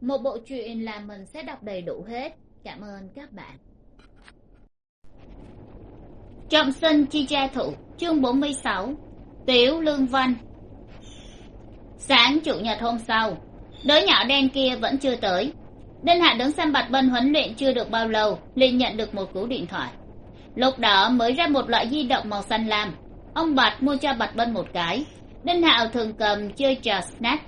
một bộ truyện là mình sẽ đọc đầy đủ hết. Cảm ơn các bạn. Trọng sinh chi gia thủ chương bốn mươi sáu, tiểu lương văn. Sáng chủ nhật hôm sau, đứa nhỏ đen kia vẫn chưa tới. Đinh hạ đứng xem bạch bân huấn luyện chưa được bao lâu, liền nhận được một cú điện thoại. Lúc đó mới ra một loại di động màu xanh lam. Ông bạch mua cho bạch bân một cái. Đinh hạo thường cầm chơi trò snap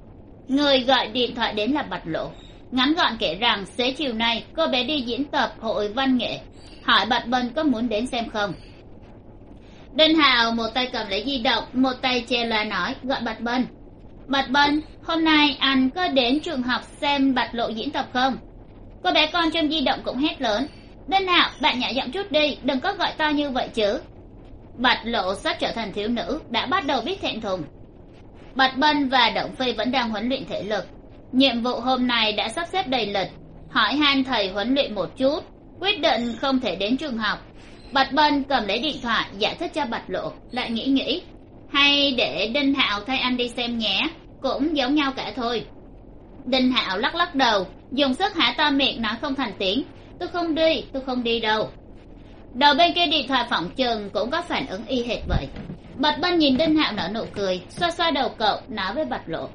người gọi điện thoại đến là bạch lộ. Ngắn gọn kể rằng, xế chiều nay, cô bé đi diễn tập hội văn nghệ. Hỏi bạch bân có muốn đến xem không? Đinh hạo một tay cầm lấy di động, một tay che loa nói, gọi bạch bân. Bạch bân, hôm nay anh có đến trường học xem bạch lộ diễn tập không? Cô bé con trong di động cũng hét lớn. Đinh hạo, bạn nhỏ giọng chút đi, đừng có gọi to như vậy chứ. Bạch lộ sắp trở thành thiếu nữ, đã bắt đầu biết thẹn thùng bạch bân và động phi vẫn đang huấn luyện thể lực. Nhiệm vụ hôm nay đã sắp xếp đầy lịch. Hỏi han thầy huấn luyện một chút, quyết định không thể đến trường học. Bạch bân cầm lấy điện thoại, giải thích cho bạch lộ, lại nghĩ nghĩ. Hay để đinh hạo thay anh đi xem nhé, cũng giống nhau cả thôi. Đinh hạo lắc lắc đầu, dùng sức hả to miệng nói không thành tiếng. Tôi không đi, tôi không đi đâu. Đầu bên kia điện thoại phỏng chừng cũng có phản ứng y hệt vậy bạch bân nhìn đinh hạo nở nụ cười, xoa xoa đầu cậu, nói với bạch lộ.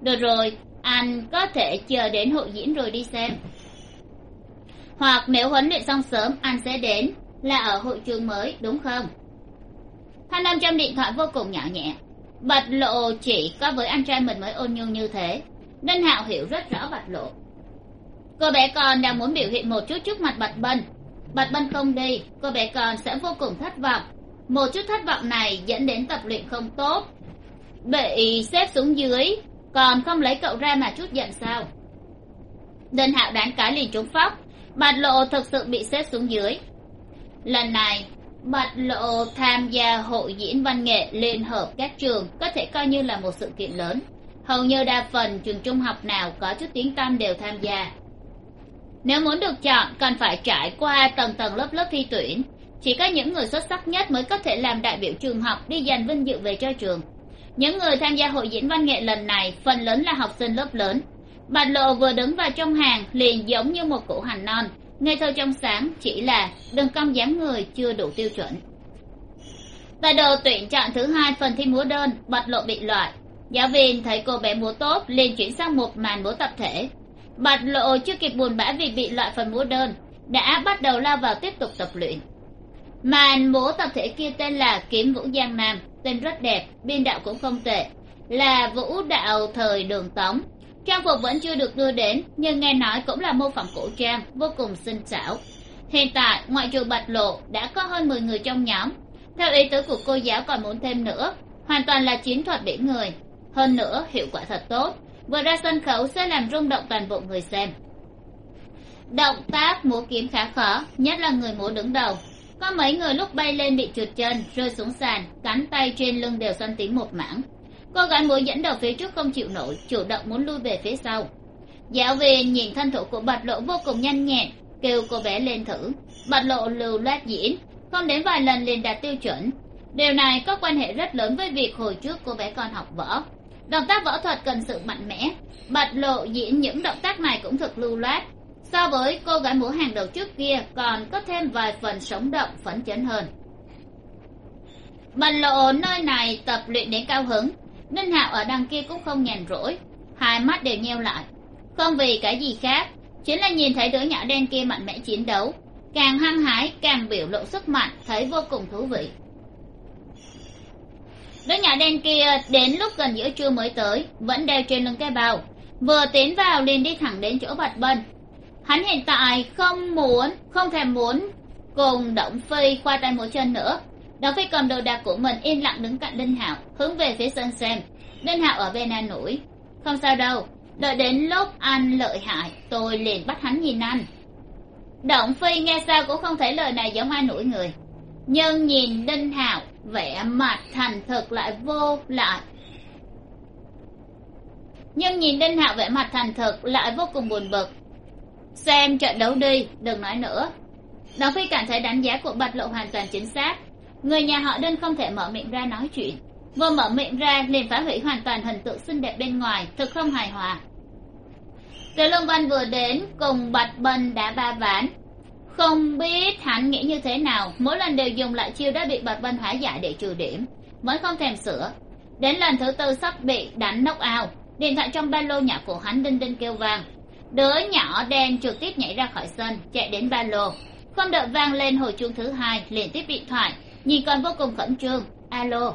Được rồi, anh có thể chờ đến hội diễn rồi đi xem. Hoặc nếu huấn luyện xong sớm, anh sẽ đến, là ở hội trường mới, đúng không? Thanh âm trong điện thoại vô cùng nhỏ nhẹ. Bạch lộ chỉ có với anh trai mình mới ôn nhu như thế. Đinh hạo hiểu rất rõ bạch lộ. Cô bé con đang muốn biểu hiện một chút trước mặt bạch bân bạch bân không đi, cô bé con sẽ vô cùng thất vọng một chút thất vọng này dẫn đến tập luyện không tốt. Bị xếp xuống dưới, còn không lấy cậu ra mà chút giận sao? Đinh hạo đánh cái liền trúng phóc, bạch lộ thực sự bị xếp xuống dưới. Lần này, bạch lộ tham gia hội diễn văn nghệ liên hợp các trường có thể coi như là một sự kiện lớn. Hầu như đa phần trường trung học nào có chút tiếng tăm đều tham gia. Nếu muốn được chọn, cần phải trải qua tầng tầng lớp lớp thi tuyển chỉ có những người xuất sắc nhất mới có thể làm đại biểu trường học đi giành vinh dự về cho trường. Những người tham gia hội diễn văn nghệ lần này, phần lớn là học sinh lớp lớn. Bạch lộ vừa đứng vào trong hàng, liền giống như một củ hành non. Ngây thơ trong sáng, chỉ là đừng cong dáng người chưa đủ tiêu chuẩn. Tại đầu tuyển chọn thứ hai phần thi múa đơn, bạch lộ bị loại. Giáo viên thấy cô bé múa tốt, liền chuyển sang một màn múa tập thể. Bạch lộ chưa kịp buồn bã vì bị loại phần múa đơn, đã bắt đầu lao vào tiếp tục tập luyện màn múa tập thể kia tên là kiếm vũ giang nam, tên rất đẹp, biên đạo cũng không tệ, là vũ đạo thời đường tống. Trang phục vẫn chưa được đưa đến, nhưng nghe nói cũng là mô phỏng cổ trang, vô cùng xinh xảo. Hiện tại, ngoại trừ bạch lộ, đã có hơn mười người trong nhóm. Theo ý tứ của cô giáo còn muốn thêm nữa, hoàn toàn là chiến thuật biển người. Hơn nữa, hiệu quả thật tốt, vừa ra sân khấu sẽ làm rung động toàn bộ người xem. Động tác múa kiếm khá khó, nhất là người múa đứng đầu có mấy người lúc bay lên bị trượt chân, rơi xuống sàn cánh tay trên lưng đều xoăn tím một mảng. Cô gái mũi dẫn đầu phía trước không chịu nổi, chủ động muốn lui về phía sau. Giáo viên nhìn thân thủ của bạch lộ vô cùng nhanh nhẹn, kêu cô bé lên thử. Bạch lộ lưu loát diễn, không đến vài lần liền đạt tiêu chuẩn. Điều này có quan hệ rất lớn với việc hồi trước cô bé còn học võ. Động tác võ thuật cần sự mạnh mẽ. Bạch lộ diễn những động tác này cũng thực lưu loát so với cô gái múa hàng đầu trước kia, còn có thêm vài phần sống động, phấn chấn hơn. Bạch lộ nơi này tập luyện đến cao hứng. Ninh hạo ở đằng kia cũng không nhàn rỗi. Hai mắt đều nheo lại. Không vì cái gì khác, chính là nhìn thấy đứa nhỏ đen kia mạnh mẽ chiến đấu. Càng hăng hái, càng biểu lộ sức mạnh, thấy vô cùng thú vị. Đứa nhỏ đen kia đến lúc gần giữa trưa mới tới, vẫn đeo trên lưng cái bao. Vừa tiến vào liền đi thẳng đến chỗ bạch bân hắn hiện tại không muốn, không thèm muốn cùng động phi khoa tay một chân nữa. Động phi cầm đồ đạc của mình yên lặng đứng cạnh đinh hạo, hướng về phía sân xem. Đinh hạo ở bên an ủi. Không sao đâu, đợi đến lúc anh lợi hại, tôi liền bắt hắn nhìn anh. Động phi nghe sao cũng không thấy lời này giống ai nổi người. Nhưng nhìn đinh hạo, vẻ mặt thành thực lại vô lại. Nhưng nhìn đinh hạo vẻ mặt thành thực lại vô cùng buồn bực xem trận đấu đi đừng nói nữa động phi cảm thấy đánh giá của bạch lộ hoàn toàn chính xác người nhà họ đinh không thể mở miệng ra nói chuyện vừa mở miệng ra liền phá hủy hoàn toàn hình tượng xinh đẹp bên ngoài thực không hài hòa Từ Lương Văn vừa đến cùng Bạch bần đã ba ván. Không biết hắn nghĩ như thế nào, mỗi lần đều dùng lại chiêu đã bị Bạch bần hóa giải để trừ điểm, vẫn không thèm sửa. Đến lần thứ tư sắp bị đánh nóc ao, điện thoại trong ba lô nhỏ của hắn đinh đinh kêu vang. Đứa nhỏ đen trực tiếp nhảy ra khỏi sân, chạy đến ba lô. Không đợi vang lên hồi chuông thứ hai, liền tiếp điện thoại, nhìn con vô cùng khẩn trương. Alo.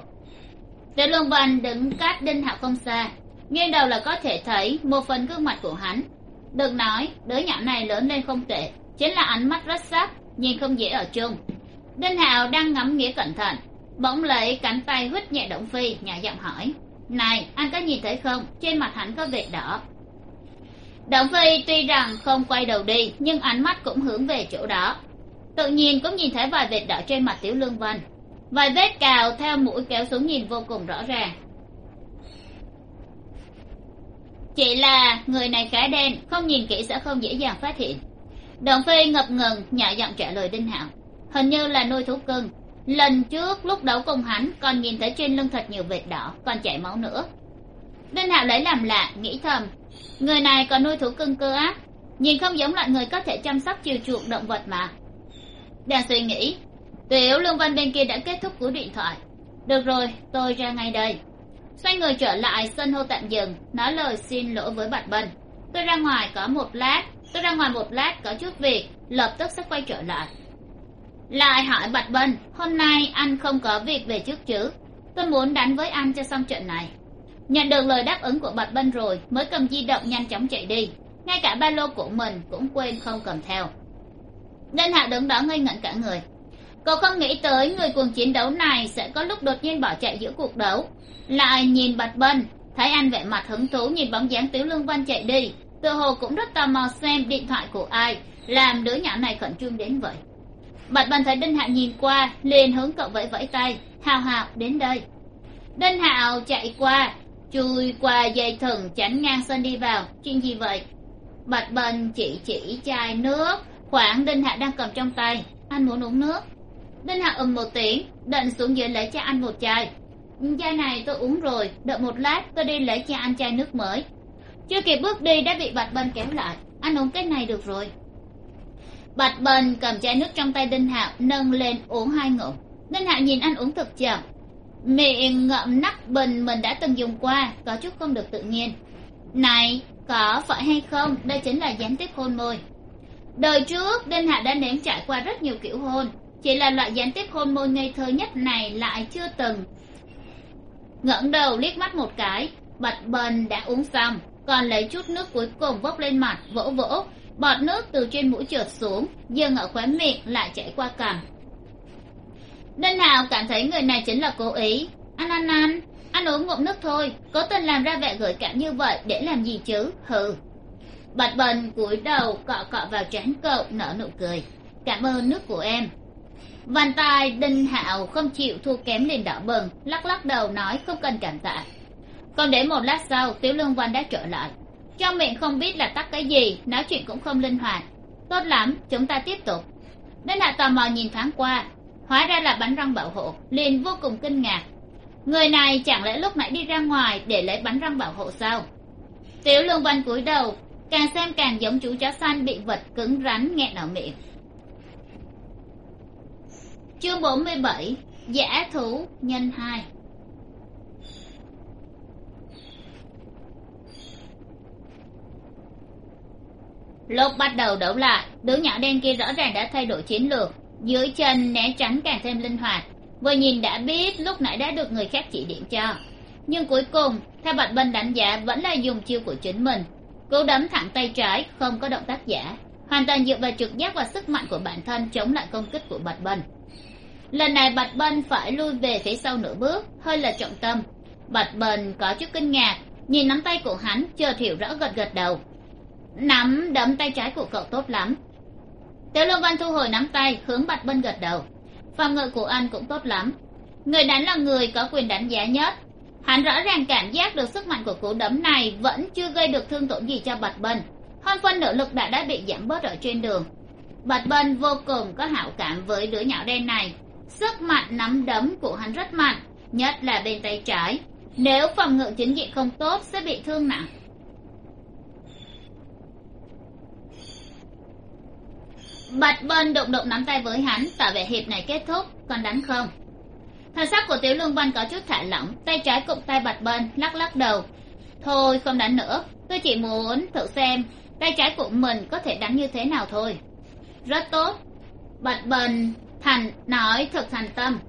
tề Lương Văn đứng cách đinh hạo không xa, nghiêng đầu là có thể thấy một phần gương mặt của hắn. Đừng nói đứa nhỏ này lớn lên không tệ. Chính là ánh mắt rất sắc nhìn không dễ ở chung. Đinh hạo đang ngắm nghĩa cẩn thận bỗng lấy cánh tay huýt nhẹ động phi nhỏ giọng hỏi. Này anh có nhìn thấy không? Trên mặt hắn có vệt đỏ động phi tuy rằng không quay đầu đi, nhưng ánh mắt cũng hướng về chỗ đó. Tự nhiên cũng nhìn thấy vài vệt đỏ trên mặt tiểu lương vân vài vết cào theo mũi kéo xuống nhìn vô cùng rõ ràng. Chỉ là người này khá đen, không nhìn kỹ sẽ không dễ dàng phát hiện. Đồng phi ngập ngừng, nhỏ giọng trả lời đinh hạo. Hình như là nuôi thú cưng. Lần trước lúc đấu cùng hắn, còn nhìn thấy trên lưng thật nhiều vệt đỏ, còn chảy máu nữa. Đinh hạo lấy làm lạ, nghĩ thầm người này còn nuôi thú cưng cơ á. Nhìn không giống loại người có thể chăm sóc, chiều chuộng động vật mà. Đang suy nghĩ, tiểu lương văn bên kia đã kết thúc cú điện thoại. Được rồi, tôi ra ngay đây. Xoay người trở lại sân hô tạm dừng, nói lời xin lỗi với bạch bân tôi ra ngoài có một lát, tôi ra ngoài một lát có chút việc, lập tức sẽ quay trở lại. Lại hỏi bạch bân hôm nay anh không có việc về trước chứ? Tôi muốn đánh với anh cho xong trận này nhận được lời đáp ứng của bạch bân rồi, mới cầm di động nhanh chóng chạy đi. Ngay cả ba lô của mình cũng quên không cầm theo. Đinh hạ đứng đó ngây ngẩn cả người. Cậu không nghĩ tới người cuồng chiến đấu này sẽ có lúc đột nhiên bỏ chạy giữa cuộc đấu. Lại nhìn bạch bân, thấy anh vẻ mặt hứng thú nhìn bóng dáng tiểu lương văn chạy đi tự hồ cũng rất tò mò xem điện thoại của ai, làm đứa nhỏ này khẩn trương đến vậy. Bạch bân thấy đinh Hạ nhìn qua, liền hướng cậu vẫy vẫy tay, hào hào, đến đây. Đinh hạo chạy qua chui qua dây thừng chắn ngang sân đi vào. Chuyện gì vậy? Bạch bần chỉ chỉ chai nước. Khoảng đinh hạ đang cầm trong tay. Anh muốn uống nước. Đinh hạ ầm một tiếng, định xuống dưới lấy cho anh một chai. Chai này tôi uống rồi, đợi một lát tôi đi lấy cho anh chai nước mới. Chưa kịp bước đi đã bị bạch bần kéo lại. Anh uống cái này được rồi. Bạch bần cầm chai nước trong tay đinh hạo nâng lên uống hai ngụm. Đinh hạo nhìn anh uống thật chậm miệng ngậm nắp bình mình đã từng dùng qua, có chút không được tự nhiên. Này, có phải hay không? Đây chính là gián tiếp hôn môi. Đời trước, đinh hạ đã nếm trải qua rất nhiều kiểu hôn. Chỉ là loại gián tiếp hôn môi ngây thơ nhất này lại chưa từng. Ngẩng đầu liếc mắt một cái, bạch bần đã uống xong, còn lấy chút nước cuối cùng vốc lên mặt, vỗ vỗ. Bọt nước từ trên mũi trượt xuống dừng ở khóe miệng lại chảy qua cằm đinh hào cảm thấy người này chính là cố ý? Ăn ăn ăn ăn uống ngụm nước thôi. Cố tình làm ra vẻ gợi cảm như vậy để làm gì chứ? Hừ. Bạch bần cúi đầu cọ cọ vào trán cậu, nở nụ cười. Cảm ơn nước của em. Văn tài đinh hạo không chịu thua kém liền đỏ bừng, lắc lắc đầu nói không cần cảm tạ. Còn để một lát sau, tiểu lương văn đã trở lại. Trong miệng không biết là tắt cái gì, nói chuyện cũng không linh hoạt. Tốt lắm, chúng ta tiếp tục. Đinh hạ tò mò nhìn thoáng qua hóa ra là bánh răng bảo hộ. Liền vô cùng kinh ngạc. Người này chẳng lẽ lúc nãy đi ra ngoài để lấy bánh răng bảo hộ sao? Tiểu lương văn cúi đầu, càng xem càng giống chú chó xanh bị vật cứng rắn nghẹn ở miệng. Chương bốn mươi bảy, giả thủ nhân hai. Lúc bắt đầu đấu lại, đứa nhỏ đen kia rõ ràng đã thay đổi chiến lược dưới chân né tránh càng thêm linh hoạt. Vừa nhìn đã biết lúc nãy đã được người khác chỉ điểm cho. Nhưng cuối cùng, theo bạch bân đánh giá, vẫn là dùng chiêu của chính mình. Cú đấm thẳng tay trái, không có động tác giả. Hoàn toàn dựa vào trực giác và sức mạnh của bản thân chống lại công kích của bạch bân. Lần này bạch bân phải lui về phía sau nửa bước, hơi là trọng tâm. Bạch bân có chút kinh ngạc, nhìn nắm tay của hắn chợt hiểu rõ gật gật đầu. Nắm đấm tay trái của cậu tốt lắm tiểu lương văn thu hồi nắm tay, hướng bạch bân gật đầu. Phòng ngự của anh cũng tốt lắm. Người đánh là người có quyền đánh giá nhất. Hắn rõ ràng cảm giác được sức mạnh của cú đấm này vẫn chưa gây được thương tổn gì cho bạch bân. Hơn phân nửa lực đã đã bị giảm bớt ở trên đường. Bạch bân vô cùng có hảo cảm với đứa nhỏ đen này. Sức mạnh nắm đấm của hắn rất mạnh, nhất là bên tay trái. Nếu phòng ngự chính diện không tốt, sẽ bị thương nặng. Bạch bân động động nắm tay với hắn, tỏ vẻ hiệp này kết thúc còn đánh không? Thần sắc của tiểu lương văn có chút thả lỏng, tay trái cụm tay bạch bân, lắc lắc đầu. Thôi, không đánh nữa, tôi chỉ muốn thử xem tay trái của mình có thể đánh như thế nào thôi. Rất tốt. Bạch bân thành, nói thật thành tâm.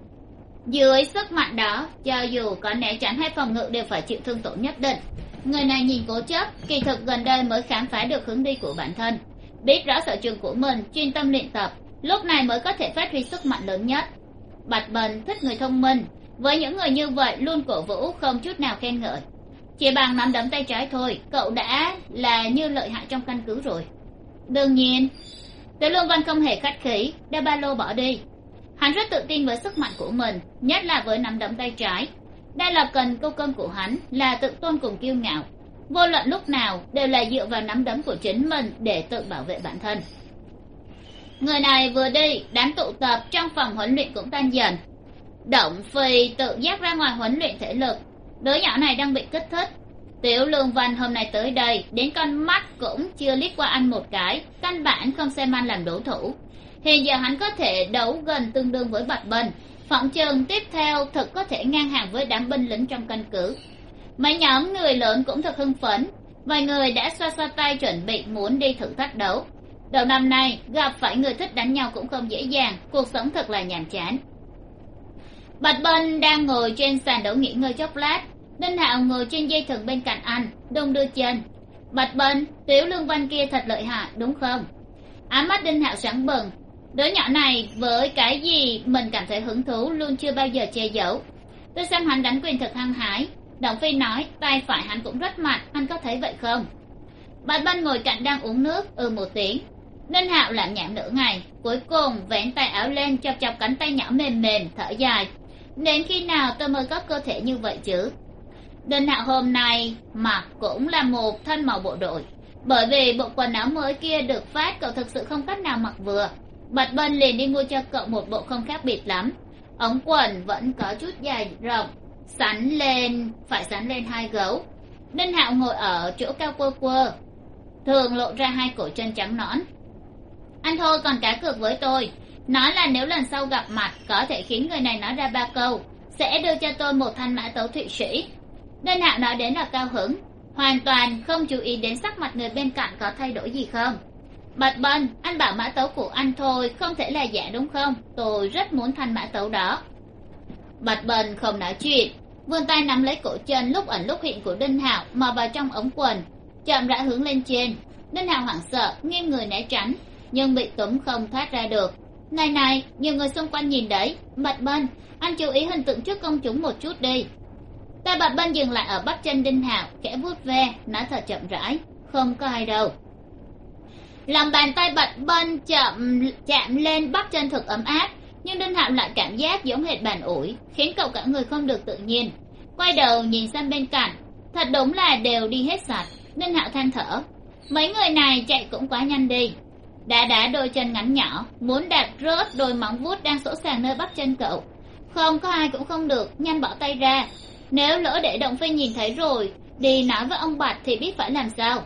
Dưới sức mạnh đó, cho dù có né tránh hay phòng ngự đều phải chịu thương tổn nhất định. Người này nhìn cố chấp, kỳ thực gần đây mới khám phá được hướng đi của bản thân biết rõ sở trường của mình, chuyên tâm luyện tập, lúc này mới có thể phát huy sức mạnh lớn nhất. Bạch bần thích người thông minh, với những người như vậy, luôn cổ vũ, không chút nào khen ngợi. Chỉ bằng nắm đấm tay trái thôi, cậu đã là như lợi hại trong căn cứ rồi. Đương nhiên, tề lương văn không hề khách khí, đeo ba lô bỏ đi. Hắn rất tự tin với sức mạnh của mình, nhất là với nắm đấm tay trái. Đây là cần câu cơm của hắn, là tự tôn cùng kiêu ngạo vô luận lúc nào, đều là dựa vào nắm đấm của chính mình để tự bảo vệ bản thân. Người này vừa đi, đám tụ tập trong phòng huấn luyện cũng tan dần. Động phi tự giác ra ngoài huấn luyện thể lực. Đứa nhỏ này đang bị kích thích. Tiểu lương văn hôm nay tới đây, đến con mắt cũng chưa liếc qua anh một cái, căn bản không xem anh làm đối thủ. Hiện giờ hắn có thể đấu gần tương đương với bạch bân. Phỏng chừng tiếp theo thực có thể ngang hàng với đám binh lính trong căn cứ mấy nhóm người lớn cũng thật hưng phấn. Vài người đã xoa xoa tay chuẩn bị muốn đi thử thách đấu. Đầu năm nay, gặp phải người thích đánh nhau cũng không dễ dàng. Cuộc sống thật là nhàm chán. Bạch bân đang ngồi trên sàn đấu nghỉ ngơi chốc lát. Đinh hạo ngồi trên dây thừng bên cạnh anh đung đưa chân. Bạch bân, tiểu lương văn kia thật lợi hại, đúng không? Ám mắt đinh hạo sáng bừng. Đứa nhỏ này với cái gì mình cảm thấy hứng thú luôn chưa bao giờ che giấu. Tôi xem hắn đánh quyền thật hăng hái động phi nói, tay phải hắn cũng rất mạnh, anh có thấy vậy không? Bạch bân ngồi cạnh đang uống nước ừ một tiếng. Ninh hạo làm nhảm nửa ngày, cuối cùng vén tay áo lên, chọc chọc cánh tay nhỏ mềm mềm, thở dài. Đến khi nào tôi mới có cơ thể như vậy chứ? Ninh hạo hôm nay mặc cũng là một thân màu bộ đội. Bởi vì bộ quần áo mới kia được phát, cậu thực sự không cách nào mặc vừa. Bạch bân liền đi mua cho cậu một bộ không khác biệt lắm. Ống quần vẫn có chút dài rộng sắn lên, phải sắn lên hai gấu. Đinh hạo ngồi ở chỗ cao quơ quơ, thường lộ ra hai cổ chân trắng nõn. Anh thôi, còn cá cược với tôi. Nói là nếu lần sau gặp mặt, có thể khiến người này nói ra ba câu, sẽ đưa cho tôi một thanh mã tấu thụy sĩ. Đinh hạo nói đến là cao hứng. Hoàn toàn không chú ý đến sắc mặt người bên cạnh có thay đổi gì không. Bạch bân, anh bảo mã tấu của anh thôi, không thể là giả đúng không? Tôi rất muốn thanh mã tấu đó. Bạch bân không nói chuyện vươn tay nắm lấy cổ chân lúc ẩn lúc hiện của đinh hạo, mò vào trong ống quần, chậm rãi hướng lên trên. Đinh hạo hoảng sợ, nghiêng người né tránh, nhưng bị túm không thoát ra được. Này này, nhiều người xung quanh nhìn đấy, bạch bân, anh chú ý hình tượng trước công chúng một chút đi. Tay bạch bân dừng lại ở bắp chân đinh hạo kẽ vuốt ve, nói thật chậm rãi, không có ai đâu. Lòng bàn tay bạch bân chậm, chạm lên bắp chân thực ấm áp nhưng đinh hạo lại cảm giác giống hệt bàn ủi, khiến cậu cả người không được tự nhiên. Quay đầu nhìn sang bên cạnh, thật đúng là đều đi hết sạch, đinh hạo than thở. Mấy người này chạy cũng quá nhanh đi. Đã đá đôi chân ngắn nhỏ, muốn đạp rớt đôi móng vuốt đang sỗ sàng nơi bắp chân cậu. Không có ai cũng không được, nhanh bỏ tay ra. Nếu lỡ để động phi nhìn thấy rồi, đi nói với ông bạch thì biết phải làm sao.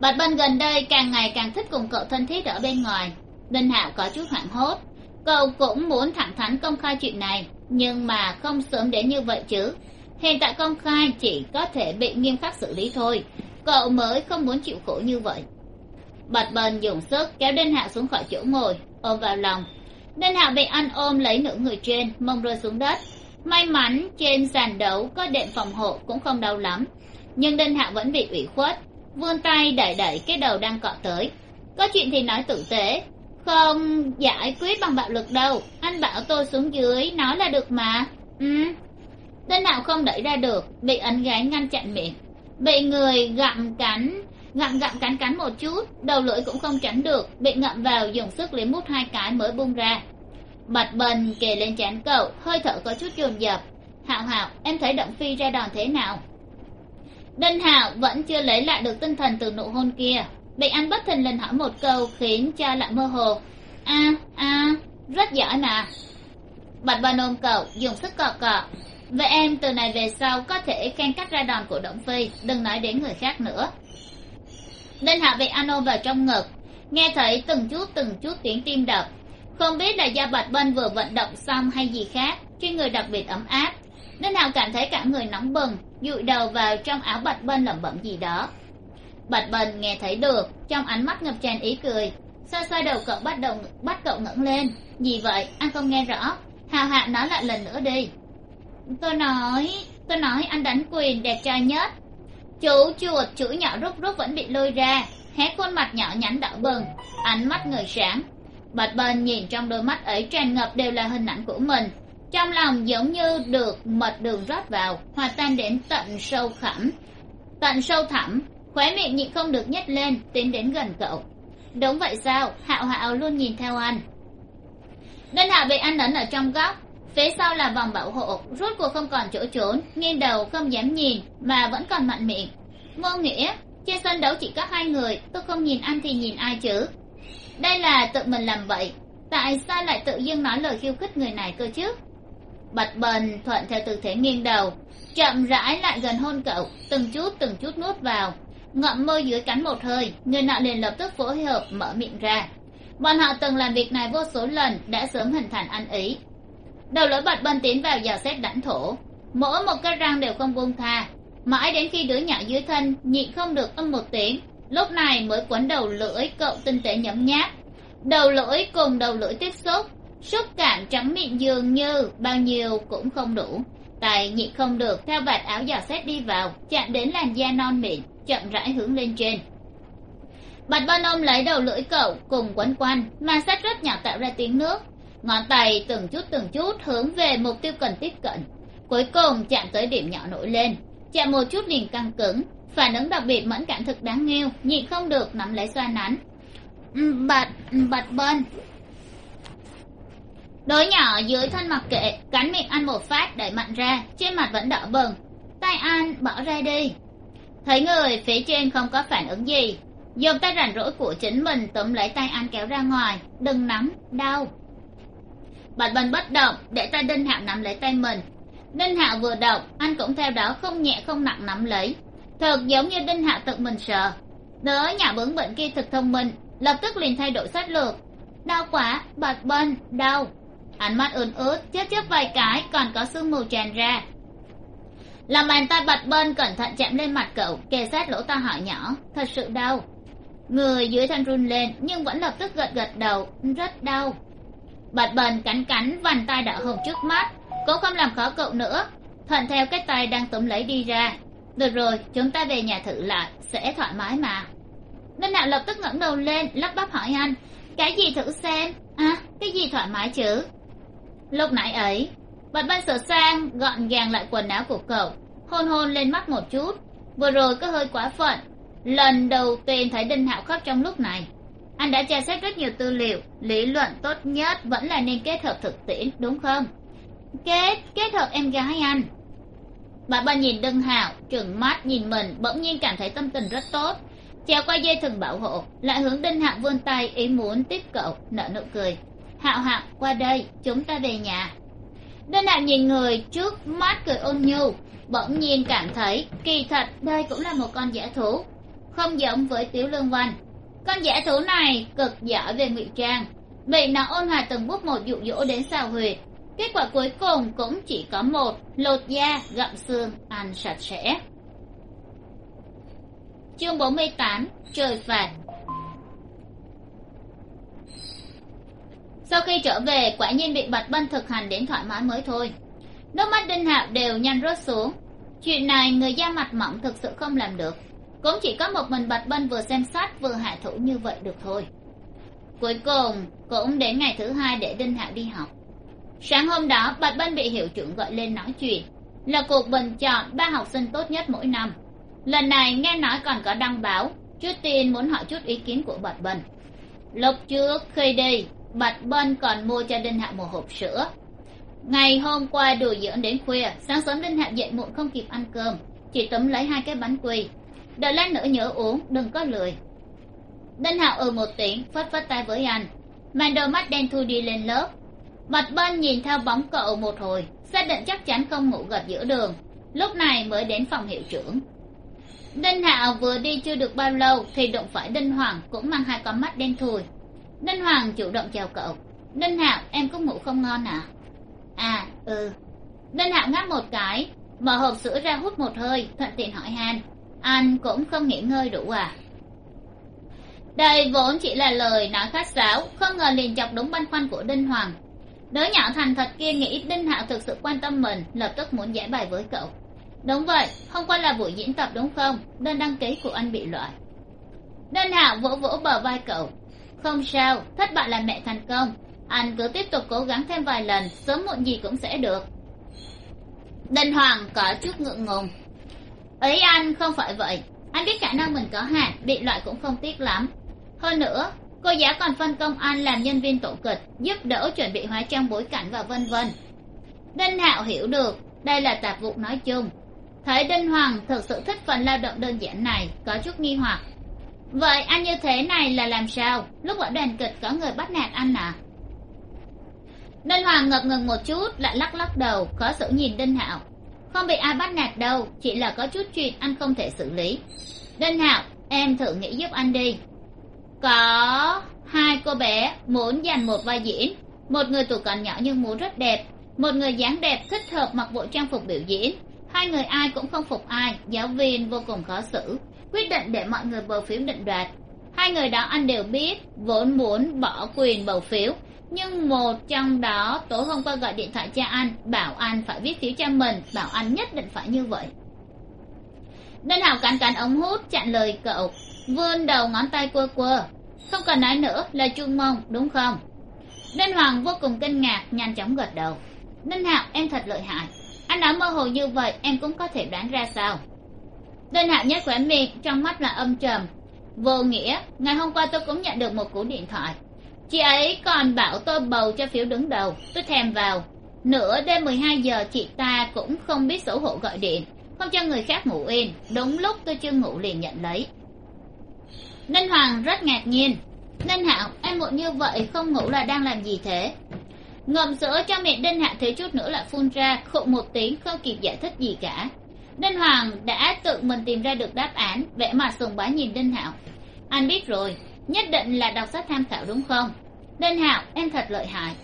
Bạch bân gần đây càng ngày càng thích cùng cậu thân thiết ở bên ngoài. Đinh hạo có chút hoảng hốt cậu cũng muốn thẳng thắn công khai chuyện này, nhưng mà không sớm đến như vậy chứ. Hiện tại công khai chỉ có thể bị nghiêm khắc xử lý thôi. Cậu mới không muốn chịu khổ như vậy. Bạch bần dùng sức kéo đinh hạo xuống khỏi chỗ ngồi, ôm vào lòng. Đinh hạo bị anh ôm lấy nửa người trên, mông rơi xuống đất. May mắn trên sàn đấu có đệm phòng hộ cũng không đau lắm, nhưng đinh hạo vẫn bị ủy khuất, vươn tay đẩy đẩy cái đầu đang cọ tới. Có chuyện thì nói tử tế không giải quyết bằng bạo lực đâu. Anh bảo tôi xuống dưới, nói là được mà. Ừ. Tên nào không đẩy ra được, bị ấn gái ngăn chặn miệng bị người gặm cắn, gặm gặm cắn cắn một chút, đầu lưỡi cũng không tránh được, bị ngậm vào dùng sức liếm mút hai cái mới bung ra. Bạch bần kề lên chán cậu, hơi thở có chút dồn dập. Hạo hạo em thấy động phi ra đòn thế nào? Đinh hạo vẫn chưa lấy lại được tinh thần từ nụ hôn kia bị anh bất thình lình hỏi một câu khiến cho lại mơ hồ. A a, rất giỏi mà. Bạch văn ôm cậu dùng sức cọ cọ. Vậy em từ này về sau có thể khen cắt ra đòn của động phi, đừng nói đến người khác nữa. Đinh hạ bị anh ôm vào trong ngực, nghe thấy từng chút từng chút tiếng tim đập. Không biết là do bạch bân vừa vận động xong hay gì khác trên người đặc biệt ấm áp, đinh hạo cảm thấy cả người nóng bừng, dụi đầu vào trong áo bạch bân lẩm bẩm gì đó bạch bần nghe thấy được, trong ánh mắt ngập tràn ý cười. Xoay xoay đầu cậu bắt đầu bắt cậu ngẩng lên. Gì vậy, anh không nghe rõ. Hào hạ nói lại lần nữa đi. Tôi nói tôi nói anh đánh quyền đẹp trai nhất. Chú chuột chữ nhỏ rút rút vẫn bị lôi ra, hé khuôn mặt nhỏ nhắn đỏ bừng, ánh mắt người sáng. Bạch bần nhìn trong đôi mắt ấy tràn ngập đều là hình ảnh của mình. Trong lòng giống như được mật đường rót vào, hòa tan đến tận sâu khẳm tận sâu thẳm khóe miệng nhịn không được nhét lên, tiến đến gần cậu. Đúng vậy sao? Hạo hạo luôn nhìn theo anh. Đơn hạo bị anh ấn ở trong góc. Phía sau là vòng bảo hộ, rốt cuộc không còn chỗ trốn, nghiêng đầu không dám nhìn, mà vẫn còn mặn miệng. Ngô nghĩa, trên sân đấu chỉ có hai người, tôi không nhìn anh thì nhìn ai chứ? Đây là tự mình làm vậy. Tại sao lại tự dưng nói lời khiêu khích người này cơ chứ? Bạch bần thuận theo tư thế nghiêng đầu, chậm rãi lại gần hôn cậu, từng chút từng chút nuốt vào ngậm môi dưới cắn một hơi, người nọ liền lập tức phối hợp mở miệng ra. Bọn họ từng làm việc này vô số lần, đã sớm hình thành ăn ý. Đầu lưỡi bạch bân tiến vào dò xét lãnh thổ. Mỗi một cái răng đều không buông tha. Mãi đến khi đứa nhỏ dưới thân nhịn không được âm một tiếng, lúc này mới quấn đầu lưỡi cậu tinh tế nhấm nháp. Đầu lưỡi cùng đầu lưỡi tiếp xúc xúc cảm trắng miệng dường như bao nhiêu cũng không đủ. Tài nhịn không được theo vạt áo dò xét đi vào, chạm đến làn da non mịn chậm rãi hướng lên trên. Bạch ban ông lấy đầu lưỡi cậu cùng quấn quanh ma sát rất nhỏ tạo ra tiếng nước. Ngón tay từng chút từng chút hướng về mục tiêu cần tiếp cận, cuối cùng chạm tới điểm nhỏ nổi lên. Chạm một chút liền căng cứng, phản ứng đặc biệt mẫn cảm thực đáng nghêu nhịn không được nắm lấy xoa nắn. Ừ, bạch bạch bên đối nhỏ dưới thân mặc kệ cắn miệng ăn một phát đẩy mặn ra, trên mặt vẫn đỏ bừng. Tay an bỏ ra đi thấy người phía trên không có phản ứng gì. Dùng tay rảnh rỗi của chính mình túm lấy tay anh kéo ra ngoài. Đừng nắm, đau. Bạch bần bất động, để tay đinh hạo nắm lấy tay mình. Đinh hạo vừa động, anh cũng theo đó không nhẹ, không nặng nắm lấy. Thật giống như đinh hạo tự mình sợ. Đứa nhà bướng bệnh kia thực thông minh, lập tức liền thay đổi sách lược. Đau quá, bạch bần đau. Ánh mắt ươn ướt, chớp chớp vài cái, còn có sương mù tràn ra làm bàn tay bạch bên, cẩn thận chạm lên mặt cậu, kề sát lỗ tai hỏi nhỏ. Thật sự đau. Người dưới thân run lên, nhưng vẫn lập tức gật gật đầu. Rất đau. Bạch bần cắn cắn, vành tay đỏ hồng trước mắt. Cố không làm khó cậu nữa. Thuận theo cái tay đang túm lấy đi ra. Được rồi, chúng ta về nhà thử lại sẽ thoải mái mà. Ninh hạo lập tức ngẩng đầu lên, lắp bắp hỏi anh, cái gì thử xem? À cái gì thoải mái chứ? Lúc nãy ấy bạch bân sửa sang, gọn gàng lại quần áo của cậu, hôn hôn lên mắt một chút. Vừa rồi có hơi quá phận. Lần đầu tiên thấy đinh hạo khóc trong lúc này. Anh đã tra xét rất nhiều tư liệu, lý luận tốt nhất vẫn là nên kết hợp thực tiễn, đúng không? Kết kết hợp em gái anh. Bà ba nhìn đinh hạo, trừng mắt nhìn mình, bỗng nhiên cảm thấy tâm tình rất tốt. Trèo qua dây thừng bảo hộ, lại hướng đinh hạo vươn tay ý muốn tiếp cậu, nở nụ cười. Hạo hạo, qua đây, chúng ta về nhà đinh hạo nhìn người trước mắt cười ôn nhu, bỗng nhiên cảm thấy kỳ thật đây cũng là một con giả thú, không giống với tiếu lương văn. Con giả thú này cực giỏi về ngụy trang, bị nó ôn hòa từng bước một dụ dỗ đến xào huyệt. Kết quả cuối cùng cũng chỉ có một, lột da, gặm xương, ăn sạch sẽ. Chương bốn mươi tám, trời phạt. Sau khi trở về, quả nhiên bị bạch bân thực hành đến thoải mái mới thôi. Nước mắt đinh hạo đều nhanh rớt xuống. Chuyện này người da mặt mỏng thực sự không làm được. Cũng chỉ có một mình bạch bân vừa xem sát vừa hạ thủ như vậy được thôi. Cuối cùng, cũng đến ngày thứ hai để đinh hạo đi học. Sáng hôm đó, bạch bân bị hiệu trưởng gọi lên nói chuyện. Là cuộc bình chọn ba học sinh tốt nhất mỗi năm. Lần này nghe nói còn có đăng báo, trước tiên muốn hỏi chút ý kiến của bạch bân. Lúc trước khi đi bạch bân còn mua cho đinh hạo một hộp sữa. Ngày hôm qua đùa dưỡng đến khuya, sáng sớm đinh hạo dậy muộn không kịp ăn cơm, chỉ túm lấy hai cái bánh quy. Đợi lát nữa nhớ uống, đừng có lười. Đinh hạo ừ một tiếng, phất phất tay với anh. Mang đôi mắt đen thui đi lên lớp. Bạch bân nhìn theo bóng cậu một hồi, xác định chắc chắn không ngủ gật giữa đường. Lúc này mới đến phòng hiệu trưởng. Đinh hạo vừa đi chưa được bao lâu thì đụng phải đinh hoàng, cũng mang hai con mắt đen thui đinh hoàng chủ động chào cậu. Đinh hạo, em có ngủ không ngon à à ừ. Đinh hạo ngáp một cái, mở hộp sữa ra hút một hơi, thuận tiện hỏi han. Anh cũng không nghỉ ngơi đủ à? Đây vốn chỉ là lời nói khách sáo, không ngờ liền chọc đúng băn khoăn của đinh hoàng. Đứa nhỏ thành thật kia nghĩ đinh hạo thực sự quan tâm mình, lập tức muốn giải bài với cậu. Đúng vậy, hôm qua là buổi diễn tập đúng không? Đơn đăng ký của anh bị loại. Đinh hạo vỗ vỗ bờ vai cậu không sao, thất bại là mẹ thành công. Anh cứ tiếp tục cố gắng thêm vài lần, sớm muộn gì cũng sẽ được. Đinh hoàng có chút ngượng ngùng. Ấy anh không phải vậy. Anh biết khả năng mình có hạn, bị loại cũng không tiếc lắm. Hơn nữa, cô giáo còn phân công anh làm nhân viên tổ kịch, giúp đỡ chuẩn bị hóa trang bối cảnh và vân vân. Đinh hạo hiểu được, đây là tạp vụ nói chung. Thấy đinh hoàng thực sự thích phần lao động đơn giản này, có chút nghi hoặc vậy anh như thế này là làm sao? Lúc ở đoàn kịch có người bắt nạt anh à? Đinh hoàng ngập ngừng một chút, lại lắc lắc đầu, khó xử nhìn đinh hạo. Không bị ai bắt nạt đâu, chỉ là có chút chuyện anh không thể xử lý. Đinh hạo, em thử nghĩ giúp anh đi. Có hai cô bé muốn dành một vai diễn. Một người tuổi còn nhỏ nhưng muốn rất đẹp. Một người dáng đẹp thích hợp mặc bộ trang phục biểu diễn. Hai người ai cũng không phục ai, giáo viên vô cùng khó xử quyết định để mọi người bầu phiếu định đoạt. Hai người đó anh đều biết, vốn muốn bỏ quyền bầu phiếu, nhưng một trong đó tối hôm qua gọi điện thoại cho anh, bảo anh phải viết phiếu cho mình, bảo anh nhất định phải như vậy. Đinh hào cắn cắn ống hút chặn lời cậu, vươn đầu ngón tay quơ quơ. Không cần nói nữa, là chuông mông đúng không? Đinh hoàng vô cùng kinh ngạc, nhanh chóng gật đầu. Đinh hạo, em thật lợi hại. Anh nói mơ hồ như vậy, em cũng có thể đoán ra sao? Đinh hạo nhất khỏe miệng trong mắt là âm trầm, vô nghĩa. Ngày hôm qua tôi cũng nhận được một cú điện thoại. Chị ấy còn bảo tôi bầu cho phiếu đứng đầu. Tôi thèm vào. Nửa đêm mười hai giờ, chị ta cũng không biết xấu hổ gọi điện, không cho người khác ngủ yên. Đúng lúc tôi chưa ngủ liền nhận lấy. Ninh hoàng rất ngạc nhiên. Ninh hạo, em muộn như vậy không ngủ là đang làm gì thế? Ngậm sữa cho miệng đinh hạo thiếu chút nữa lại phun ra, khụ một tiếng, không kịp giải thích gì cả đinh hoàng đã tự mình tìm ra được đáp án, vẻ mặt sùng bái nhìn đinh hạo. Anh biết rồi, nhất định là đọc sách tham khảo đúng không? Đinh hạo, em thật lợi hại.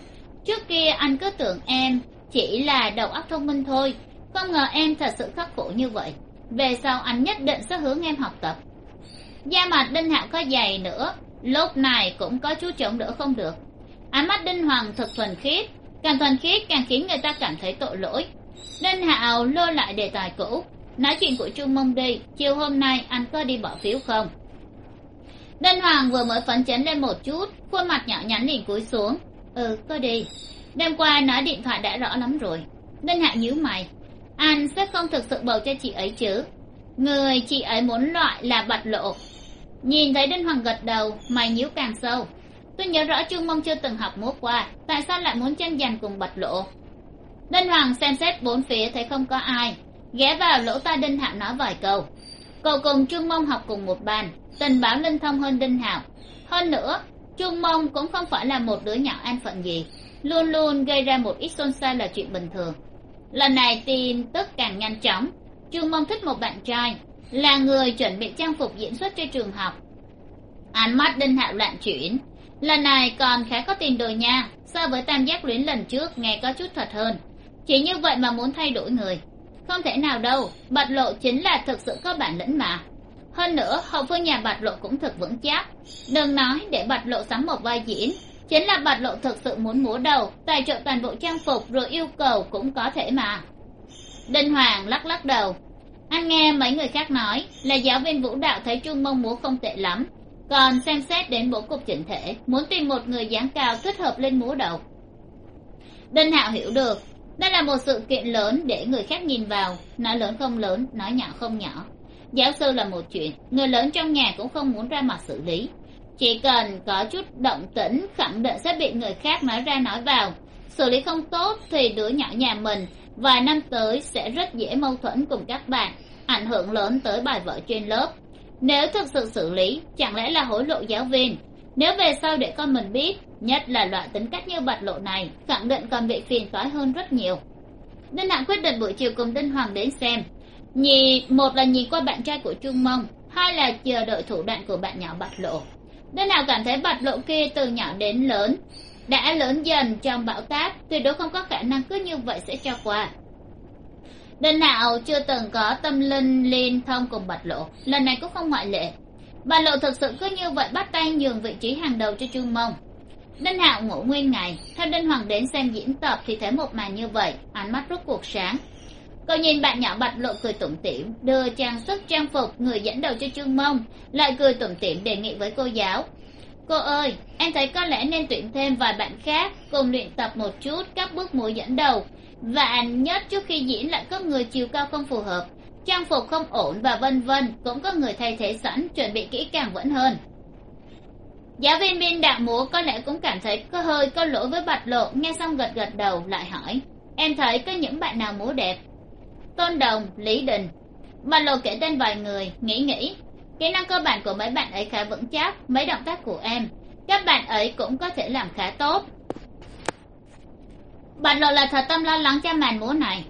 Trước kia anh cứ tưởng em chỉ là đầu óc thông minh thôi, không ngờ em thật sự khắc khổ như vậy. Về sau anh nhất định sẽ hướng em học tập. Da mặt đinh hạo có dày nữa, lúc này cũng có chú chống đỡ không được. Ánh mắt đinh hoàng thật thuần khiết, càng thuần khiết càng khiến người ta cảm thấy tội lỗi ninh hạo lôi lại đề tài cũ. Nói chuyện của trung mông đi, chiều hôm nay anh có đi bỏ phiếu không? Đinh hoàng vừa mới phấn chấn lên một chút, khuôn mặt nhỏ nhắn liền cúi xuống. Ừ có đi. Đêm qua nói điện thoại đã rõ lắm rồi. Đinh hạo nhíu mày. Anh sẽ không thực sự bầu cho chị ấy chứ? Người chị ấy muốn loại là bạch lộ. Nhìn thấy đinh hoàng gật đầu, mày nhíu càng sâu. Tôi nhớ rõ trương mông chưa từng học múa qua, tại sao lại muốn tranh giành cùng bạch lộ? Đinh hoàng xem xét bốn phía thấy không có ai, ghé vào lỗ tai đinh hạo nói vài câu. Cậu cùng trương mông học cùng một bàn, tình báo linh thông hơn đinh hạo. Hơn nữa, trương mông cũng không phải là một đứa nhỏ an phận gì, luôn luôn gây ra một ít xôn xao là chuyện bình thường. Lần này tin tức càng nhanh chóng, trương mông thích một bạn trai, là người chuẩn bị trang phục diễn xuất cho trường học. Ánh mắt đinh hạo loạn chuyển, lần này còn khá có tiền đồ nha, so với tam giác luyến lần trước nghe có chút thật hơn chỉ như vậy mà muốn thay đổi người. Không thể nào đâu, bạch lộ chính là thực sự có bản lĩnh mà. Hơn nữa, hậu phương nhà bạch lộ cũng thực vững chắc. Đừng nói để bạch lộ sắm một vai diễn, chính là bạch lộ thực sự muốn múa đầu, tài trợ toàn bộ trang phục rồi yêu cầu cũng có thể mà. Đinh hoàng lắc lắc đầu. Anh nghe mấy người khác nói là giáo viên vũ đạo thấy trung mông múa không tệ lắm. Còn xem xét đến bố cục chỉnh thể, muốn tìm một người dáng cao thích hợp lên múa đầu. Đinh hạo hiểu được đây là một sự kiện lớn để người khác nhìn vào. Nói lớn không lớn, nói nhỏ không nhỏ. Giáo sư là một chuyện, người lớn trong nhà cũng không muốn ra mặt xử lý. Chỉ cần có chút động tĩnh, khẳng định sẽ bị người khác nói ra nói vào. Xử lý không tốt thì đứa nhỏ nhà mình vài năm tới sẽ rất dễ mâu thuẫn cùng các bạn, ảnh hưởng lớn tới bài vở trên lớp. Nếu thực sự xử lý, chẳng lẽ là hối lộ giáo viên? Nếu về sau để con mình biết nhất là loại tính cách như bạch lộ này khẳng định còn bị phiền toái hơn rất nhiều. Nên hạng quyết định buổi chiều cùng đinh hoàng đến xem. Nhì một là nhìn qua bạn trai của trung mông, hai là chờ đợi thủ đoạn của bạn nhỏ bạch lộ. Nên hạo cảm thấy bạch lộ kia từ nhỏ đến lớn, đã lớn dần trong bão táp, tuyệt đối không có khả năng cứ như vậy sẽ cho qua. Đinh nào chưa từng có tâm linh liên thông cùng bạch lộ, lần này cũng không ngoại lệ. Bạch lộ thực sự cứ như vậy bắt tay nhường vị trí hàng đầu cho trương mông đinh hạo ngủ nguyên ngày, theo đinh hoàng đến xem diễn tập thì thấy một màn như vậy, ánh mắt rút cuộc sáng. Cậu nhìn bạn nhỏ bạch lộ cười tủm tỉm, đưa trang sức, trang phục, người dẫn đầu cho trương mông, lại cười tủm tỉm đề nghị với cô giáo. Cô ơi, em thấy có lẽ nên tuyển thêm vài bạn khác, cùng luyện tập một chút các bước múa dẫn đầu. Và nhất trước khi diễn lại có người chiều cao không phù hợp, trang phục không ổn và vân vân, cũng có người thay thế sẵn, chuẩn bị kỹ càng vẫn hơn giáo viên biên đạo múa có lẽ cũng cảm thấy có hơi có lỗi với bạch lộ. Nghe xong gật gật đầu, lại hỏi, em thấy có những bạn nào múa đẹp? Tôn đồng, lý đình. Bạch lộ kể tên vài người, nghĩ nghĩ, kỹ năng cơ bản của mấy bạn ấy khá vững chắc, mấy động tác của em, các bạn ấy cũng có thể làm khá tốt. Bạch lộ là thật tâm lo lắng cho màn múa này.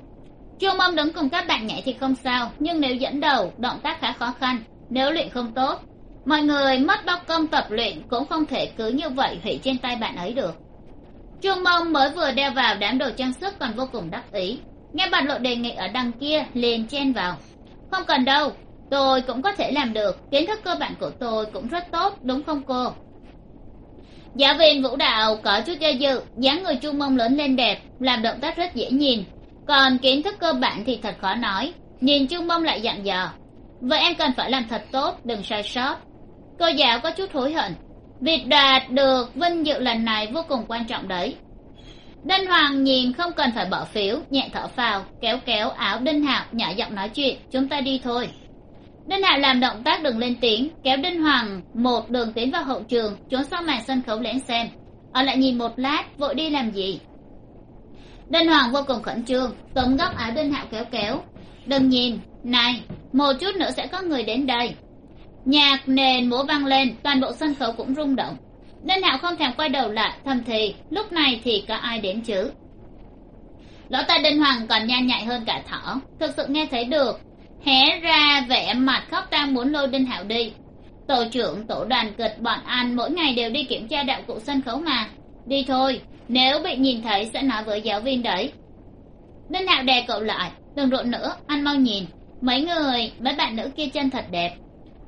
Chu mong đứng cùng các bạn nhảy thì không sao, nhưng nếu dẫn đầu, động tác khá khó khăn, nếu luyện không tốt mọi người mất bao công tập luyện cũng không thể cứ như vậy hủy trên tay bạn ấy được. Trương mông mới vừa đeo vào đám đồ trang sức còn vô cùng đắc ý. Nghe bạn lộ đề nghị ở đằng kia, liền chen vào. Không cần đâu, tôi cũng có thể làm được. Kiến thức cơ bản của tôi cũng rất tốt, đúng không cô? Giáo viên vũ đạo có chút do dự, dáng người trung mông lớn lên đẹp, làm động tác rất dễ nhìn. Còn kiến thức cơ bản thì thật khó nói, nhìn trung mông lại dặn dò. Vậy em cần phải làm thật tốt, đừng sai sót cô giáo có chút hối hận. Việc đạt được vinh dự lần này vô cùng quan trọng đấy. Đinh hoàng nhìn không cần phải bỏ phiếu, nhẹ thở phào, kéo kéo áo đinh hạo, nhỏ giọng nói chuyện, chúng ta đi thôi. Đinh hạo làm động tác đừng lên tiếng, kéo đinh hoàng một đường tiến vào hậu trường, trốn sau màn sân khấu lén xem. Ở lại nhìn một lát, vội đi làm gì? Đinh hoàng vô cùng khẩn trương tóm góc áo đinh hạo kéo kéo. Đừng nhìn, này, một chút nữa sẽ có người đến đây nhạc nền múa vang lên, toàn bộ sân khấu cũng rung động. Nên hạo không thèm quay đầu lại, thầm thì, lúc này thì có ai đến chứ? Lỗ tai đinh hoàng còn nhan nhạy hơn cả thỏ. Thực sự nghe thấy được, hé ra vẻ mặt khóc tang muốn lôi đinh hạo đi. Tổ trưởng, tổ đoàn kịch bọn anh mỗi ngày đều đi kiểm tra đạo cụ sân khấu mà. Đi thôi, nếu bị nhìn thấy sẽ nói với giáo viên đấy. Đinh hạo đè cậu lại, đừng rộn nữa, anh mau nhìn. Mấy người, mấy bạn nữ kia chân thật đẹp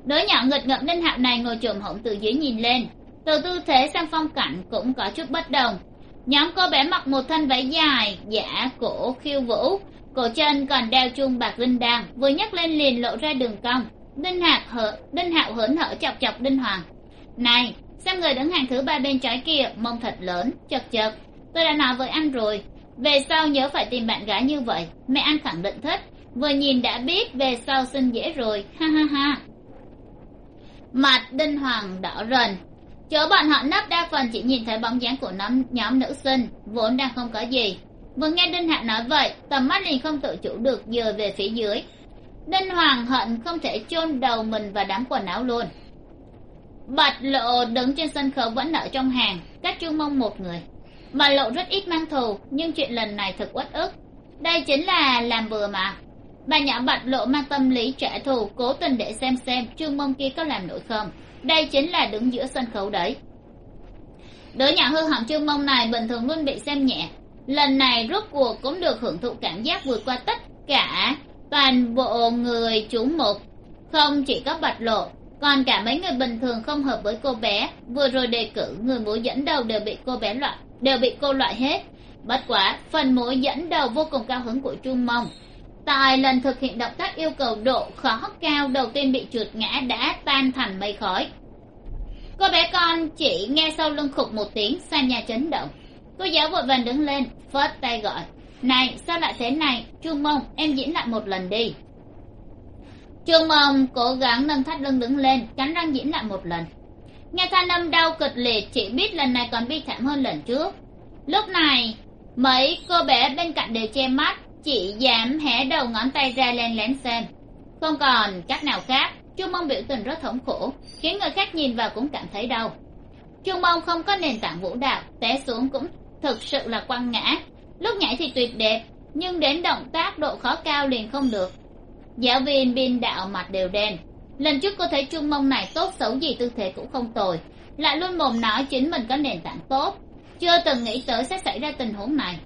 đứa nhỏ nghịch ngợm linh hạo này ngồi trồm hổm từ dưới nhìn lên. Từ tư thế sang phong cảnh cũng có chút bất đồng. Nhóm cô bé mặc một thân váy dài, giả, cổ, khiêu vũ. Cổ chân còn đeo chuông bạc linh đan, vừa nhấc lên liền lộ ra đường cong. Đinh hạc hở, đinh hạo hớn hở chọc chọc đinh hoàng. Này xem người đứng hàng thứ ba bên trái kia mông thật lớn, chật chật. Tôi đã nói với anh rồi. Về sau nhớ phải tìm bạn gái như vậy, mẹ anh khẳng định thích. Vừa nhìn đã biết về sau sinh dễ rồi, ha ha ha mặt đinh hoàng đỏ rần. Chỗ bọn họ nấp đa phần chỉ nhìn thấy bóng dáng của nhóm, nhóm nữ sinh vốn đang không có gì. Vừa nghe đinh hạ nói vậy tầm mắt liền không tự chủ được dừa về phía dưới. Đinh hoàng hận không thể chôn đầu mình và đám quần áo luôn. Bạch lộ đứng trên sân khấu vẫn ở trong hàng cách chu mông một người. Bạch lộ rất ít mang thù nhưng chuyện lần này thật uất ức. Đây chính là làm bừa mà bà nhã bạch lộ mang tâm lý trả thù, cố tình để xem xem trương mông kia có làm nổi không. Đây chính là đứng giữa sân khấu đấy. Đứa nhỏ hư hỏng trương mông này bình thường luôn bị xem nhẹ. Lần này rốt cuộc cũng được hưởng thụ cảm giác vượt qua tất cả toàn bộ người chúng một không chỉ có bạch lộ, còn cả mấy người bình thường không hợp với cô bé. Vừa rồi đề cử người mũi dẫn đầu đều bị cô bé loại, đều bị cô loại hết. Bất quá, phần mũi dẫn đầu vô cùng cao hứng của trung mông tại lần thực hiện động tác yêu cầu độ khó cao, đầu tiên bị trượt ngã đã tan thành mây khói. Cô bé con chỉ nghe sau lưng khục một tiếng sàn nhà chấn động. Cô giáo vội vàng đứng lên, phớt tay gọi, này, sao lại thế này? Trung mông, em diễn lại một lần đi. Trương mông cố gắng nâng thắt lưng đứng lên, cắn răng diễn lại một lần. Nghe thanh âm đau kịch liệt, chỉ biết lần này còn bi thảm hơn lần trước. Lúc này, mấy cô bé bên cạnh đều che mắt chị dám hé đầu ngón tay ra len lén xem. Không còn cách nào khác, trung mông biểu tình rất thống khổ, khiến người khác nhìn vào cũng cảm thấy đau. Trung mông không có nền tảng vũ đạo, té xuống cũng thực sự là quăng ngã. Lúc nhảy thì tuyệt đẹp, nhưng đến động tác độ khó cao liền không được. Giáo viên biên đạo mặt đều đen. Lần trước cô thấy trung mông này tốt xấu gì tư thế cũng không tồi, lại luôn mồm nói chính mình có nền tảng tốt. Chưa từng nghĩ tới sẽ xảy ra tình huống này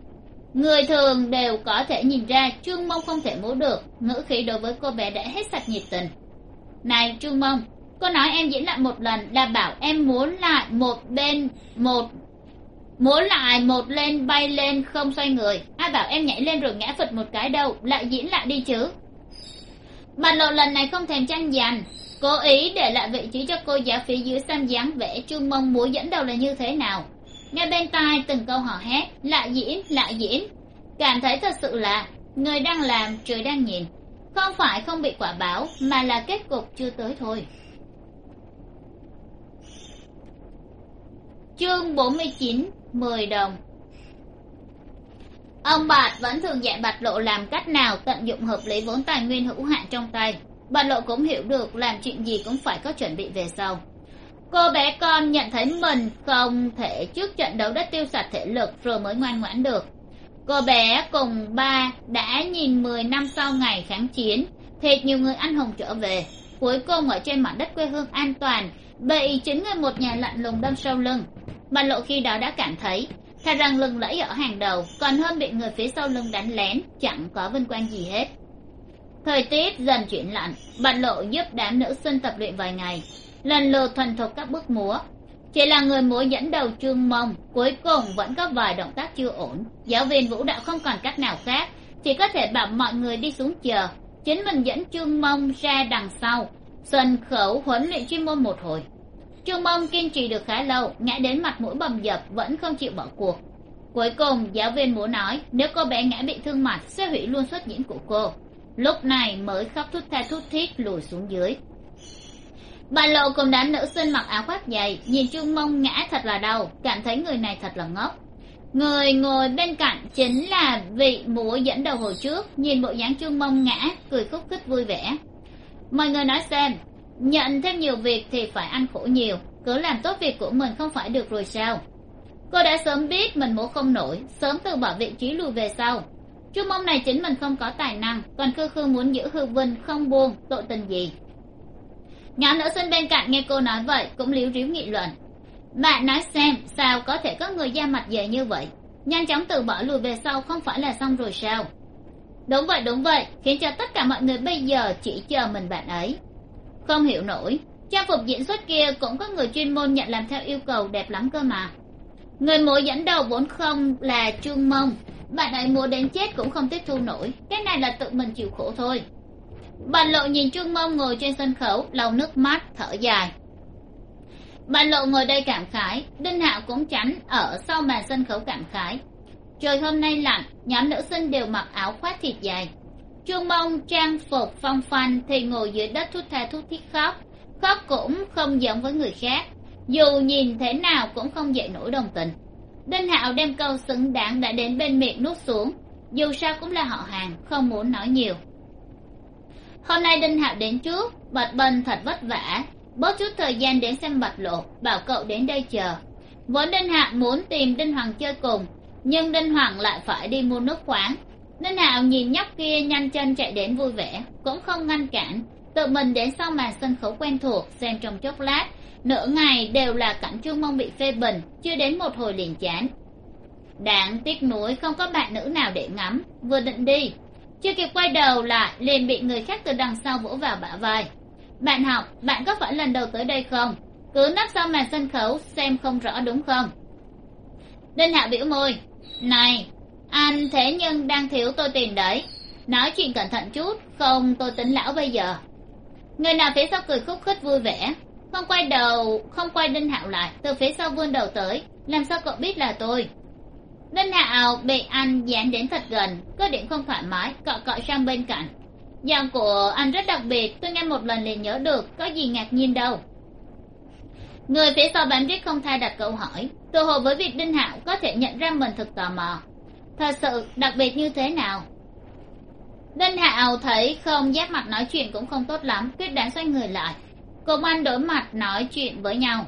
người thường đều có thể nhìn ra trương mông không thể múa được, ngữ khí đối với cô bé đã hết sạch nhiệt tình. Này, trương mông, cô nói em diễn lại một lần là bảo em muốn lại một bên, một múa lại một lên, bay lên, không xoay người. Ai bảo em nhảy lên rồi ngã phật một cái đâu, lại diễn lại đi chứ. Mà lộ lần này không thèm tranh giành cố ý để lại vị trí cho cô giáo phía dưới xem dáng vẽ trương mông múa dẫn đầu là như thế nào nghe bên tai từng câu hò hét lại diễn lại diễn cảm thấy thật sự lạ người đang làm, trời đang nhìn. Không phải không bị quả báo, mà là kết cục chưa tới thôi. Chương bốn mươi chín, mười đồng. Ông bạt vẫn thường dạy bạch lộ làm cách nào tận dụng hợp lý vốn tài nguyên hữu hạn trong tay. Bạch lộ cũng hiểu được làm chuyện gì cũng phải có chuẩn bị về sau cô bé con nhận thấy mình không thể trước trận đấu đã tiêu sạch thể lực rồi mới ngoan ngoãn được. Cô bé cùng ba đã nhìn mười năm sau ngày kháng chiến thiệt nhiều người anh hùng trở về. Cuối cùng ở trên mặt đất quê hương an toàn bị chính người một nhà lạnh lùng đâm sâu lưng. Mà lộ khi đó đã cảm thấy thà rằng lừng lẫy ở hàng đầu, còn hơn bị người phía sau lưng đánh lén, chẳng có vinh quang gì hết. Thời tiết dần chuyển lạnh bạn lộ giúp đám nữ sinh tập luyện vài ngày lần lượt thuần thục các bước múa. Chỉ là người múa dẫn đầu trương mông, cuối cùng vẫn có vài động tác chưa ổn. Giáo viên vũ đạo không còn cách nào khác, chỉ có thể bảo mọi người đi xuống chờ. Chính mình dẫn trương mông ra đằng sau. Sân khẩu huấn luyện chuyên môn một hồi. Trương mông kiên trì được khá lâu, ngã đến mặt mũi bầm dập, vẫn không chịu bỏ cuộc. Cuối cùng, giáo viên múa nói, nếu cô bé ngã bị thương mặt, sẽ hủy luôn xuất diễn của cô. Lúc này mới khóc thút tha thút thít lùi xuống dưới bà lộ cùng đám nữ sinh mặc áo khoác dày, nhìn trương mông ngã thật là đau, cảm thấy người này thật là ngốc. Người ngồi bên cạnh chính là vị múa dẫn đầu hồi trước, nhìn bộ dáng trương mông ngã, cười khúc khích vui vẻ. Mọi người nói xem, nhận thêm nhiều việc thì phải ăn khổ nhiều, cứ làm tốt việc của mình không phải được rồi sao? Cô đã sớm biết mình múa không nổi, sớm từ bỏ vị trí lùi về sau. Trương mông này chính mình không có tài năng, còn khư khư muốn giữ hư vinh không buông, tội tình gì? Nhóm nữ sinh bên cạnh nghe cô nói vậy cũng liếu ríu nghị luận. Bạn nói xem, sao có thể có người da mặt dày như vậy? Nhanh chóng từ bỏ lùi về sau không phải là xong rồi sao? Đúng vậy đúng vậy, khiến cho tất cả mọi người bây giờ chỉ chờ mình bạn ấy. Không hiểu nổi, trang phục diễn xuất kia cũng có người chuyên môn nhận làm theo yêu cầu đẹp lắm cơ mà. Người múa dẫn đầu vốn không là trương mông. Bạn ấy múa đến chết cũng không tiếp thu nổi, cái này là tự mình chịu khổ thôi bạn lộ nhìn trương mông ngồi trên sân khấu, lau nước mắt, thở dài. Bạn lộ ngồi đây cảm khái, đinh hạo cũng tránh ở sau màn sân khấu cảm khái. Trời hôm nay lạnh, nhóm nữ sinh đều mặc áo khoác thịt dài. Trương mông trang phục phong phanh thì ngồi dưới đất thút tha thút thiết khóc. Khóc cũng không giống với người khác, dù nhìn thế nào cũng không dậy nổi đồng tình. Đinh hạo đem câu xứng đáng đã đến bên miệng nuốt xuống, dù sao cũng là họ hàng, không muốn nói nhiều hôm nay đinh hạo đến trước, bạch bân thật vất vả. Bớt chút thời gian đến xem bạch lộ, bảo cậu đến đây chờ. Vốn đinh hạo muốn tìm đinh hoàng chơi cùng, nhưng đinh hoàng lại phải đi mua nước khoáng. Đinh hạo nhìn nhóc kia nhanh chân chạy đến vui vẻ, cũng không ngăn cản. Tự mình đến sau màn sân khấu quen thuộc, xem trong chốc lát. Nửa ngày đều là cảnh trương mông bị phê bình, chưa đến một hồi liền chán. Đáng tiếc nuối, không có bạn nữ nào để ngắm. Vừa định đi chưa kịp quay đầu lại liền bị người khác từ đằng sau vỗ vào bả vai. Bạn học, bạn có phải lần đầu tới đây không? Cứ nấp sau màn sân khấu xem không rõ đúng không? Đinh hạ biểu môi. Này, anh thế nhưng đang thiếu tôi tiền đấy. Nói chuyện cẩn thận chút, không tôi tính lão bây giờ. Người nào phía sau cười khúc khích vui vẻ. Không quay đầu, không quay đinh hạo lại, từ phía sau vươn đầu tới. Làm sao cậu biết là tôi? Đinh hạo bị anh dán đến thật gần cơ điểm không thoải mái, cọ cọ sang bên cạnh. Giọng của anh rất đặc biệt, tôi nghe một lần liền nhớ được, có gì ngạc nhiên đâu. Người phía sau bám rít không thay đặt câu hỏi tự hồ với việc đinh hạo có thể nhận ra mình thực tò mò. Thật sự, đặc biệt như thế nào? Đinh hạo thấy không giáp mặt nói chuyện cũng không tốt lắm, quyết đoán xoay người lại. Cùng anh đối mặt nói chuyện với nhau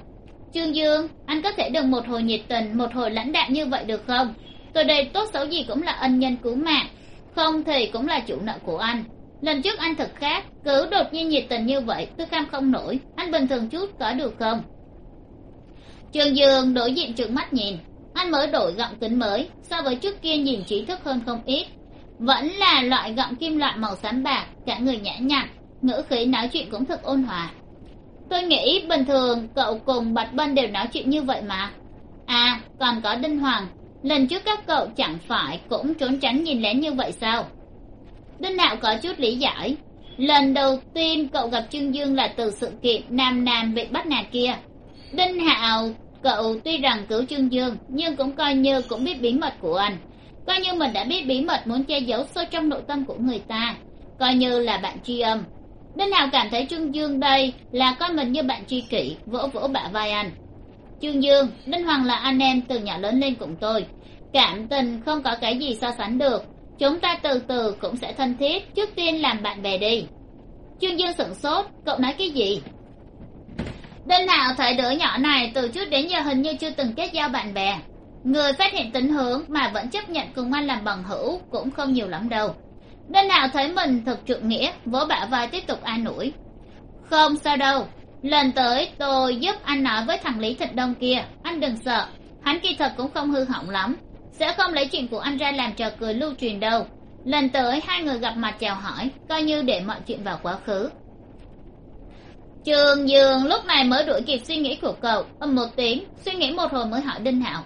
trương dương, anh có thể đừng một hồi nhiệt tình, một hồi lãnh đạm như vậy được không? Tôi đây tốt xấu gì cũng là ân nhân cứu mạng, không thì cũng là chủ nợ của anh. Lần trước anh thật khác, cứ đột nhiên nhiệt tình như vậy, tôi cam không nổi, anh bình thường chút có được không? Trương dương đối diện trừng mắt nhìn, anh mới đổi gọng kính mới, so với trước kia nhìn trí thức hơn không ít. Vẫn là loại gọng kim loại màu xám bạc, cả người nhã nhặn, ngữ khí nói chuyện cũng thật ôn hòa tôi nghĩ bình thường cậu cùng bạch bân đều nói chuyện như vậy mà. À còn có đinh hoàng, lần trước các cậu chẳng phải cũng trốn tránh nhìn lén như vậy sao? Đinh hạo có chút lý giải. Lần đầu tiên cậu gặp trương dương là từ sự kiện nam nam bị bắt nạt kia. Đinh hạo, cậu tuy rằng cứu trương dương, nhưng cũng coi như cũng biết bí mật của anh. Coi như mình đã biết bí mật muốn che giấu sâu trong nội tâm của người ta. Coi như là bạn tri âm đinh Hào cảm thấy trương dương đây là coi mình như bạn tri kỷ, vỗ vỗ bả vai anh. Trương dương, đinh hoàng là anh em từ nhỏ lớn lên cùng tôi. Cảm tình không có cái gì so sánh được. Chúng ta từ từ cũng sẽ thân thiết, trước tiên làm bạn bè đi. Trương dương sửng sốt, cậu nói cái gì? Đinh hạo thấy đứa nhỏ này từ trước đến giờ hình như chưa từng kết giao bạn bè. Người phát hiện tính hướng mà vẫn chấp nhận cùng anh làm bằng hữu cũng không nhiều lắm đâu đinh hạo thấy mình thực trượng nghĩa vỗ bả vai tiếp tục an ủi. Không sao đâu. Lần tới, tôi giúp anh nói với thằng lý thịnh đông kia. Anh đừng sợ. Hắn kỳ thật cũng không hư hỏng lắm. Sẽ không lấy chuyện của anh ra làm trò cười lưu truyền đâu. Lần tới, hai người gặp mặt chào hỏi, coi như để mọi chuyện vào quá khứ. Trường dương lúc này mới đuổi kịp suy nghĩ của cậu. Âm một tiếng, suy nghĩ một hồi mới hỏi đinh hạo.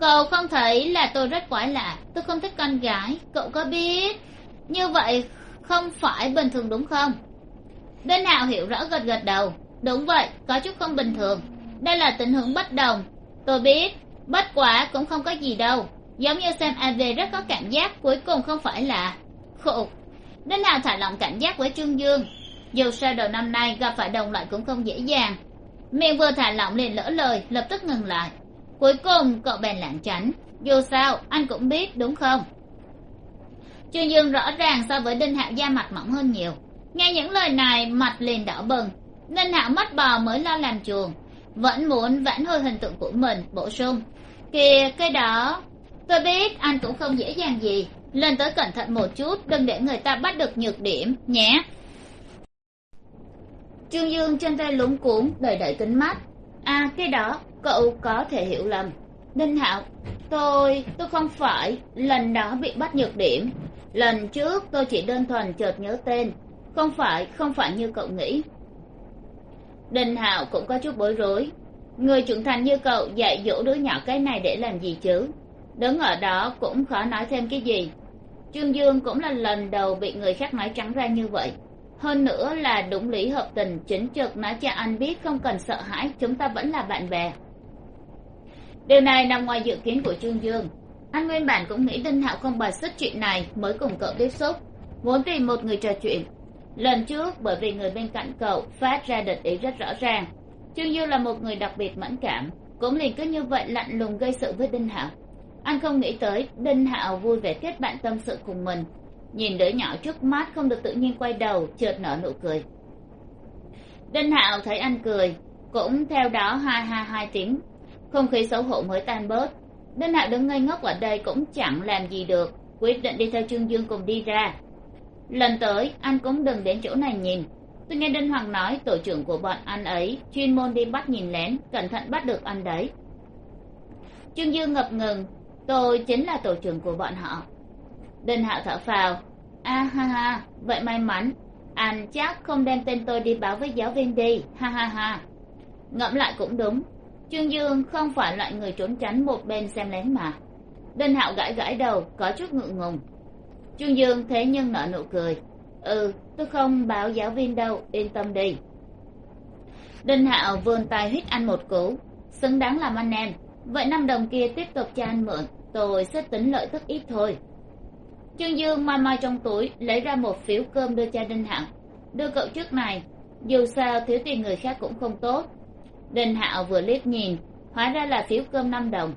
Cậu không thấy là tôi rất quái lạ. Tôi không thích con gái. Cậu có biết? Như vậy, không phải bình thường đúng không? Đinh hạo hiểu rõ gật gật đầu. Đúng vậy, có chút không bình thường. Đây là tình huống bất đồng. Tôi biết, bất quả cũng không có gì đâu. Giống như xem av rất có cảm giác cuối cùng không phải là khổ. Đinh hạo thả lỏng cảm giác với trương dương? Dù sao đầu năm nay gặp phải đồng loại cũng không dễ dàng. Miệng vừa thả lỏng liền lỡ lời, lập tức ngừng lại. Cuối cùng, cậu bèn lảng tránh. Dù sao, anh cũng biết đúng không? Trương dương rõ ràng so với đinh hạo da mặt mỏng hơn nhiều. Nghe những lời này, mặt liền đỏ bừng. Đinh hạo mất bò mới lo làm chuồng, vẫn muốn vãn hồi hình tượng của mình, bổ sung. Kìa, cái đó. Tôi biết anh cũng không dễ dàng gì. Lên tới cẩn thận một chút, đừng để người ta bắt được nhược điểm, nhé. Trương dương trên tay lúng cuốn đợi đợi kính mắt. À cái đó, cậu có thể hiểu lầm. Đinh hạo, tôi tôi không phải lần đó bị bắt nhược điểm lần trước tôi chỉ đơn thuần chợt nhớ tên. Không phải không phải như cậu nghĩ. Đình hạo cũng có chút bối rối. Người trưởng thành như cậu dạy dỗ đứa nhỏ cái này để làm gì chứ? Đứng ở đó cũng khó nói thêm cái gì. Trương dương cũng là lần đầu bị người khác nói trắng ra như vậy. Hơn nữa là đúng lý hợp tình chính trực nói cho anh biết không cần sợ hãi, chúng ta vẫn là bạn bè. Điều này nằm ngoài dự kiến của trương dương anh nguyên bản cũng nghĩ đinh hạo không bài xích chuyện này, mới cùng cậu tiếp xúc. Muốn tìm một người trò chuyện. Lần trước, bởi vì người bên cạnh cậu phát ra định ý rất rõ ràng. Trương dương là một người đặc biệt mẫn cảm, cũng liền cứ như vậy lạnh lùng gây sự với đinh hạo. Anh không nghĩ tới đinh hạo vui vẻ kết bạn tâm sự cùng mình. Nhìn đứa nhỏ trước mắt không được tự nhiên quay đầu, chợt nở nụ cười. Đinh hạo thấy anh cười, cũng theo đó hai hai hai tiếng. Không khí xấu hổ mới tan bớt đinh hạo đứng ngây ngốc ở đây cũng chẳng làm gì được, quyết định đi theo trương dương cùng đi ra. Lần tới, anh cũng đừng đến chỗ này nhìn. Tôi nghe đinh hoàng nói, tổ trưởng của bọn anh ấy chuyên môn đi bắt nhìn lén, cẩn thận bắt được anh đấy. Trương dương ngập ngừng, tôi chính là tổ trưởng của bọn họ. Đinh hạo thở phào, a ha ha, vậy may mắn, anh chắc không đem tên tôi đi báo với giáo viên đi, ha ha ha. Ngẫm lại cũng đúng trương dương không phải loại người trốn tránh một bên xem lén mà. Đinh hạo gãi gãi đầu, có chút ngượng ngùng. Trương dương thế nhưng nở nụ cười. Ừ tôi không báo giáo viên đâu, yên tâm đi. Đinh hạo vươn tay hít anh một cú xứng đáng làm anh em. Vậy năm đồng kia tiếp tục cho anh mượn. Tôi sẽ tính lợi tức ít thôi. Trương dương moi moi trong túi lấy ra một phiếu cơm đưa cho đinh hạo. Đưa cậu trước này. Dù sao, thiếu tiền người khác cũng không tốt đinh hạo vừa liếc nhìn, hóa ra là phiếu cơm năm đồng.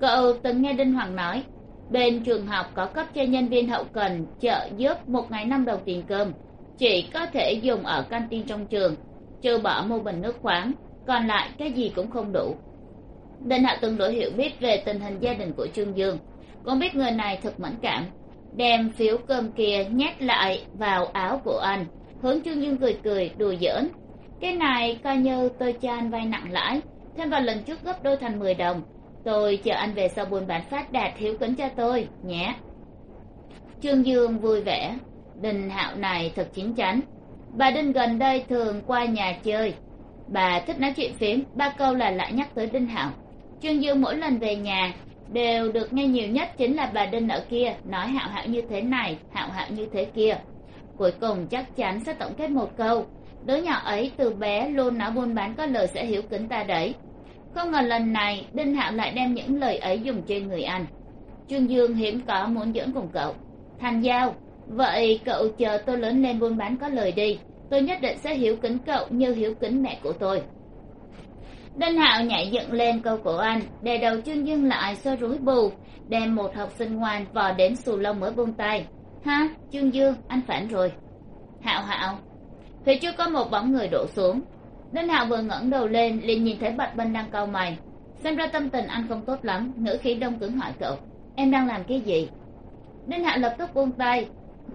Cậu từng nghe đinh hoàng nói, bên trường học có cấp cho nhân viên hậu cần trợ giúp một ngày năm đồng tiền cơm. Chỉ có thể dùng ở căn tin trong trường, trừ bỏ mua bình nước khoáng, còn lại cái gì cũng không đủ. Đinh hạo tương đối hiểu biết về tình hình gia đình của trương dương. Cũng biết người này thật mẫn cảm, đem phiếu cơm kia nhét lại vào áo của anh, hướng trương dương cười cười, đùa giỡn cái này coi như tôi cho anh vay nặng lãi, thêm vào lần trước gấp đôi thành mười đồng. Tôi chờ anh về sau buôn bán phát đạt thiếu kính cho tôi, nhé. Trương dương vui vẻ. Đinh hạo này thật chín chắn. Bà đinh gần đây thường qua nhà chơi. Bà thích nói chuyện phím ba câu là lại nhắc tới đinh hạo. Trương dương mỗi lần về nhà đều được nghe nhiều nhất chính là bà đinh ở kia, nói hạo hạo như thế này, hạo hạo như thế kia. Cuối cùng chắc chắn sẽ tổng kết một câu đứa nhỏ ấy từ bé luôn nói buôn bán có lời sẽ hiểu kính ta đấy. Không ngờ lần này, đinh hạo lại đem những lời ấy dùng trên người anh. Trương dương hiếm có muốn dẫn cùng cậu. Thành giao, vậy cậu chờ tôi lớn lên buôn bán có lời đi. Tôi nhất định sẽ hiểu kính cậu như hiểu kính mẹ của tôi. Đinh hạo nhảy dựng lên câu của anh đè đầu trương dương lại xoa rúi bù, đem một học sinh ngoan vò đến xù lông mới buông tay. Ha, trương dương, anh phản rồi. Hạo hạo phía trước có một bóng người đổ xuống. Đinh hạo vừa ngẩng đầu lên, liền nhìn thấy bạch bân đang cau mày. Xem ra tâm tình anh không tốt lắm, ngữ khí đông cứng hỏi cậu, em đang làm cái gì? Đinh hạo lập tức buông tay,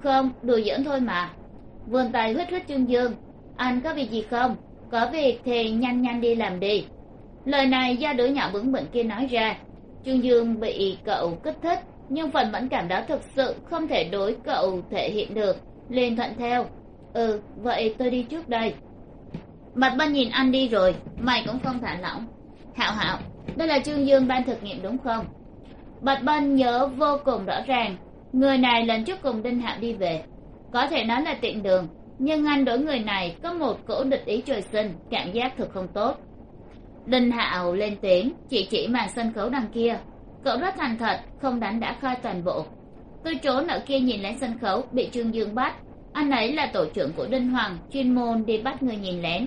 không, đùa giỡn thôi mà. Vườn tay huýt huýt trương dương, anh có việc gì không? Có việc thì nhanh nhanh đi làm đi. Lời này do đứa nhỏ bướng bỉnh kia nói ra. Trương dương bị cậu kích thích, nhưng phần mẫn cảm đó thực sự không thể đối cậu thể hiện được, liền thuận theo ừ vậy tôi đi trước đây. Mặt ban nhìn anh đi rồi, mày cũng không thả lỏng. Hạo hạo đây là trương dương ban thực nghiệm đúng không? Bạch ban nhớ vô cùng rõ ràng, người này lần trước cùng đinh hạo đi về. Có thể nói là tiện đường, nhưng anh đối người này có một cỗ địch ý trời sinh, cảm giác thực không tốt. Đinh hạo lên tiếng, chỉ chỉ màn sân khấu đằng kia. Cậu rất thành thật, không đánh đã khai toàn bộ. Tôi trốn ở kia nhìn lấy sân khấu, bị trương dương bắt anh ấy là tổ trưởng của đinh hoàng, chuyên môn đi bắt người nhìn lén.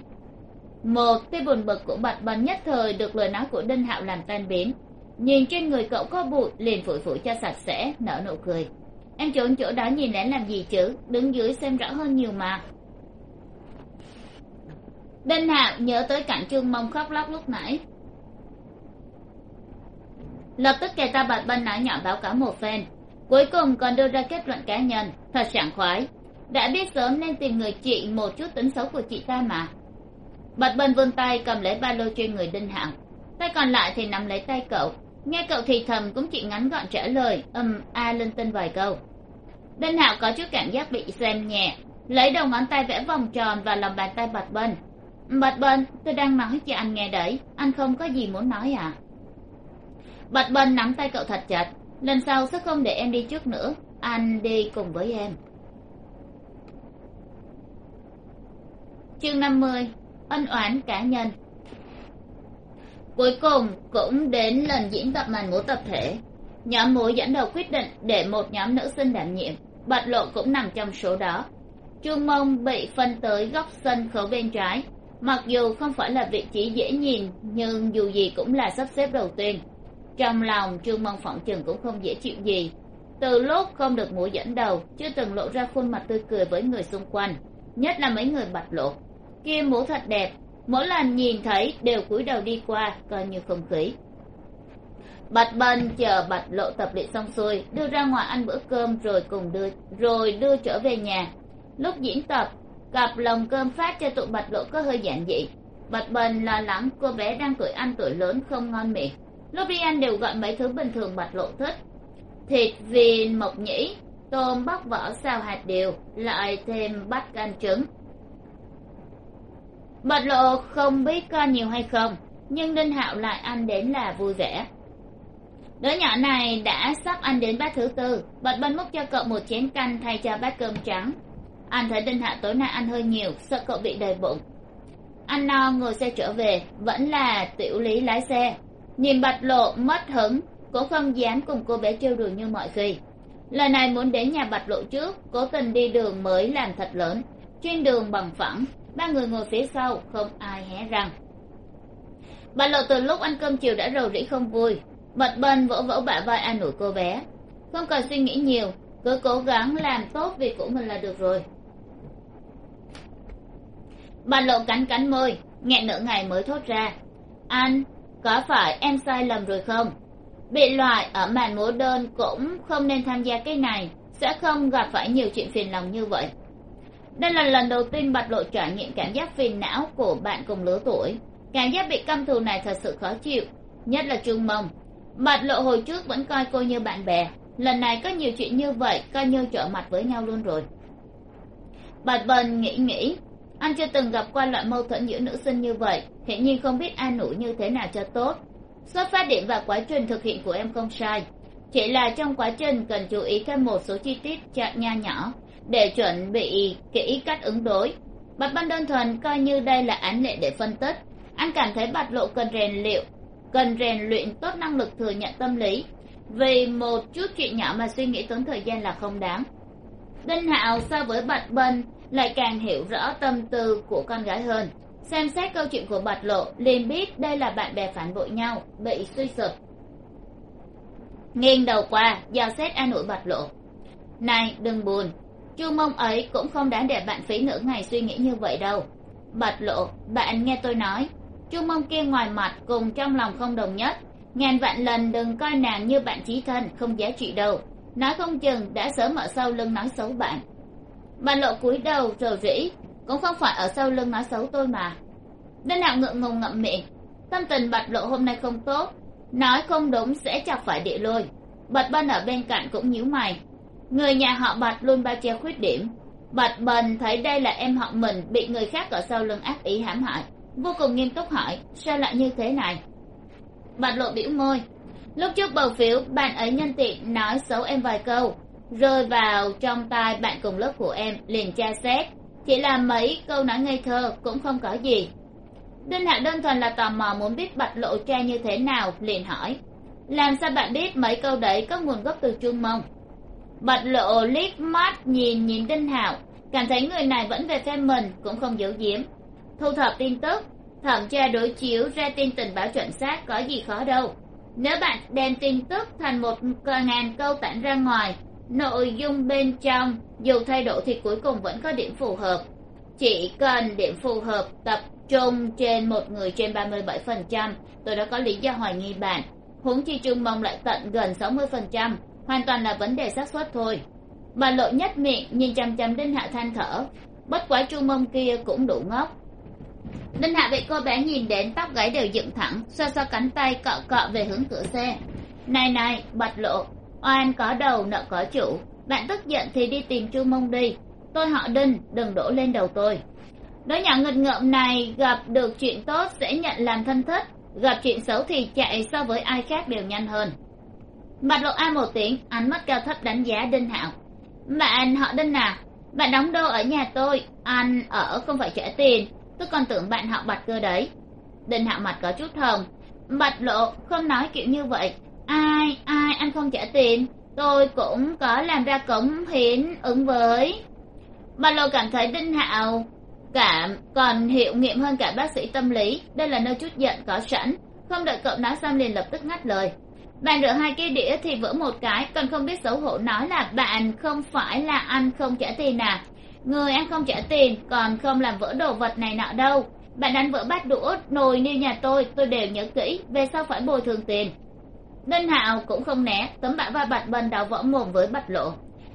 Một tia buồn bực của bạch bần nhất thời được lời nói của đinh hạo làm tan biến. Nhìn trên người cậu có bụi, liền phủi phủi cho sạch sẽ, nở nụ cười. Em trốn chỗ đó nhìn lén làm gì chứ? Đứng dưới xem rõ hơn nhiều mà. Đinh hạo nhớ tới cảnh trương mông khóc lóc lúc nãy. Lập tức kẻ ta bạch bân nói nhỏ báo cáo một phen. Cuối cùng còn đưa ra kết luận cá nhân. Thật sảng khoái đã biết sớm nên tìm người chị một chút tính xấu của chị ta mà. Bạch bần vươn tay cầm lấy ba lô trên người đinh hạo tay còn lại thì nắm lấy tay cậu. Nghe cậu thì thầm cũng chỉ ngắn gọn trả lời ầm a linh tinh vài câu. Đinh hạo có chút cảm giác bị xem nhẹ, lấy đầu ngón tay vẽ vòng tròn vào lòng bàn tay bạch bên. Bạch bên, tôi đang nói cho anh nghe đấy, anh không có gì muốn nói à. Bạch bên nắm tay cậu thật chặt, lần sau sẽ không để em đi trước nữa, anh đi cùng với em. Chương năm mươi, ân oán cá nhân. Cuối cùng cũng đến lần diễn tập màn múa tập thể. Nhóm múa dẫn đầu quyết định để một nhóm nữ sinh đảm nhiệm bạch lộ cũng nằm trong số đó. Trương mông bị phân tới góc sân khấu bên trái. Mặc dù không phải là vị trí dễ nhìn, nhưng dù gì cũng là sắp xếp đầu tiên. Trong lòng trương mông phỏng chừng cũng không dễ chịu gì. Từ lúc không được múa dẫn đầu, chưa từng lộ ra khuôn mặt tươi cười với người xung quanh, nhất là mấy người bạch lộ kia mũ thật đẹp. Mỗi lần nhìn thấy đều cúi đầu đi qua, coi như không khí. Bạch bân chờ bạch lộ tập luyện xong xuôi, đưa ra ngoài ăn bữa cơm rồi cùng đưa, rồi đưa trở về nhà. Lúc diễn tập, cặp lồng cơm phát cho tụi bạch lộ có hơi giản dị. Bạch bân lo lắng cô bé đang tuổi ăn tuổi lớn không ngon miệng. Lúc đi ăn đều gọi mấy thứ bình thường bạch lộ thích. Thịt viên mộc nhĩ, tôm, bóc vỏ, xào hạt điều, lại thêm bát canh trứng bạch lộ không biết con nhiều hay không, nhưng đinh hạo lại ăn đến là vui vẻ. Đứa nhỏ này đã sắp ăn đến bát thứ tư bạch bân múc cho cậu một chén canh thay cho bát cơm trắng. Anh thấy đinh hạo tối nay ăn hơi nhiều, sợ cậu bị đầy bụng. Ăn no ngồi xe trở về, vẫn là tiểu lý lái xe. Nhìn bạch lộ mất hứng cũng không dám cùng cô bé trêu đùa như mọi khi. Lần này muốn đến nhà bạch lộ trước, cố tình đi đường mới làm thật lớn trên đường bằng phẳng ba người ngồi phía sau, không ai hé răng. Bà lộ từ lúc ăn cơm chiều đã rầu rĩ không vui. Bật bần vỗ vỗ bả vai an ủi cô bé. Không cần suy nghĩ nhiều, cứ cố gắng làm tốt việc của mình là được rồi. Bà lộ cắn cắn môi, nghẹn nửa ngày mới thốt ra. Anh, có phải em sai lầm rồi không? Bị loại ở màn múa đơn cũng không nên tham gia cái này, sẽ không gặp phải nhiều chuyện phiền lòng như vậy đây là lần đầu tiên bạch lộ trải nghiệm cảm giác phiền não của bạn cùng lứa tuổi. Cảm giác bị căm thù này thật sự khó chịu, nhất là trương mông. Bạch lộ hồi trước vẫn coi cô như bạn bè, lần này có nhiều chuyện như vậy, coi như trở mặt với nhau luôn rồi. Bạch bần nghĩ nghĩ, anh chưa từng gặp qua loại mâu thuẫn giữa nữ sinh như vậy, hiển nhiên không biết an ủi như thế nào cho tốt. Xuất phát điểm và quá trình thực hiện của em không sai, chỉ là trong quá trình cần chú ý thêm một số chi tiết nha nhỏ để chuẩn bị kỹ cách ứng đối. Bạch ban đơn thuần coi như đây là án lệ để phân tích. Anh cảm thấy bạch lộ cần rèn liệu, cần rèn luyện tốt năng lực thừa nhận tâm lý. Vì một chút chuyện nhỏ mà suy nghĩ tốn thời gian là không đáng. Đinh hạo so với bạch bân lại càng hiểu rõ tâm tư của con gái hơn. Xem xét câu chuyện của bạch lộ, liền biết đây là bạn bè phản bội nhau, bị suy sụp. Nghiêng đầu qua giao xét an ủi bạch lộ. Này, đừng buồn chu mông ấy cũng không đáng để bạn phí nửa ngày suy nghĩ như vậy đâu. Bạch lộ, bạn nghe tôi nói. Chu mông kia ngoài mặt cùng trong lòng không đồng nhất. Ngàn vạn lần đừng coi nàng như bạn chí thân, không giá trị đâu. Nói không chừng đã sớm ở sau lưng nói xấu bạn. Bạch lộ cúi đầu rầu rĩ, cũng không phải ở sau lưng nói xấu tôi mà. Đinh hạo ngượng ngùng ngậm miệng. Tâm tình bạch lộ hôm nay không tốt. Nói không đúng sẽ chọc phải địa lôi. Bạch bân ở bên cạnh cũng nhíu mày người nhà họ bạch luôn bao che khuyết điểm. Bạch bần thấy đây là em họ mình, bị người khác ở sau lưng ác ý hãm hại. Vô cùng nghiêm túc hỏi, sao lại như thế này? Bạch lộ biểu môi. Lúc trước bầu phiếu, bạn ấy nhân tiện nói xấu em vài câu. Rơi vào trong tai bạn cùng lớp của em, liền tra xét. Chỉ là mấy câu nói ngây thơ, cũng không có gì. Đinh hạ đơn thuần là tò mò muốn biết bạch lộ tra như thế nào, liền hỏi. Làm sao bạn biết mấy câu đấy có nguồn gốc từ chuông mông? Bạch lộ liếc mắt nhìn nhìn đinh hạo. Cảm thấy người này vẫn về phe mình, cũng không giấu giếm. Thu thập tin tức, thẩm tra đối chiếu, ra tin tình báo chuẩn xác, có gì khó đâu. Nếu bạn đem tin tức thành một ngàn câu tản ra ngoài, nội dung bên trong, dù thay đổi thì cuối cùng vẫn có điểm phù hợp. Chỉ cần điểm phù hợp tập trung trên một người trên ba mươi bảy phần trăm, tôi đã có lý do hoài nghi bạn. Huống chi trung mong lại tận gần sáu mươi phần trăm hoàn toàn là vấn đề xác suất thôi. Bà lộ nhất miệng, nhìn chằm chằm đinh hạ than thở. Bất quá chu mông kia cũng đủ ngốc. Đinh hạ bị cô bé nhìn đến, tóc gáy đều dựng thẳng, xoa xoa cánh tay cọ cọ về hướng cửa xe. Này này, bạch lộ, oan có đầu nợ có chủ. Bạn tức giận thì đi tìm chu mông đi. Tôi họ đinh, đừng đổ lên đầu tôi. Đứa nhỏ nghịch ngợm này gặp được chuyện tốt sẽ nhận làm thân thích. Gặp chuyện xấu thì chạy so với ai khác đều nhanh hơn bạch lộ a một tiếng, ánh mắt cao thấp đánh giá đinh hạo. Bạn họ đinh à bạn đóng đô ở nhà tôi, anh ở không phải trả tiền. Tôi còn tưởng bạn họ bạch cơ đấy. Đinh hạo mặt có chút hồng. Bạch lộ, không nói kiểu như vậy. Ai ai, anh không trả tiền. Tôi cũng có làm ra cống hiến ứng với. Bạch lộ cảm thấy đinh hạo cảm còn hiệu nghiệm hơn cả bác sĩ tâm lý. Đây là nơi chút giận, có sẵn. Không đợi cậu nói xong liền lập tức ngắt lời bạn rửa hai cái đĩa thì vỡ một cái, còn không biết xấu hổ nói là bạn không phải là anh không trả tiền à? Người ăn không trả tiền, còn không làm vỡ đồ vật này nọ đâu. Bạn đánh vỡ bát đũa, nồi như nhà tôi tôi đều nhớ kỹ, về sau phải bồi thường tiền. Đinh hạo cũng không né, tấm bã và bạch bần đào võ mồm với bạch lộ.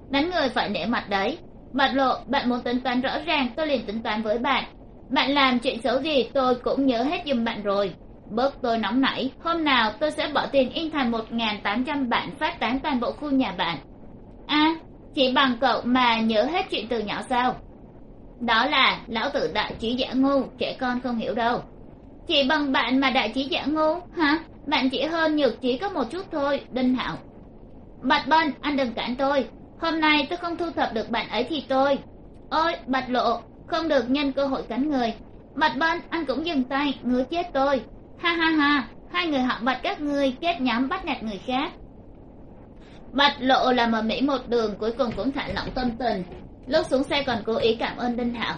Đánh người phải nể mặt đấy. Bạch lộ, bạn muốn tính toán rõ ràng, tôi liền tính toán với bạn. Bạn làm chuyện xấu gì, tôi cũng nhớ hết giùm bạn rồi bớt tôi nóng nảy. Hôm nào tôi sẽ bỏ tiền in thành một n tám trăm bản phát tán toàn bộ khu nhà bạn. A, chỉ bằng cậu mà nhớ hết chuyện từ nhỏ sao? Đó là lão tử đại trí giả ngu, trẻ con không hiểu đâu. Chỉ bằng bạn mà đại trí giả ngu, hả? Bạn chỉ hơn nhược trí có một chút thôi, đinh hạo bạch bân, anh đừng cản tôi. Hôm nay tôi không thu thập được bạn ấy thì tôi. Ôi, bạch lộ, không được nhân cơ hội cắn người. Bạch bân, anh cũng dừng tay, ngứa chết tôi ha ha ha. Hai người họ bạch các ngươi kết nhóm bắt nạt người khác. Bạch lộ là mờ mỹ một đường, cuối cùng cũng thả lỏng tâm tình. Lúc xuống xe còn cố ý cảm ơn đinh hạo.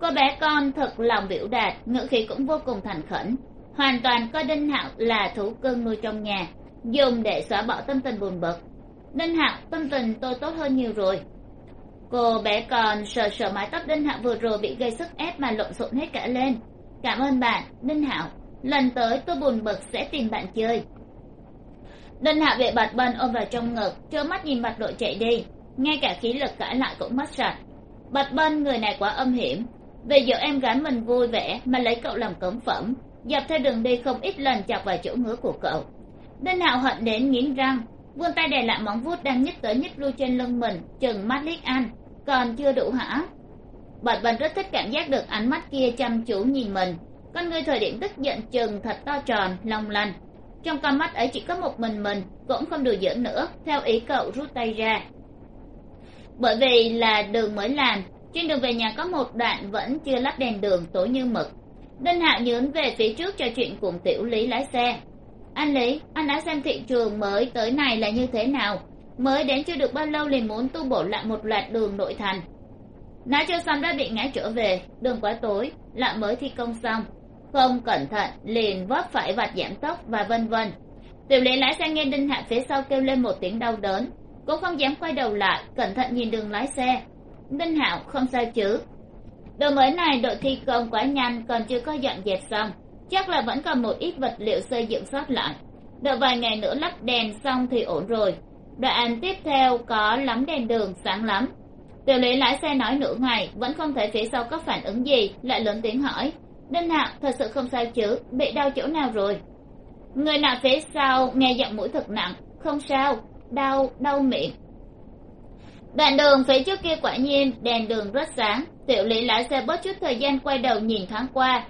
Cô bé con thật lòng biểu đạt, ngữ khí cũng vô cùng thành khẩn. Hoàn toàn coi đinh hạo là thú cưng nuôi trong nhà, dùng để xóa bỏ tâm tình buồn bực. Đinh hạo, tâm tình tôi tốt hơn nhiều rồi. Cô bé còn sờ sờ mái tóc đinh hạo vừa rồi bị gây sức ép mà lộn xộn hết cả lên. Cảm ơn bạn, đinh hạo lần tới tôi buồn bực sẽ tìm bạn chơi. Đinh Hạ vệ bạch bân ôm vào trong ngực trơ mắt nhìn bạch đội chạy đi. Ngay cả khí lực cãi lại cũng mất sạch. Bạch bân người này quá âm hiểm. Vì dỗ em gái mình vui vẻ mà lấy cậu làm cống phẩm, dọc theo đường đi không ít lần chọc vào chỗ ngứa của cậu. Đinh hạo hận đến nghiến răng, vươn tay đè lại móng vuốt đang nhích tới nhích lui trên lưng mình, chừng mắt liếc anh, còn chưa đủ hả? Bạch bân rất thích cảm giác được ánh mắt kia chăm chú nhìn mình con người thời điểm tức giận chừng thật to tròn, long lanh. Trong con mắt ấy chỉ có một mình mình, cũng không đùa giỡn nữa, theo ý cậu rút tay ra. Bởi vì là đường mới làm, trên đường về nhà có một đoạn vẫn chưa lắp đèn đường tối như mực. Đinh hạo nhớn về phía trước cho chuyện cùng tiểu lý lái xe. Anh lý, anh đã xem thị trường mới tới này là như thế nào? Mới đến chưa được bao lâu liền muốn tu bổ lại một loạt đường nội thành. Nói cho xong đã bị ngã trở về, đường quá tối lại mới thi công xong không cẩn thận, liền vấp phải vạt giảm tốc và vân vân. Tiểu lý lái xe nghe đinh hạ phía sau kêu lên một tiếng đau đớn. Cũng không dám quay đầu lại, cẩn thận nhìn đường lái xe. Đinh hạo không sao chứ? Đồ mới này đội thi công quá nhanh, còn chưa có dọn dẹp xong. Chắc là vẫn còn một ít vật liệu xây dựng sót lại. Đợi vài ngày nữa lắp đèn xong thì ổn rồi. Đoạn tiếp theo có lắm đèn đường sáng lắm. Tiểu lý lái xe nói nửa ngày, vẫn không thấy phía sau có phản ứng gì, lại lớn tiếng hỏi đinh hạo thật sự không sao chứ, bị đau chỗ nào rồi? Người nào phía sau nghe giọng mũi thật nặng, không sao, đau đau miệng. Đoạn đường phía trước kia quả nhiên đèn đường rất sáng, tiểu lý lái xe bớt chút thời gian quay đầu nhìn thoáng qua.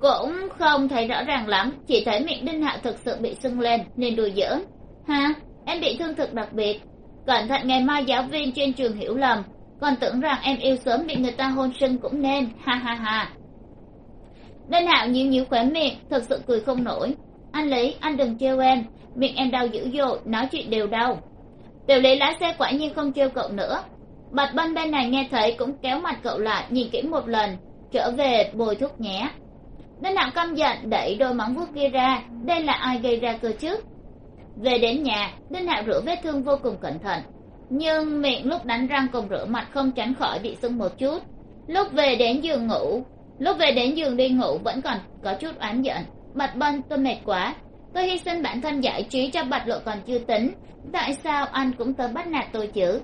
Cũng không thấy rõ ràng lắm, chỉ thấy miệng đinh hạo thực sự bị sưng lên, nên đùa giỡn. Ha em bị thương thực đặc biệt. Cẩn thận ngày mai giáo viên trên trường hiểu lầm. Còn tưởng rằng em yêu sớm bị người ta hôn sưng cũng nên, ha ha ha đinh hạo nhíu nhíu khóe miệng thực sự cười không nổi. Anh lý anh đừng trêu em. Miệng em đau dữ dội, nói chuyện đều đau. Tiểu lý lái xe quả nhiên không trêu cậu nữa. Bạch bân bên này nghe thấy cũng kéo mặt cậu lại, nhìn kỹ một lần, trở về bồi thuốc nhé. Đinh hạo căm giận, đẩy đôi móng vuốt kia ra. Đây là ai gây ra cơ chứ? Về đến nhà, đinh hạo rửa vết thương vô cùng cẩn thận. Nhưng miệng lúc đánh răng cùng rửa mặt không tránh khỏi bị sưng một chút. Lúc về đến giường ngủ lúc về đến giường đi ngủ vẫn còn có chút oán giận. Bạch bân tôi mệt quá. Tôi hy sinh bản thân giải trí cho bạch lộ còn chưa tính. Tại sao anh cũng tới bắt nạt tôi chứ?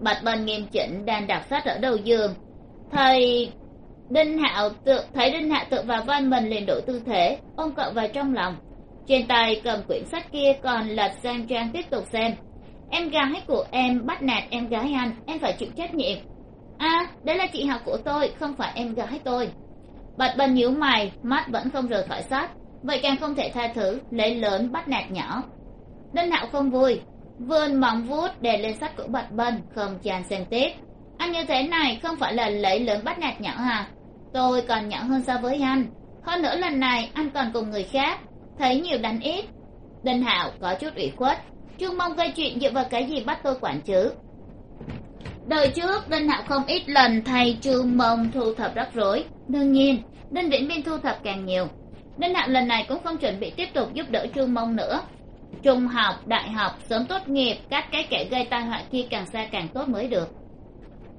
Bạch bân nghiêm chỉnh, đang đặt sách ở đầu giường. Thầy đinh hạo tự, thấy đinh hạo tự vào vai mình liền đổi tư thế. Ôm cậu vào trong lòng. Trên tay cầm quyển sách kia còn lật sang trang tiếp tục xem. Em gái của em bắt nạt em gái anh. Em phải chịu trách nhiệm. A, đấy là chị học của tôi không phải em gái tôi. Bạch bân nhíu mày mắt vẫn không rời khỏi sách vậy càng không thể tha thứ lấy lớn bắt nạt nhỏ. Đinh hạo không vui. Vươn móng vuốt đè lên sách của bạch bân không chàng xem tiếp. Anh như thế này không phải là lấy lớn bắt nạt nhỏ à tôi còn nhỏ hơn so với anh. Hơn nữa lần này anh còn cùng người khác. Thấy nhiều đánh ít. Đinh hạo có chút ủy khuất. Trương mong gây chuyện dựa vào cái gì bắt tôi quản chứ? Đời trước, đinh hạo không ít lần thay trương mông thu thập rắc rối. Đương nhiên, đinh viễn biên thu thập càng nhiều. Đinh hạo lần này cũng không chuẩn bị tiếp tục giúp đỡ trương mông nữa. Trung học, đại học, sớm tốt nghiệp, các cái kẻ gây tai họa kia càng xa càng tốt mới được.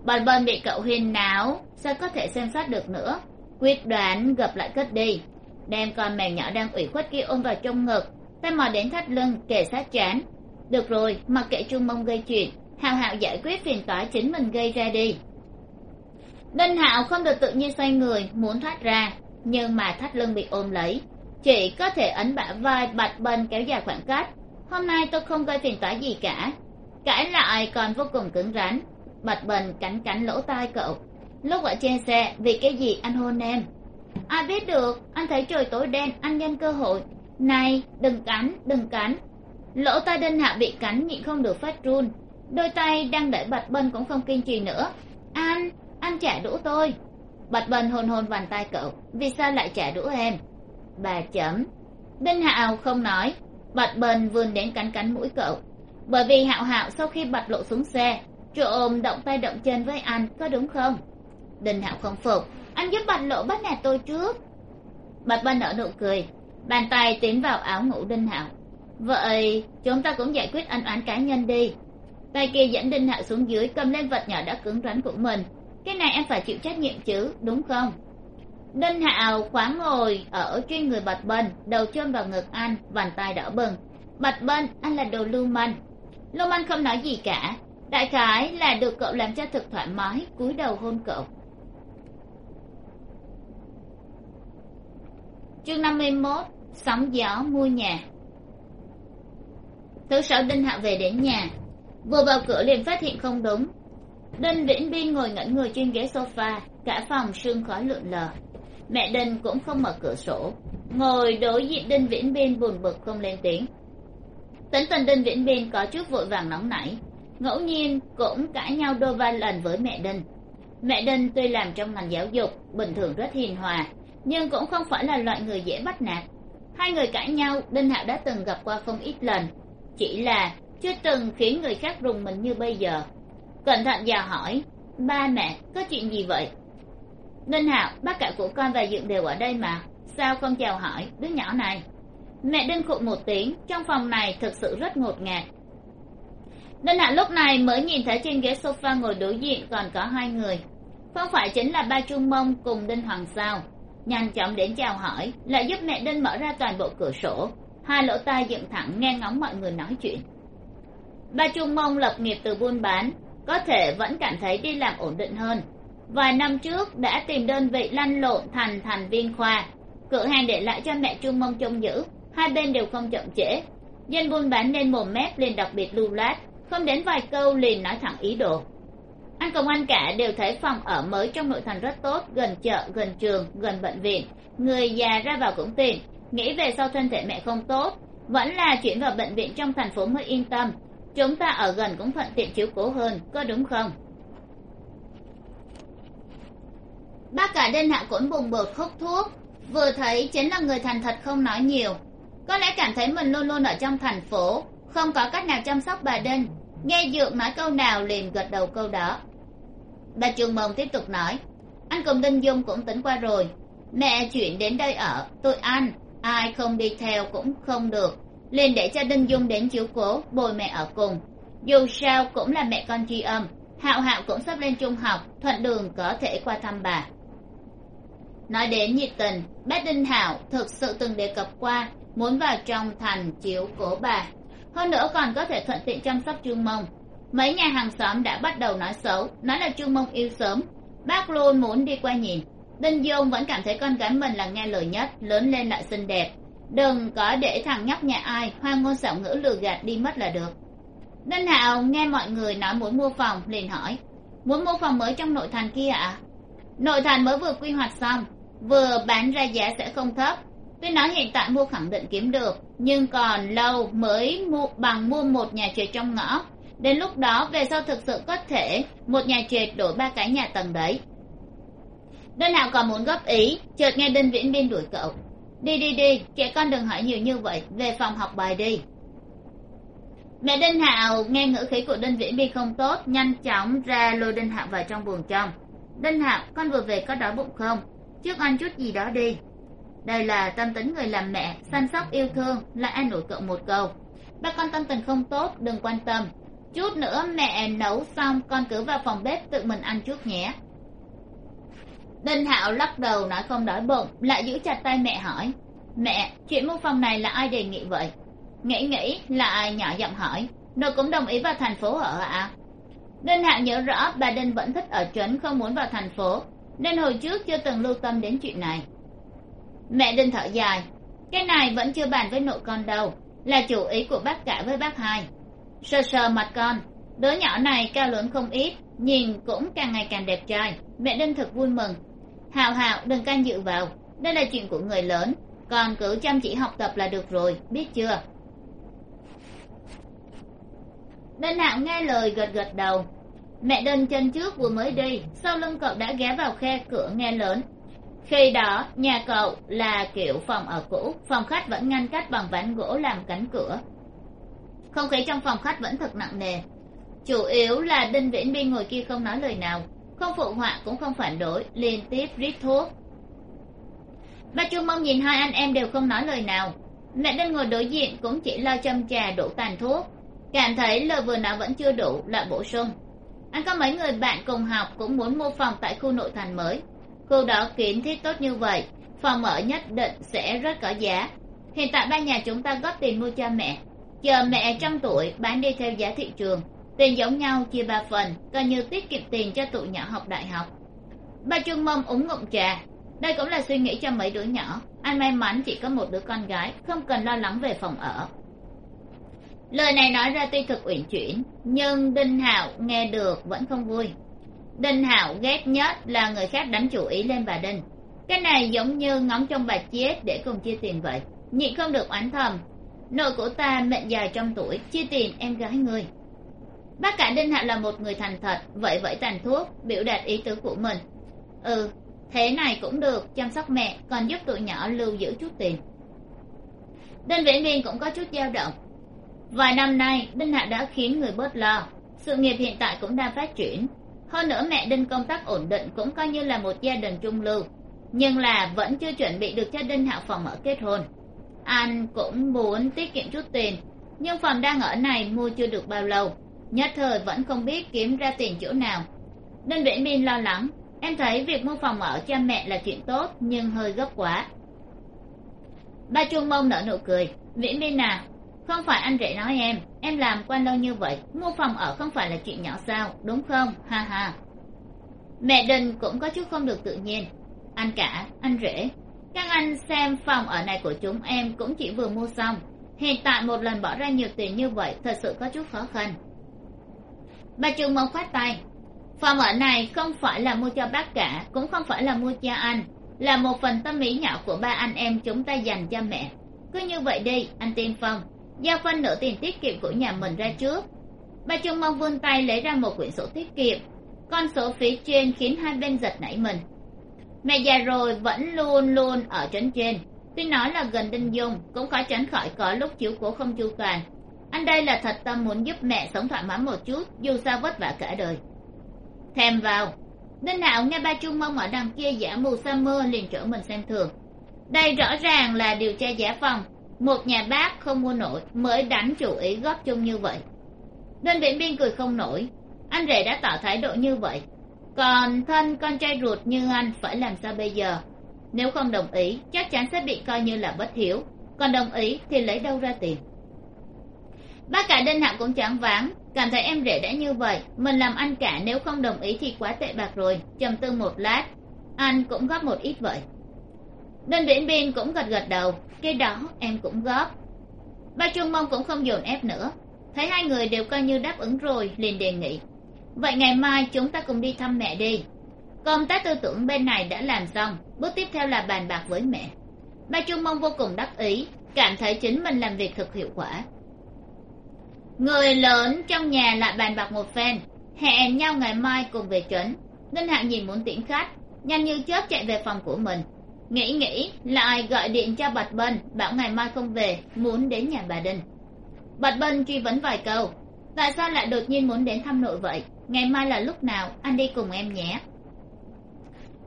Bần bần bị cậu huyên náo, sao có thể xem xét được nữa? Quyết đoán gập lại cất đi. Đem con mèo nhỏ đang ủy khuất kia ôm vào trong ngực, tay mò đến thắt lưng, kề sát chán. Được rồi, mặc kệ trung mông gây chuyện hào hạo giải quyết phiền toái chính mình gây ra đi. Đinh hạo không được tự nhiên xoay người, muốn thoát ra, nhưng mà thắt lưng bị ôm lấy. Chỉ có thể ấn bả vai bạch bân kéo dài khoảng cách. Hôm nay tôi không gây phiền toái gì cả. Cãi lại còn vô cùng cứng rắn. Bạch bần cắn cắn lỗ tai cậu. Lúc ở trên xe, vì cái gì anh hôn em? Ai biết được, anh thấy trời tối đen, anh nhân cơ hội. Này, đừng cắn đừng cắn. Lỗ tai đinh hạ bị cắn nhịn không được phát run đôi tay đang đẩy bạch bân cũng không kiên trì nữa. Anh anh trả đũa tôi. Bạch bân hôn hôn bàn tay cậu. Vì sao lại trả đũa em? Bà chấm. Đinh hạo không nói. Bạch bân vươn đến cắn cắn mũi cậu. Bởi vì hạo hạo sau khi bạch lộ xuống xe trộm động tay động chân với anh, có đúng không? Đinh hạo không phục. Anh giúp bạch lộ bắt nạt tôi trước. Bạch bân nở nụ cười. Bàn tay tiến vào áo ngủ đinh hạo vậy, chúng ta cũng giải quyết ân oán cá nhân đi tay kia dẫn đinh hạo xuống dưới, cầm lên vật nhỏ đã cứng rắn của mình. Cái này em phải chịu trách nhiệm chứ, đúng không? Đinh hạo khoáng ngồi ở trên người bạch bân, đầu chôn vào ngực anh, bàn tay đỏ bừng. Bạch bân, anh là đồ lưu manh. Lưu manh không nói gì cả. Đại khái là được cậu làm cho thực thoải mái, cúi đầu hôn cậu. Chương năm mươi mốt, sóng gió mua nhà. Thứ sáu, đinh hạ về đến nhà vừa vào cửa liền phát hiện không đúng. Đinh viễn biên ngồi ngẩn người trên ghế sofa, cả phòng sương khói lượn lờ. Mẹ đinh cũng không mở cửa sổ, ngồi đối diện đinh viễn biên buồn bực không lên tiếng. Tính tình đinh viễn biên có chút vội vàng nóng nảy, ngẫu nhiên cũng cãi nhau đôi ba lần với mẹ đinh. Mẹ đinh tuy làm trong ngành giáo dục, bình thường rất hiền hòa, nhưng cũng không phải là loại người dễ bắt nạt. Hai người cãi nhau, đinh hạo đã từng gặp qua không ít lần, chỉ là chưa từng khiến người khác rùng mình như bây giờ. Cẩn thận dò hỏi, ba mẹ, có chuyện gì vậy? Ninh hạo, bác cả của con và dượng đều ở đây mà, sao không chào hỏi đứa nhỏ này? Mẹ đinh khụ một tiếng, trong phòng này thực sự rất ngột ngạt. Đinh hạo lúc này mới nhìn thấy trên ghế sofa ngồi đối diện còn có hai người. Không phải chính là ba trung mông cùng đinh hoàng sao? Nhanh chóng đến chào hỏi, lại giúp mẹ đinh mở ra toàn bộ cửa sổ. Hai lỗ tai dựng thẳng, nghe ngóng mọi người nói chuyện ba trung mông lập nghiệp từ buôn bán, có thể vẫn cảm thấy đi làm ổn định hơn. Vài năm trước, đã tìm đơn vị lăn lộn thành thành viên khoa. Cửa hàng để lại cho mẹ trung mông trông giữ hai bên đều không chậm trễ. Dân buôn bán nên mồm mép liền đặc biệt lưu loát, không đến vài câu liền nói thẳng ý đồ. Anh cùng anh cả đều thấy phòng ở mới trong nội thành rất tốt, gần chợ, gần trường, gần bệnh viện. Người già ra vào cũng tiện, nghĩ về sau thân thể mẹ không tốt, vẫn là chuyển vào bệnh viện trong thành phố mới yên tâm chúng ta ở gần cũng thuận tiện chiếu cố hơn, có đúng không? Bác cả đinh hạ cũng bùng bột khóc thuốc. Vừa thấy chính là người thành thật không nói nhiều. Có lẽ cảm thấy mình luôn luôn ở trong thành phố, không có cách nào chăm sóc bà đinh. Nghe dượng nói câu nào liền gật đầu câu đó. Bà trường mông tiếp tục nói, anh cùng đinh dung cũng tính qua rồi. Mẹ chuyển đến đây ở, tôi ăn. Ai không đi theo cũng không được liền để cho đinh dung đến chiếu cố, bồi mẹ ở cùng. Dù sao cũng là mẹ con tri âm hạo hạo cũng sắp lên trung học, thuận đường có thể qua thăm bà. Nói đến nhiệt tình bác đinh hảo thực sự từng đề cập qua, muốn vào trong thành chiếu cố bà. Hơn nữa còn có thể thuận tiện chăm sóc trương mông. Mấy nhà hàng xóm đã bắt đầu nói xấu, nói là trương mông yêu sớm. Bác luôn muốn đi qua nhìn. Đinh dung vẫn cảm thấy con gái mình là nghe lời nhất, lớn lên lại xinh đẹp đừng có để thằng nhóc nhà ai hoa ngôn xảo ngữ lừa gạt đi mất là được. Đinh hạo nghe mọi người nói muốn mua phòng, liền hỏi. Muốn mua phòng mới trong nội thành kia ạ? À? nội thành mới vừa quy hoạch xong, vừa bán ra giá sẽ không thấp. Tuy nói hiện tại mua khẳng định kiếm được, nhưng còn lâu mới mua, bằng mua một nhà trệt trong ngõ. Đến lúc đó, về sau thực sự có thể một nhà trệt đổi ba cái nhà tầng đấy. Đinh hạo còn muốn góp ý, chợt nghe đinh viễn biên đuổi cậu đi đi đi, trẻ con đừng hỏi nhiều như vậy. Về phòng học bài đi. Mẹ đinh hạo nghe ngữ khí của đinh viễn bi không tốt, nhanh chóng ra lôi đinh hạo vào trong buồng trong. Đinh hạo, con vừa về có đói bụng không? Trước ăn chút gì đó đi. Đây là tâm tính người làm mẹ, săn sóc yêu thương lại an ủi cậu một câu. Ba con tâm tình không tốt, đừng quan tâm. Chút nữa mẹ nấu xong, con cứ vào phòng bếp tự mình ăn chút nhé đinh hạo lắc đầu nói không đói bụng, lại giữ chặt tay mẹ hỏi. Mẹ, chuyện mua phòng này là ai đề nghị vậy? Nghĩ nghĩ lại nhỏ giọng hỏi. Nội cũng đồng ý vào thành phố ở ạ. À? đinh hạo nhớ rõ bà đinh vẫn thích ở trấn, không muốn vào thành phố, nên hồi trước chưa từng lưu tâm đến chuyện này. Mẹ đinh thở dài, cái này vẫn chưa bàn với nội con đâu, là chủ ý của bác cả với bác hai. Sờ sờ mặt con, đứa nhỏ này cao lớn không ít, nhìn cũng càng ngày càng đẹp trai. Mẹ đinh thật vui mừng hào hào, đừng can dự vào. Đây là chuyện của người lớn. Còn cứ chăm chỉ học tập là được rồi, biết chưa? Đinh hạo nghe lời gật gật đầu. Mẹ đinh chân trước vừa mới đi, sau lưng cậu đã ghé vào khe cửa nghe lớn. Khi đó, nhà cậu là kiểu phòng ở cũ, phòng khách vẫn ngăn cách bằng ván gỗ làm cánh cửa. Không khí trong phòng khách vẫn thật nặng nề. Chủ yếu là đinh viễn Bi ngồi kia không nói lời nào không phụ họa cũng không phản đối, liên tiếp rít thuốc. Ba chu mong nhìn hai anh em đều không nói lời nào. Mẹ đang ngồi đối diện cũng chỉ lo châm trà đổ tàn thuốc. Cảm thấy lời vừa nói vẫn chưa đủ, lại bổ sung. Anh có mấy người bạn cùng học cũng muốn mua phòng tại khu nội thành mới. Khu đó kiến thiết tốt như vậy, phòng ở nhất định sẽ rất có giá. Hiện tại ba nhà chúng ta góp tiền mua cho mẹ. Chờ mẹ trăm tuổi bán đi theo giá thị trường tiền giống nhau chia ba phần, coi như tiết kiệm tiền cho tụi nhỏ học đại học. Bà trương mâm uống ngụm trà, đây cũng là suy nghĩ cho mấy đứa nhỏ. Anh may mắn chỉ có một đứa con gái, không cần lo lắng về phòng ở. Lời này nói ra tuy thực uyển chuyển, nhưng đinh hạo nghe được vẫn không vui. Đinh hạo ghét nhất là người khác đánh chủ ý lên bà đinh. Cái này giống như ngóng trong bà chết để cùng chia tiền vậy. Nhịn không được oán thầm, nội của ta mệnh dài trong tuổi, chia tiền em gái người bác cả đinh hạo là một người thành thật vậy vậy tàn thuốc, biểu đạt ý tứ của mình. Ừ thế này cũng được, chăm sóc mẹ, còn giúp tụi nhỏ lưu giữ chút tiền. Đinh viễn miên cũng có chút dao động. Vài năm nay, đinh hạ đã khiến người bớt lo, sự nghiệp hiện tại cũng đang phát triển. Hơn nữa mẹ đinh công tác ổn định cũng coi như là một gia đình trung lưu, nhưng là vẫn chưa chuẩn bị được cho đinh hạ phòng ở kết hôn. Anh cũng muốn tiết kiệm chút tiền, nhưng phòng đang ở này mua chưa được bao lâu nhất thời vẫn không biết kiếm ra tiền chỗ nào. Đinh viễn minh lo lắng, em thấy việc mua phòng ở cha mẹ là chuyện tốt, nhưng hơi gấp quá. Ba trung mông nở nụ cười viễn minh à không phải anh rể nói em em làm quan lâu như vậy, mua phòng ở không phải là chuyện nhỏ sao, đúng không? Ha ha. Mẹ đình cũng có chút không được tự nhiên. Anh cả, anh rể, các anh xem phòng ở này của chúng em cũng chỉ vừa mua xong. Hiện tại một lần bỏ ra nhiều tiền như vậy thật sự có chút khó khăn bà trường mông khoát tay. Phòng ở này không phải là mua cho bác cả, cũng không phải là mua cho anh. Là một phần tâm ý nhỏ của ba anh em chúng ta dành cho mẹ. Cứ như vậy đi, anh tiên phong. Giao phân nửa tiền tiết kiệm của nhà mình ra trước. Bà trung mong vươn tay lấy ra một quyển sổ tiết kiệm. Con số phía trên khiến hai bên giật nảy mình. Mẹ già rồi vẫn luôn luôn ở trấn trên. Tuy nói là gần đinh dung, cũng khó tránh khỏi có lúc chiếu cố không chu toàn anh đây là thật tâm muốn giúp mẹ sống thoải mái một chút, dù sao vất vả cả đời. Thèm vào. Đinh hạo nghe ba trung mông ở đằng kia giả mù sa mưa liền trở mình xem thường. Đây rõ ràng là điều tra giả phòng. Một nhà bác không mua nổi mới đánh chủ ý góp chung như vậy. Đơn viễn biên cười không nổi. Anh rể đã tỏ thái độ như vậy. Còn thân con trai ruột như anh phải làm sao bây giờ? Nếu không đồng ý, chắc chắn sẽ bị coi như là bất hiếu. Còn đồng ý thì lấy đâu ra tiền? Bác cả đinh hạo cũng choáng váng, cảm thấy em rể đã như vậy, mình làm anh cả nếu không đồng ý thì quá tệ bạc rồi, trầm tư một lát. Anh cũng góp một ít vậy. Đinh viễn biên cũng gật gật đầu, cái đó em cũng góp. Ba trung mông cũng không dồn ép nữa, thấy hai người đều coi như đáp ứng rồi, liền đề nghị. Vậy ngày mai chúng ta cùng đi thăm mẹ đi. Công tác tư tưởng bên này đã làm xong, bước tiếp theo là bàn bạc với mẹ. Ba trung mông vô cùng đắc ý, cảm thấy chính mình làm việc thực hiệu quả người lớn trong nhà lại bàn bạc một phen, hẹn nhau ngày mai cùng về trấn. Đinh Hạo nhìn muốn tiễn khách, nhanh như chớp chạy về phòng của mình. Nghĩ nghĩ lại gọi điện cho bạch bân, bảo ngày mai không về, muốn đến nhà bà đinh. Bạch bân truy vấn vài câu. Tại sao lại đột nhiên muốn đến thăm nội vậy? Ngày mai là lúc nào? Anh đi cùng em nhé.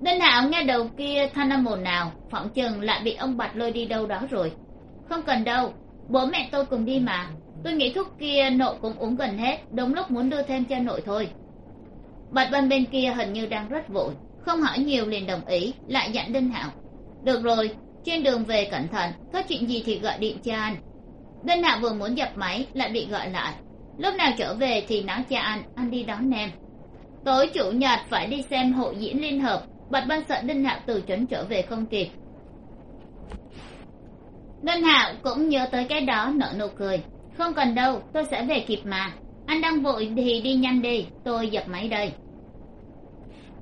Đinh hạo nghe đầu kia than âm ồn nào phỏng chừng lại bị ông bạch lôi đi đâu đó rồi. Không cần đâu, bố mẹ tôi cùng đi mà tôi nghĩ thuốc kia nội cũng uống gần hết, đúng lúc muốn đưa thêm cho nội thôi. Bạch bân bên kia hình như đang rất vội, không hỏi nhiều liền đồng ý, lại dặn đinh hạo. Được rồi, trên đường về cẩn thận, có chuyện gì thì gọi điện cho anh. Đinh hạo vừa muốn dập máy, lại bị gọi lại. Lúc nào trở về thì nói cho anh anh đi đón em. Tối chủ nhật phải đi xem hội diễn liên hợp, bạch bân sợ đinh hạo từ trấn trở về không kịp. Đinh hạo cũng nhớ tới cái đó, nở nụ cười không cần đâu, tôi sẽ về kịp mà. Anh đang vội thì đi nhanh đi, tôi dập máy đây.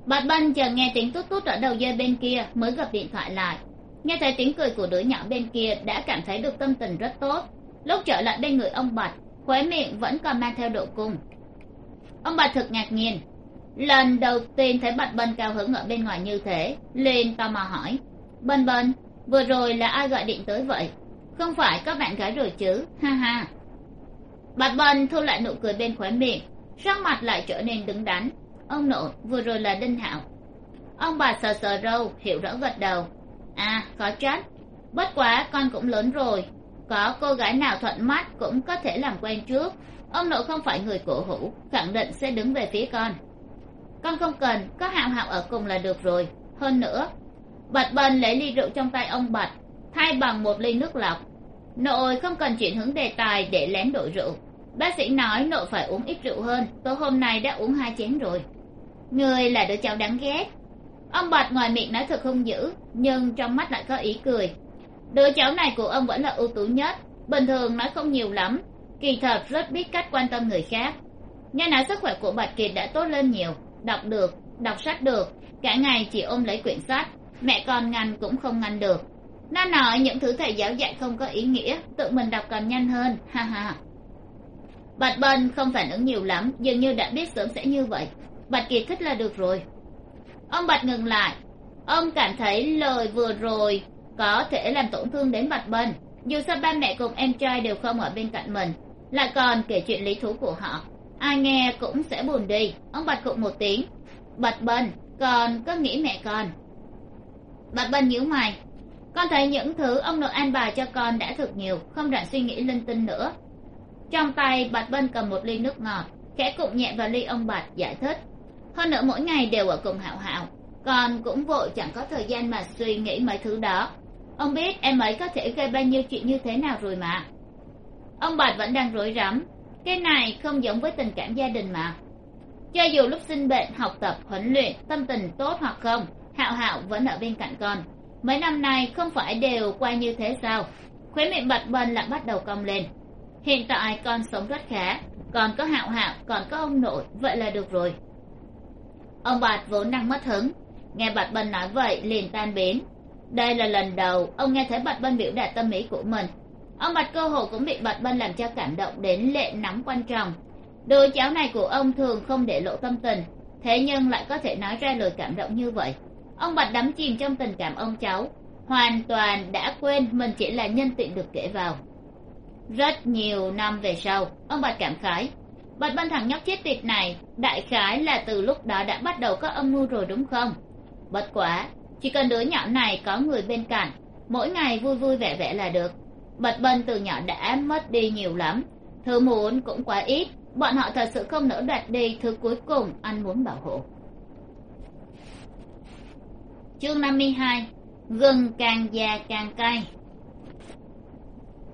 Bạch bân chờ nghe tiếng tút tút ở đầu dây bên kia mới gặp điện thoại lại. Nghe thấy tiếng cười của đứa nhỏ bên kia đã cảm thấy được tâm tình rất tốt. Lúc trở lại bên người ông bạch, khóe miệng vẫn còn mang theo độ cung. Ông bạch thực ngạc nhiên. Lần đầu tiên thấy bạch bân cao hứng ở bên ngoài như thế, liền tò mò hỏi. Bân bân, vừa rồi là ai gọi điện tới vậy? Không phải có bạn gái rồi chứ? Ha ha bạch bân thu lại nụ cười bên khóe miệng, sắc mặt lại trở nên đứng đắn. Ông nội vừa rồi là đinh hạo. Ông bà sờ sờ râu, hiểu rõ gật đầu. À có trách bất quá con cũng lớn rồi. Có cô gái nào thuận mắt cũng có thể làm quen trước. Ông nội không phải người cổ hủ, khẳng định sẽ đứng về phía con. Con không cần, có hạo hạo ở cùng là được rồi. Hơn nữa bạch bần lấy ly rượu trong tay ông bạch, thay bằng một ly nước lọc. Nội không cần chuyển hướng đề tài để lén đổi rượu bác sĩ nói nội phải uống ít rượu hơn, tối hôm nay đã uống hai chén rồi. Người là đứa cháu đáng ghét. Ông bạch ngoài miệng nói thật hung dữ, nhưng trong mắt lại có ý cười. Đứa cháu này của ông vẫn là ưu tú nhất, bình thường nói không nhiều lắm, kỳ thật rất biết cách quan tâm người khác. Nghe nói sức khỏe của bạch kiệt đã tốt lên nhiều, đọc được, đọc sách được, cả ngày chỉ ôm lấy quyển sách, mẹ còn ngăn cũng không ngăn được. Nó nói những thứ thầy giáo dạy không có ý nghĩa, tự mình đọc còn nhanh hơn, ha ha bạch bân không phản ứng nhiều lắm, dường như đã biết sớm sẽ như vậy. Bạch kiệt thích là được rồi. Ông bạch ngừng lại. Ông cảm thấy lời vừa rồi có thể làm tổn thương đến bạch bân. Dù sao ba mẹ cùng em trai đều không ở bên cạnh mình, lại còn kể chuyện lý thú của họ. Ai nghe cũng sẽ buồn đi. Ông bạch cụng một tiếng. Bạch bân còn có nghĩ mẹ con? Bạch bân nhíu mày. Con thấy những thứ ông nội an bài cho con đã thực nhiều, không rảnh suy nghĩ linh tinh nữa trong tay, bạch bân cầm một ly nước ngọt, khẽ cụng nhẹ vào ly ông bạch, giải thích. Hơn nữa mỗi ngày đều ở cùng hạo hạo còn cũng vội chẳng có thời gian mà suy nghĩ mấy thứ đó. Ông biết em ấy có thể gây bao nhiêu chuyện như thế nào rồi mà. Ông bạch vẫn đang rối rắm, cái này không giống với tình cảm gia đình mà. Cho dù lúc sinh bệnh, học tập, huấn luyện, tâm tình tốt hoặc không, hạo hạo vẫn ở bên cạnh con. Mấy năm nay không phải đều qua như thế sao? Khóe miệng bạch bần lại bắt đầu cong lên hiện tại con sống rất khá, còn có hạo hạo, còn có ông nội, vậy là được rồi. Ông bạch vốn đang mất hứng, nghe bạch bân nói vậy liền tan biến. Đây là lần đầu ông nghe thấy bạch bân biểu đạt tâm ý của mình. Ông bạch cơ hồ cũng bị bạch bân làm cho cảm động đến lệ nóng quan trọng đứa cháu này của ông thường không để lộ tâm tình, thế nhưng lại có thể nói ra lời cảm động như vậy. Ông bạch đắm chìm trong tình cảm ông cháu, hoàn toàn đã quên mình chỉ là nhân tiện được kể vào rất nhiều năm về sau, ông bạch cảm khái, bạch bân thằng nhóc chết tiệt này, đại khái là từ lúc đó đã bắt đầu có âm mưu rồi đúng không? Bất quá, chỉ cần đứa nhỏ này có người bên cạnh, mỗi ngày vui vui vẻ vẻ là được. Bạch bân từ nhỏ đã mất đi nhiều lắm, thứ muốn cũng quá ít, bọn họ thật sự không nỡ đoạt đi thứ cuối cùng anh muốn bảo hộ. Chương năm mươi hai, gừng càng già càng cay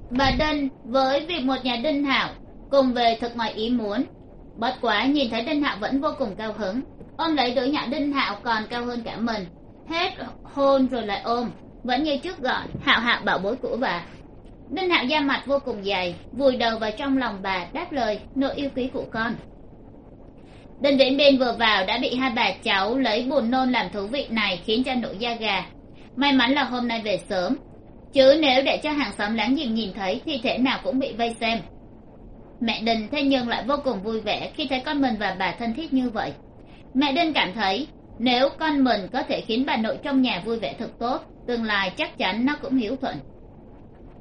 bà đinh với việc một nhà đinh hạo cùng về thật ngoài ý muốn. Bất quá nhìn thấy đinh hạo vẫn vô cùng cao hứng. Ôm lấy đứa nhỏ đinh hạo còn cao hơn cả mình. Hết hôn rồi lại ôm, vẫn như trước gọi, hạo hạo bảo bối của bà đinh hạo da mặt vô cùng dày, vùi đầu vào trong lòng bà, đáp lời, nỗi yêu quý của con. Đinh viễn biên vừa vào đã bị hai bà cháu lấy buồn nôn làm thú vị này khiến cho nổi da gà. May mắn là hôm nay về sớm chứ nếu để cho hàng xóm láng giềng nhìn thấy thì thể nào cũng bị vây xem. Mẹ đinh thế nhưng lại vô cùng vui vẻ khi thấy con mình và bà thân thiết như vậy. Mẹ đinh cảm thấy nếu con mình có thể khiến bà nội trong nhà vui vẻ thật tốt, tương lai chắc chắn nó cũng hiếu thuận.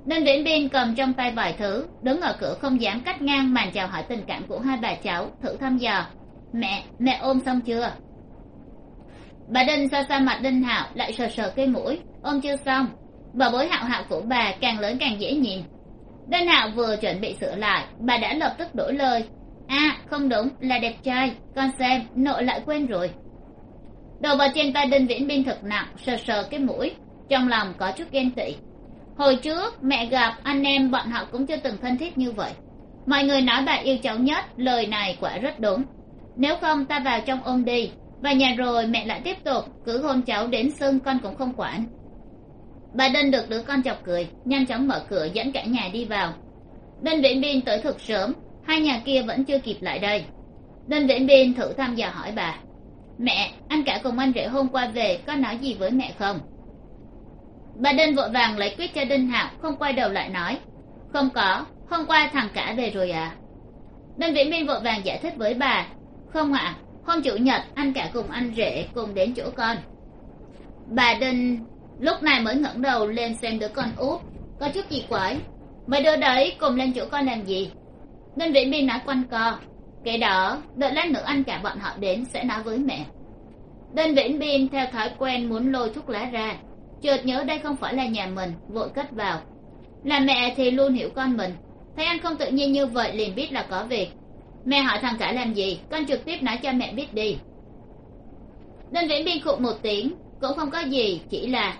Đinh viễn biên cầm trong tay vài thứ, đứng ở cửa không dám cắt ngang màn chào hỏi tình cảm của hai bà cháu, thử thăm dò. Mẹ mẹ ôm xong chưa? Bà đinh xa xa mặt đinh hạo, lại sờ sờ cây mũi. Ôm chưa xong? Bà bối hạo hạo của bà càng lớn càng dễ nhìn. Đơn hạo vừa chuẩn bị sửa lại, bà đã lập tức đổi lời. À không đúng, là đẹp trai. Con xem, nội lại quên rồi. Đầu vào trên tay đinh viễn biên thật nặng, sờ sờ cái mũi. Trong lòng có chút ghen tị. Hồi trước, mẹ gặp anh em bọn họ cũng chưa từng thân thiết như vậy. Mọi người nói bà yêu cháu nhất, lời này quả rất đúng. Nếu không, ta vào trong ôm đi. Và nhà rồi mẹ lại tiếp tục, cứ hôn cháu đến sưng con cũng không quản bà đinh được đứa con chọc cười, nhanh chóng mở cửa dẫn cả nhà đi vào. Đinh viễn biên tới thực sớm, hai nhà kia vẫn chưa kịp lại đây. Đinh viễn biên thử thăm dò hỏi bà, mẹ, anh cả cùng anh rể hôm qua về có nói gì với mẹ không? Bà đinh vội vàng lấy quyết cho đinh hạo, không quay đầu lại nói, không có, hôm qua thằng cả về rồi à? Đinh viễn biên vội vàng giải thích với bà, không ạ, hôm chủ nhật anh cả cùng anh rể cùng đến chỗ con. Bà đinh lúc này mới ngẩng đầu lên xem đứa con út. Có chút kỳ quái. Mấy đứa đấy cùng lên chỗ con làm gì? Đinh viễn bi nói quanh co. Cái đó, đợi lát nữa anh cả bọn họ đến sẽ nói với mẹ. Đinh viễn bin theo thói quen muốn lôi thuốc lá ra. Chợt nhớ đây không phải là nhà mình, vội cất vào. Là mẹ thì luôn hiểu con mình. Thấy anh không tự nhiên như vậy liền biết là có việc. Mẹ hỏi thằng cả làm gì, con trực tiếp nói cho mẹ biết đi. Đinh viễn bin khụ một tiếng, cũng không có gì, chỉ là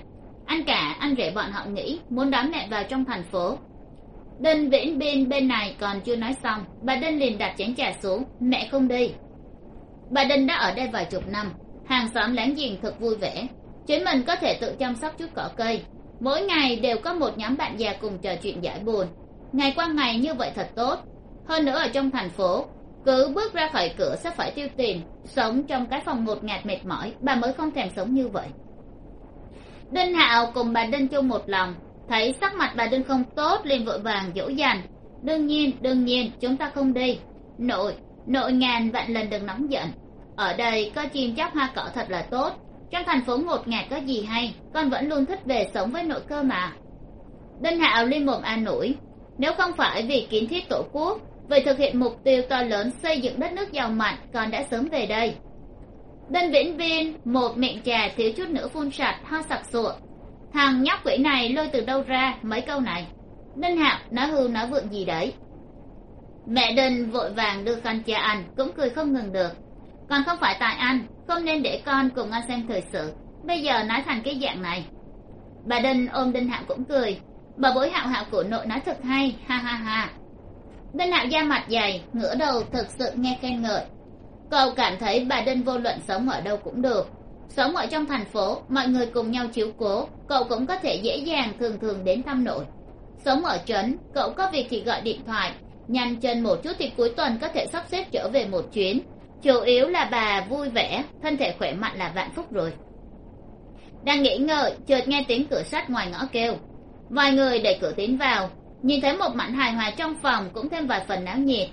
anh cả, anh rể bọn họ nghĩ muốn đón mẹ vào trong thành phố. Đinh viễn bên bên này còn chưa nói xong, bà đinh liền đặt chén trà xuống, mẹ không đi. Bà đinh đã ở đây vài chục năm, hàng xóm láng giềng thật vui vẻ. Chính mình có thể tự chăm sóc chút cỏ cây. Mỗi ngày đều có một nhóm bạn già cùng trò chuyện giải buồn. Ngày qua ngày như vậy thật tốt. Hơn nữa ở trong thành phố, cứ bước ra khỏi cửa sẽ phải tiêu tiền, sống trong cái phòng ngột ngạt mệt mỏi, bà mới không thèm sống như vậy đinh hạo cùng bà đinh chung một lòng, thấy sắc mặt bà đinh không tốt liền vội vàng dỗ dành. Đương nhiên đương nhiên, chúng ta không đi. Nội nội ngàn vạn lần đừng nóng giận. Ở đây có chim chóc hoa cỏ thật là tốt. Trong thành phố ngột ngạt có gì hay, con vẫn luôn thích về sống với nội cơ mà. Đinh hạo liên mồm an ủi, nếu không phải vì kiến thiết tổ quốc, vì thực hiện mục tiêu to lớn xây dựng đất nước giàu mạnh, con đã sớm về đây đinh viễn viên, một miệng trà thiếu chút nữa phun sạch, ho sặc sụa. Thằng nhóc quỷ này lôi từ đâu ra, mấy câu này. Đinh hạo nói hư nói vượng gì đấy? Mẹ đinh vội vàng đưa khăn cha anh, cũng cười không ngừng được. Còn không phải tại anh, không nên để con cùng anh xem thời sự. Bây giờ nói thành cái dạng này. Bà đinh ôm đinh hạo cũng cười. Bà bối hạo hạo của nội nói thật hay, ha ha ha. Đinh hạo da mặt dày, ngửa đầu thực sự nghe khen ngợi cậu cảm thấy bà đinh vô luận sống ở đâu cũng được. Sống ở trong thành phố, mọi người cùng nhau chiếu cố, cậu cũng có thể dễ dàng thường thường đến thăm nội. Sống ở trấn, cậu có việc thì gọi điện thoại. Nhanh chân một chút thì cuối tuần có thể sắp xếp trở về một chuyến. Chủ yếu là bà vui vẻ, thân thể khỏe mạnh là vạn phúc rồi. Đang nghĩ ngợi, chợt nghe tiếng cửa sắt ngoài ngõ kêu. Vài người đẩy cửa tiến vào. Nhìn thấy một mảnh hài hòa trong phòng cũng thêm vài phần náo nhiệt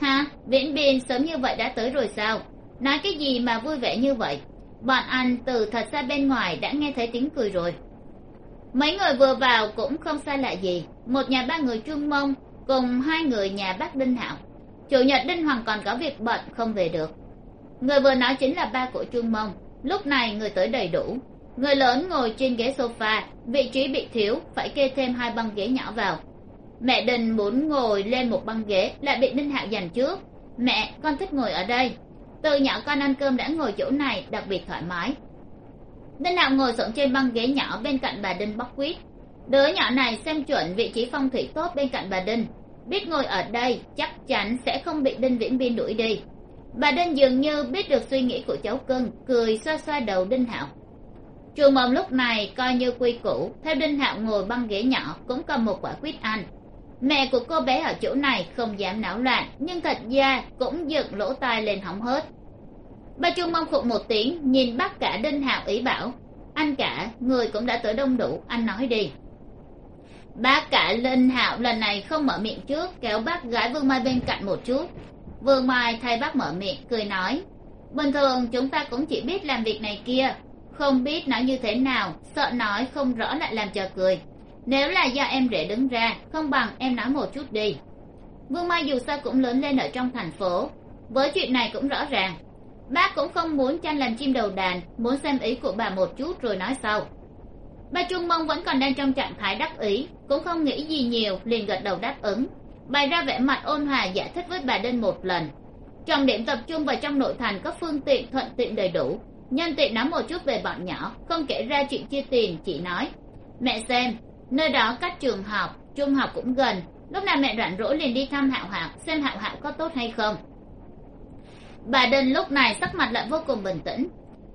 ha viễn biên sớm như vậy đã tới rồi sao? Nói cái gì mà vui vẻ như vậy? Bọn anh từ thật xa bên ngoài đã nghe thấy tiếng cười rồi. Mấy người vừa vào cũng không xa lạ gì. Một nhà ba người trung mông cùng hai người nhà bác đinh hảo chủ nhật đinh hoàng còn có việc bận không về được. Người vừa nói chính là ba của trung mông. Lúc này người tới đầy đủ. Người lớn ngồi trên ghế sofa, vị trí bị thiếu, phải kê thêm hai băng ghế nhỏ vào mẹ đình muốn ngồi lên một băng ghế lại bị đinh hạo giành trước. Mẹ, con thích ngồi ở đây. Từ nhỏ con ăn cơm đã ngồi chỗ này, đặc biệt thoải mái. Đinh hạo ngồi xổm trên băng ghế nhỏ bên cạnh bà đinh bóc quýt. Đứa nhỏ này xem chuẩn vị trí phong thủy tốt bên cạnh bà đinh. Biết ngồi ở đây chắc chắn sẽ không bị đinh viễn biên đuổi đi. Bà đinh dường như biết được suy nghĩ của cháu cưng, cười xoa xoa đầu đinh hạo. Trường mầm lúc này coi như quy củ, theo đinh hạo ngồi băng ghế nhỏ cũng cầm một quả quýt ăn mẹ của cô bé ở chỗ này không dám náo loạn, nhưng thật ra cũng dựng lỗ tai lên hỏng hết. Ba trung mong khục một tiếng, nhìn bác cả đinh hạo ý bảo, anh cả, người cũng đã tới đông đủ, anh nói đi. Bác cả linh hạo lần này không mở miệng trước, kéo bác gái vương mai bên cạnh một chút. Vương mai thay bác mở miệng, cười nói, bình thường chúng ta cũng chỉ biết làm việc này kia, không biết nói như thế nào, sợ nói không rõ lại làm trò cười nếu là do em rể đứng ra, không bằng em nói một chút đi. Vương mai dù sao cũng lớn lên ở trong thành phố. Với chuyện này cũng rõ ràng. Bác cũng không muốn tranh làm chim đầu đàn, muốn xem ý của bà một chút rồi nói sau. Bà trung mông vẫn còn đang trong trạng thái đắc ý, cũng không nghĩ gì nhiều, liền gật đầu đáp ứng. Bày ra vẻ mặt ôn hòa giải thích với bà đinh một lần. Trọng điểm tập trung vào trong nội thành có phương tiện thuận tiện đầy đủ. Nhân tiện nói một chút về bọn nhỏ, không kể ra chuyện chia tiền chỉ nói. Mẹ xem nơi đó cách trường học, trung học cũng gần. Lúc nào mẹ rảnh rỗi liền đi thăm hạo hạo xem hạo hạo có tốt hay không. Bà đinh lúc này sắc mặt lại vô cùng bình tĩnh.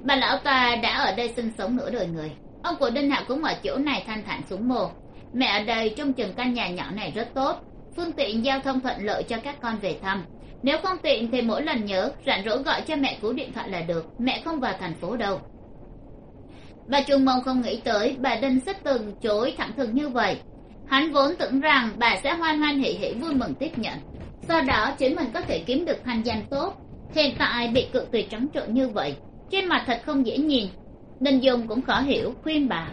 Bà lão ta đã ở đây sinh sống nửa đời người. Ông của đinh hạo cũng ở chỗ này thanh thản xuống mồ. Mẹ ở đây trong chừng căn nhà nhỏ này rất tốt. Phương tiện giao thông thuận lợi cho các con về thăm. Nếu không tiện thì mỗi lần nhớ, rảnh rỗi gọi cho mẹ cú điện thoại là được. Mẹ không vào thành phố đâu bà trung mông không nghĩ tới bà đinh sẽ từng chối thẳng thừng như vậy. Hắn vốn tưởng rằng bà sẽ hoan hoan hỉ hỉ vui mừng tiếp nhận. Sau đó chính mình có thể kiếm được thanh danh tốt. Hiện tại bị cự tuyệt trắng trợn như vậy, trên mặt thật không dễ nhìn. Đinh dung cũng khó hiểu, khuyên bà,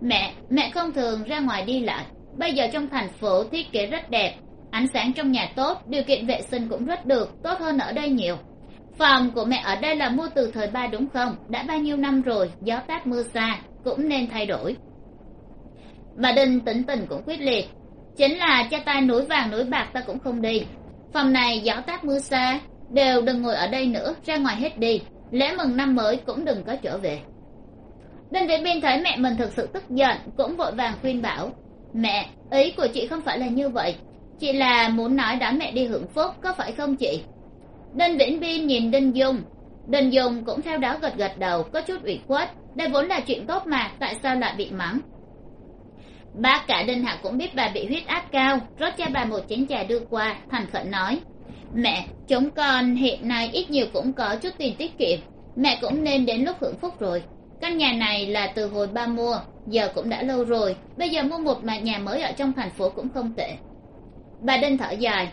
mẹ mẹ không thường ra ngoài đi lại. Bây giờ trong thành phố thiết kế rất đẹp. Ánh sáng trong nhà tốt, điều kiện vệ sinh cũng rất được, tốt hơn ở đây nhiều phòng của mẹ ở đây là mua từ thời ba đúng không? Đã bao nhiêu năm rồi, gió táp mưa xa, cũng nên thay đổi. Bà đinh tỉnh tình cũng quyết liệt. Chính là cha ta núi vàng núi bạc ta cũng không đi. Phòng này gió táp mưa xa, đều đừng ngồi ở đây nữa, ra ngoài hết đi. Lễ mừng năm mới cũng đừng có trở về. Đinh viễn biên thấy mẹ mình thực sự tức giận, cũng vội vàng khuyên bảo, mẹ, ý của chị không phải là như vậy. Chị là muốn nói đón mẹ đi hưởng phúc, có phải không chị? Đinh vĩnh biên nhìn đinh dung. Đinh dung cũng theo đó gật gật đầu, có chút ủy khuất. Đây vốn là chuyện tốt mà, tại sao lại bị mắng? Ba cả đinh hạ cũng biết bà bị huyết áp cao rót cho bà một chén trà đưa qua, thành khẩn nói. Mẹ, chúng con hiện nay ít nhiều cũng có chút tiền tiết kiệm. Mẹ cũng nên đến lúc hưởng phúc rồi. Căn nhà này là từ hồi ba mua, giờ cũng đã lâu rồi. Bây giờ mua một mà nhà mới ở trong thành phố cũng không tệ. Bà đinh thở dài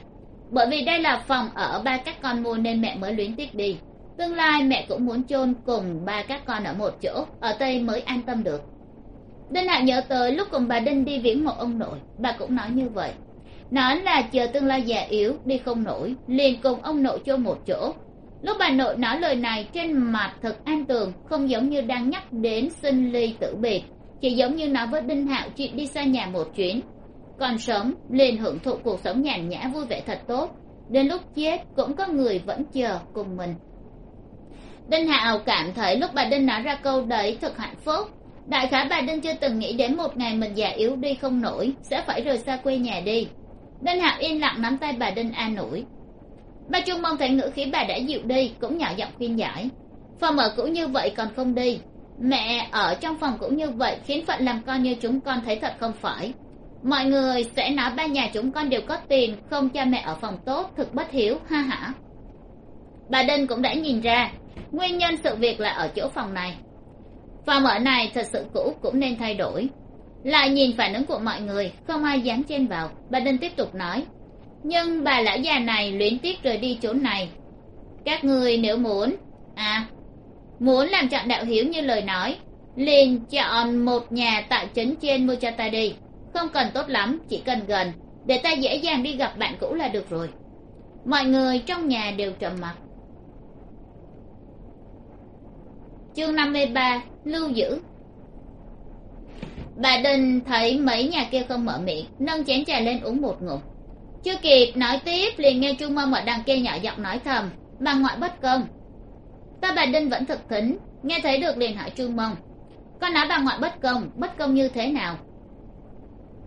bởi vì đây là phòng ở ba các con mua nên mẹ mới luyến tiếc đi. Tương lai mẹ cũng muốn chôn cùng ba các con ở một chỗ, ở tây mới an tâm được. Đinh hạ nhớ tới lúc cùng bà đinh đi viếng một ông nội, bà cũng nói như vậy. Nói là chờ tương lai già yếu, đi không nổi, liền cùng ông nội chôn một chỗ. Lúc bà nội nói lời này, trên mặt thật an tường, không giống như đang nhắc đến sinh ly tử biệt. Chỉ giống như nói với đinh hạo chuyện đi xa nhà một chuyến còn sống liền hưởng thụ cuộc sống nhàn nhã vui vẻ thật tốt. Đến lúc chết, cũng có người vẫn chờ cùng mình. Đinh hạo cảm thấy lúc bà đinh nói ra câu đấy thật hạnh phúc. Đại khái bà đinh chưa từng nghĩ đến một ngày mình già yếu đi không nổi, sẽ phải rời xa quê nhà đi. Đinh hạo yên lặng nắm tay bà đinh an ủi. Bà trung mong thấy ngữ khí bà đã dịu đi, cũng nhỏ giọng khuyên giải. Phòng ở cũng như vậy còn không đi. Mẹ ở trong phòng cũng như vậy khiến phận làm con như chúng con thấy thật không phải mọi người sẽ nói ba nhà chúng con đều có tiền, không cha mẹ ở phòng tốt, thực bất hiếu, ha hả? Bà đinh cũng đã nhìn ra, nguyên nhân sự việc là ở chỗ phòng này. Phòng ở này thật sự cũ cũng nên thay đổi. Lại nhìn phản ứng của mọi người, không ai dám chen vào, bà đinh tiếp tục nói. Nhưng bà lão già này luyến tiếc rời đi chỗ này. Các người nếu muốn à muốn làm chọn đạo hiếu như lời nói, liền chọn một nhà tại trấn trên mua cho ta đi không cần tốt lắm, chỉ cần gần. Để ta dễ dàng đi gặp bạn cũ là được rồi. Mọi người trong nhà đều trầm mặc. Chương năm mươi ba, lưu giữ bà đình thấy mấy nhà kia không mở miệng, nâng chén trà lên uống một ngụm. Chưa kịp nói tiếp liền nghe chu mông ở đằng kia nhỏ giọng nói thầm, bà ngoại bất công. Ta bà đinh vẫn thực thính, nghe thấy được liền hỏi chu mông con nói bà ngoại bất công bất công như thế nào?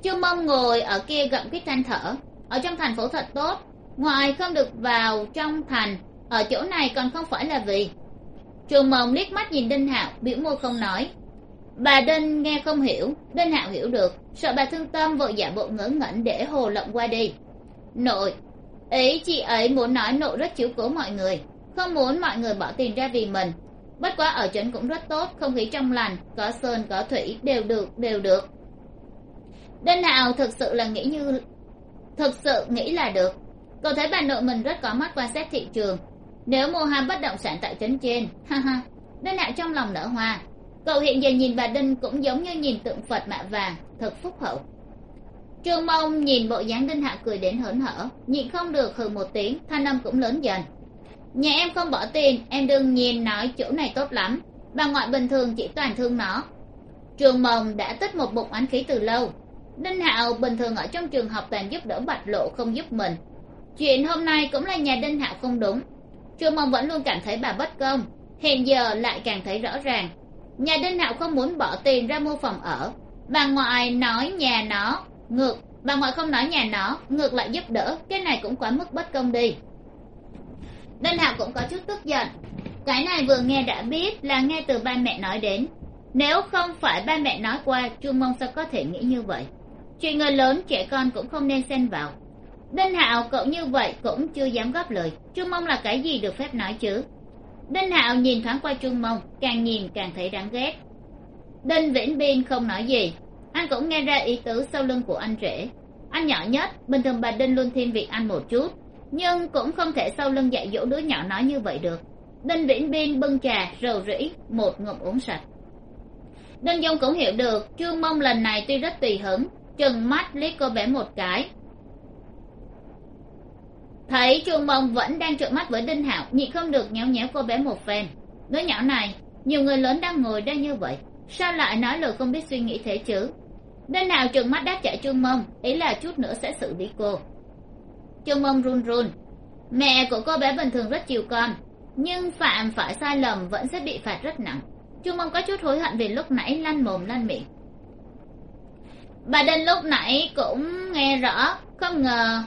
Chu mông ngồi ở kia gậm cái than thở. Ở trong thành phố thật tốt, ngoài không được vào trong thành, ở chỗ này còn không phải là vì. Chu mông liếc mắt nhìn đinh hạo, biểu môi không nói. Bà đinh nghe không hiểu, đinh hạo hiểu được, sợ bà thương tâm vội giả bộ ngớ ngẩn để hồ lộng qua đi. Nội, ý chị ấy muốn nói nội rất chiếu cố mọi người, không muốn mọi người bỏ tiền ra vì mình. Bất quá ở trấn cũng rất tốt, không khí trong lành, có sơn, có thủy, đều được đều được đêm nào thực sự là nghĩ như, thực sự nghĩ là được. Cậu thấy bà nội mình rất có mắt quan sát thị trường. Nếu mua ham bất động sản tại trấn trên, ha ha đinh hạo trong lòng nở hoa. Cậu hiện giờ nhìn bà đinh cũng giống như nhìn tượng phật mạ vàng, thật phúc hậu. Trương mông nhìn bộ dáng đinh hạ cười đến hớn hở, nhịn không được hừ một tiếng, thanh âm cũng lớn dần. Nhà em không bỏ tiền, em đừng nhìn nói chỗ này tốt lắm. Bà ngoại bình thường chỉ toàn thương nó. Trường mông đã tích một bụng ánh khí từ lâu đinh hạo bình thường ở trong trường học toàn giúp đỡ bạch lộ không giúp mình. Chuyện hôm nay cũng là nhà đinh hạo không đúng. Chu mông vẫn luôn cảm thấy bà bất công, hiện giờ lại càng thấy rõ ràng. Nhà đinh hạo không muốn bỏ tiền ra mua phòng ở. Bà ngoại nói nhà nó, ngược, bà ngoại không nói nhà nó, ngược lại giúp đỡ, cái này cũng quá mức bất công đi. Đinh hạo cũng có chút tức giận. Cái này vừa nghe đã biết là nghe từ ba mẹ nói đến. Nếu không phải ba mẹ nói qua chu Mông sao có thể nghĩ như vậy? Chuyện người lớn trẻ con cũng không nên xen vào. Đinh hạo cậu như vậy cũng chưa dám góp lời. Trương mông là cái gì được phép nói chứ? Đinh hạo nhìn thoáng qua trương mông, càng nhìn càng thấy đáng ghét. Đinh vĩnh biên không nói gì. Anh cũng nghe ra ý tứ sau lưng của anh rể. Anh nhỏ nhất, bình thường bà đinh luôn thiên vị anh một chút, nhưng cũng không thể sau lưng dạy dỗ đứa nhỏ nói như vậy được. Đinh vĩnh biên bưng trà, rầu rĩ, một ngụm uống sạch. Đinh dung cũng hiểu được trương mông lần này tuy rất tùy hứng chừng mắt liếc cô bé một cái. Thấy trương mông vẫn đang trợn mắt với đinh hạo nhị không được nhéo nhéo cô bé một phen. Đứa nhỏ này, nhiều người lớn đang ngồi đây như vậy, sao lại nói lời không biết suy nghĩ thế chứ? Đinh hạo trợn mắt đáp trả trương mông, ý là chút nữa sẽ xử lý cô. Trương mông run run. Mẹ của cô bé bình thường rất chiều con, nhưng phạm phải sai lầm vẫn sẽ bị phạt rất nặng. Trương mông có chút hối hận vì lúc nãy lăn mồm lăn miệng bà đinh lúc nãy cũng nghe rõ, không ngờ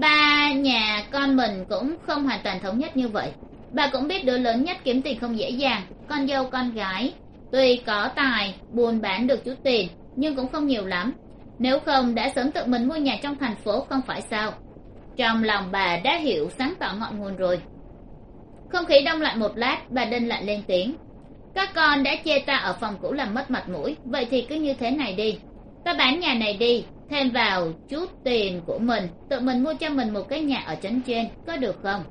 ba nhà con mình cũng không hoàn toàn thống nhất như vậy. Bà cũng biết đứa lớn nhất kiếm tiền không dễ dàng, con dâu con gái. Tuy có tài, buôn bán được chút tiền, nhưng cũng không nhiều lắm. Nếu không, đã sớm tự mình mua nhà trong thành phố không phải sao? Trong lòng bà đã hiểu sáng tỏ ngọn nguồn rồi. Không khí đông lại một lát, bà đinh lại lên tiếng. Các con đã chê ta ở phòng cũ làm mất mặt mũi, vậy thì cứ như thế này đi ta bán nhà này đi, thêm vào chút tiền của mình, tự mình mua cho mình một cái nhà ở trấn trên, có được không?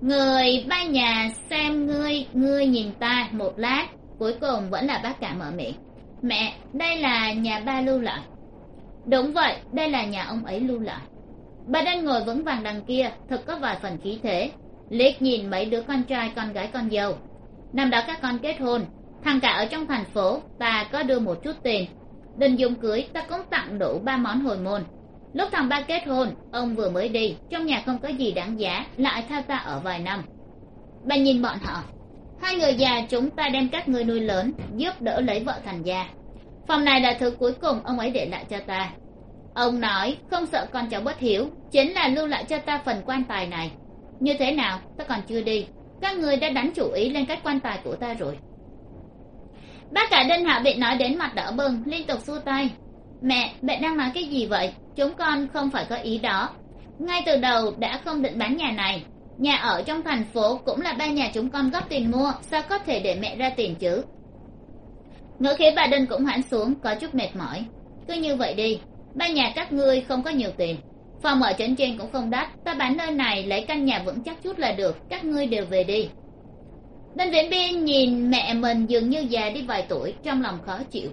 Người ba nhà xem ngươi ngươi nhìn ta một lát, cuối cùng vẫn là bác cả mở miệng. Mẹ, đây là nhà ba lưu lại đúng vậy, đây là nhà ông ấy lưu lại bà đang ngồi vững vàng đằng kia thật có vài phần khí thế. Liếc nhìn mấy đứa con trai, con gái, con dâu. Năm đó các con kết hôn thằng cả ở trong thành phố, ta có đưa một chút tiền. Đình dùng cưới, ta cũng tặng đủ ba món hồi môn. Lúc thằng ba kết hôn, ông vừa mới đi, trong nhà không có gì đáng giá, lại theo ta ở vài năm. Bà nhìn bọn họ. Hai người già chúng ta đem các người nuôi lớn, giúp đỡ lấy vợ thành gia. Phòng này là thứ cuối cùng ông ấy để lại cho ta. Ông nói, không sợ con cháu bất hiếu, chính là lưu lại cho ta phần quan tài này. Như thế nào, ta còn chưa đi. Các người đã đánh chủ ý lên cách quan tài của ta rồi bác cả đinh hạ bị nói đến mặt đỏ bừng, liên tục xua tay. Mẹ mẹ đang nói cái gì vậy? Chúng con không phải có ý đó. Ngay từ đầu đã không định bán nhà này. Nhà ở trong thành phố cũng là ba nhà chúng con góp tiền mua, sao có thể để mẹ ra tiền chứ? Ngữ khí bà đinh cũng hãnh xuống, có chút mệt mỏi. Cứ như vậy đi, ba nhà các ngươi không có nhiều tiền. Phòng ở trên trên cũng không đắt, ta bán nơi này lấy căn nhà vững chắc chút là được, các ngươi đều về đi đinh viễn biên nhìn mẹ mình dường như già đi vài tuổi, trong lòng khó chịu.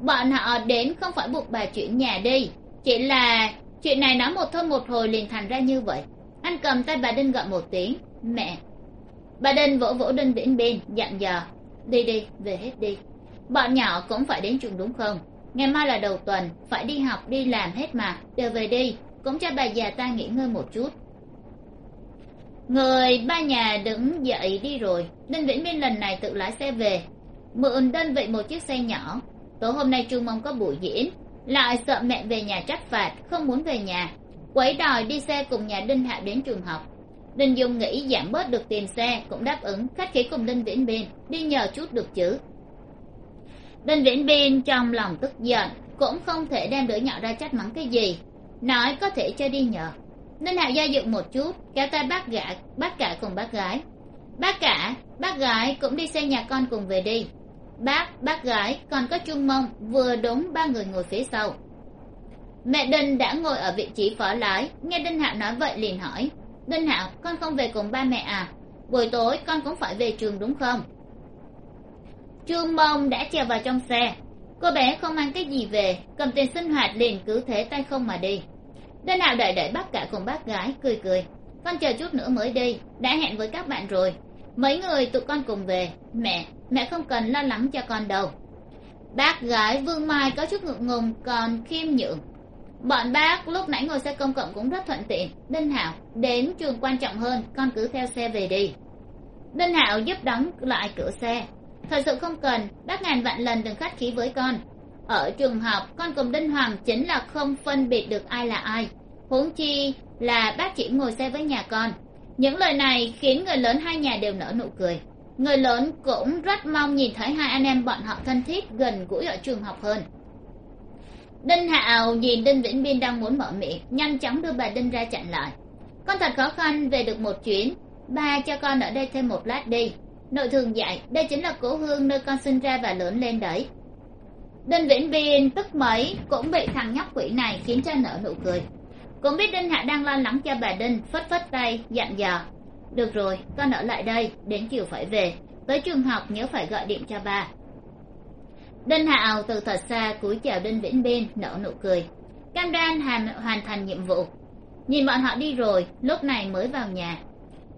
Bọn họ đến không phải buộc bà chuyển nhà đi, chỉ là chuyện này nói một thôi một hồi liền thành ra như vậy. Anh cầm tay bà đinh gọi một tiếng, mẹ. Bà đinh vỗ vỗ đinh viễn biên, dặn dò, đi đi, về hết đi. Bọn nhỏ cũng phải đến trường đúng không? Ngày mai là đầu tuần, phải đi học, đi làm hết mà, đều về đi. Cũng cho bà già ta nghỉ ngơi một chút người ba nhà đứng dậy đi rồi. Đinh vĩnh biên lần này tự lái xe về. Mượn đơn vị một chiếc xe nhỏ. Tối hôm nay chu mong có buổi diễn. Lại sợ mẹ về nhà trách phạt, không muốn về nhà. Quấy đòi đi xe cùng nhà đinh hạ đến trường học. Đinh dung nghĩ giảm bớt được tiền xe cũng đáp ứng khách khí cùng đinh vĩnh biên đi nhờ chút được chứ. Đinh vĩnh biên trong lòng tức giận, cũng không thể đem đứa nhỏ ra trách mắng cái gì. Nói có thể cho đi nhờ nên hạo do dự một chút, kéo tay bác gã, bác cả cùng bác gái. Bác cả, bác gái cũng đi xe nhà con cùng về đi. Bác bác gái, còn có trung mông, vừa đúng ba người ngồi phía sau. Mẹ đinh đã ngồi ở vị trí phó lái, nghe đinh hạo nói vậy liền hỏi, đinh hạo con không về cùng ba mẹ à? Buổi tối con cũng phải về trường đúng không? Trương mông đã trèo vào trong xe. Cô bé không mang cái gì về, cầm tiền sinh hoạt liền cứ thế tay không mà đi đinh hạo đợi đợi bác cả cùng bác gái, cười cười. Con chờ chút nữa mới đi, đã hẹn với các bạn rồi. Mấy người tụi con cùng về. Mẹ mẹ không cần lo lắng cho con đâu. Bác gái vương mai có chút ngượng ngùng, còn khiêm nhượng. Bọn bác lúc nãy ngồi xe công cộng cũng rất thuận tiện. Đinh hạo, đến trường quan trọng hơn, con cứ theo xe về đi. Đinh hạo giúp đóng lại cửa xe. Thật sự không cần, bác ngàn vạn lần đừng khách khí với con ở trường học, con cùng đinh hoàng chính là không phân biệt được ai là ai. Huống chi là bác chỉ ngồi xe với nhà con. Những lời này khiến người lớn hai nhà đều nở nụ cười. Người lớn cũng rất mong nhìn thấy hai anh em bọn họ thân thiết gần gũi ở trường học hơn. Đinh hạo nhìn đinh vĩnh biên đang muốn mở miệng, nhanh chóng đưa bà đinh ra chặn lại. Con thật khó khăn về được một chuyến, ba cho con ở đây thêm một lát đi. Nội thường dạy, đây chính là cố hương nơi con sinh ra và lớn lên đấy đinh vĩnh biên tức mấy cũng bị thằng nhóc quỷ này khiến cho nở nụ cười. Cũng biết đinh hạ đang lo lắng cho bà đinh, phất phất tay, dặn dò. Được rồi, con ở lại đây, đến chiều phải về. Tới trường học nhớ phải gọi điện cho bà. đinh Hạ hạo từ thật xa cúi chào đinh vĩnh biên nở nụ cười. Cam đoan hàm hoàn thành nhiệm vụ. Nhìn bọn họ đi rồi, lúc này mới vào nhà.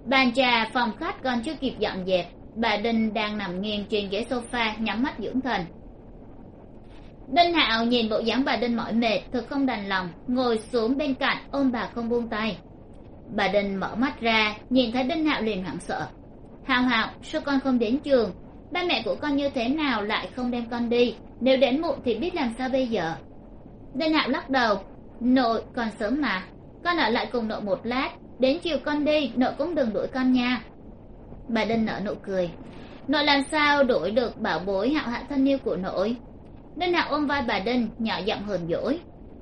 Bàn trà phòng khách còn chưa kịp dọn dẹp, bà đinh đang nằm nghiêng trên ghế sofa nhắm mắt dưỡng thần đinh hạo nhìn bộ dáng bà đinh mỏi mệt thực không đành lòng, ngồi xuống bên cạnh ôm bà không buông tay. Bà đinh mở mắt ra, nhìn thấy đinh hạo liền hoảng sợ. Hạo hạo, sao con không đến trường? Ba mẹ của con như thế nào lại không đem con đi? Nếu đến muộn thì biết làm sao bây giờ? Đinh hạo lắc đầu. Nội, còn sớm mà. Con ở lại cùng nội một lát. Đến chiều con đi, nội cũng đừng đuổi con nha. Bà đinh nở nụ cười. Nội làm sao đuổi được bảo bối hạo hạ thân yêu của nội? Đinh hạo ôm vai bà đinh, nhỏ giọng hờn dỗi.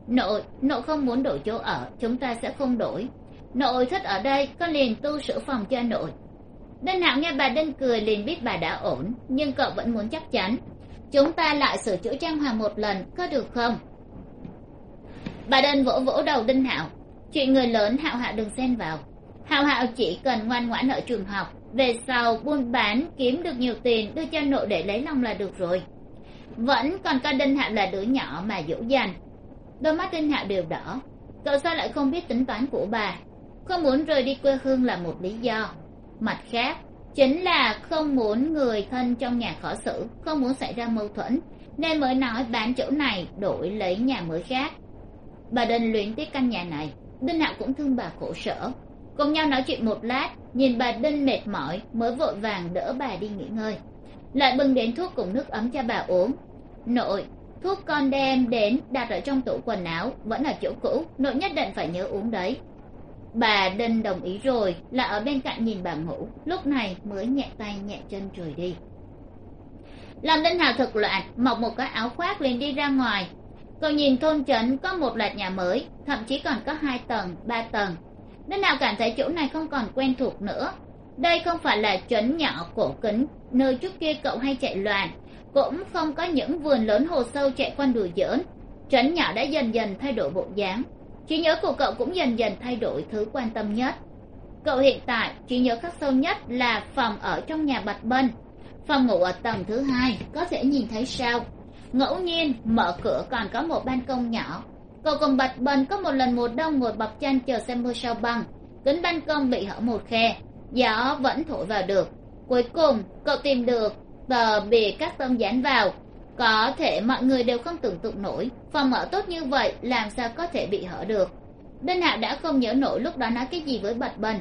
Nội nội không muốn đổi chỗ ở, chúng ta sẽ không đổi. Nội thích ở đây con liền tu sửa phòng cho nội. Đinh hạo nghe bà đinh cười liền biết bà đã ổn, nhưng cậu vẫn muốn chắc chắn. Chúng ta lại sửa chữa trang hoàng một lần, có được không? Bà đinh vỗ vỗ đầu đinh hạo. Chuyện người lớn, hạo hạ đừng xen vào. Hạo hạo chỉ cần ngoan ngoãn ở trường học, về sau buôn bán, kiếm được nhiều tiền, đưa cho nội để lấy lòng là được rồi vẫn còn coi đinh hạo là đứa nhỏ mà dỗ dành. Đôi mắt đinh hạo đều đỏ. Cậu sao lại không biết tính toán của bà? Không muốn rời đi quê hương là một lý do. Mặt khác, chính là không muốn người thân trong nhà khó xử, không muốn xảy ra mâu thuẫn, nên mới nói bán chỗ này, đổi lấy nhà mới khác. Bà đinh luyến tiếc căn nhà này. Đinh hạo cũng thương bà khổ sở. Cùng nhau nói chuyện một lát, nhìn bà đinh mệt mỏi, mới vội vàng đỡ bà đi nghỉ ngơi lại bưng đến thuốc cùng nước ấm cho bà uống. Nội, thuốc con đem đến đặt ở trong tủ quần áo, vẫn ở chỗ cũ, nội nhất định phải nhớ uống đấy. Bà đinh đồng ý rồi, là ở bên cạnh nhìn bà ngủ lúc này mới nhẹ tay nhẹ chân rời đi. Làm đinh hào thực loạn, mọc một cái áo khoác liền đi ra ngoài. Cậu nhìn thôn trấn có một loạt nhà mới, thậm chí còn có hai tầng, ba tầng. Đinh hào cảm thấy chỗ này không còn quen thuộc nữa đây không phải là trấn nhỏ cổ kính, nơi trước kia cậu hay chạy loạn. Cũng không có những vườn lớn hồ sâu chạy quanh đùa giỡn. Trấn nhỏ đã dần dần thay đổi bộ dáng. Trí nhớ của cậu cũng dần dần thay đổi thứ quan tâm nhất. Cậu hiện tại, trí nhớ khắc sâu nhất là phòng ở trong nhà bạch bân. Phòng ngủ ở tầng thứ hai, có thể nhìn thấy sao? Ngẫu nhiên, mở cửa còn có một ban công nhỏ. Cậu cùng bạch bân có một lần mùa đông ngồi bọc chăn chờ xem mưa sao băng. Kính ban công bị hở một khe gió vẫn thổi vào được. Cuối cùng, cậu tìm được tờ bìa cắt tông dán vào. Có thể mọi người đều không tưởng tượng nổi phòng mở tốt như vậy làm sao có thể bị hở được. Đinh hạo đã không nhớ nổi lúc đó nói cái gì với bạch bân.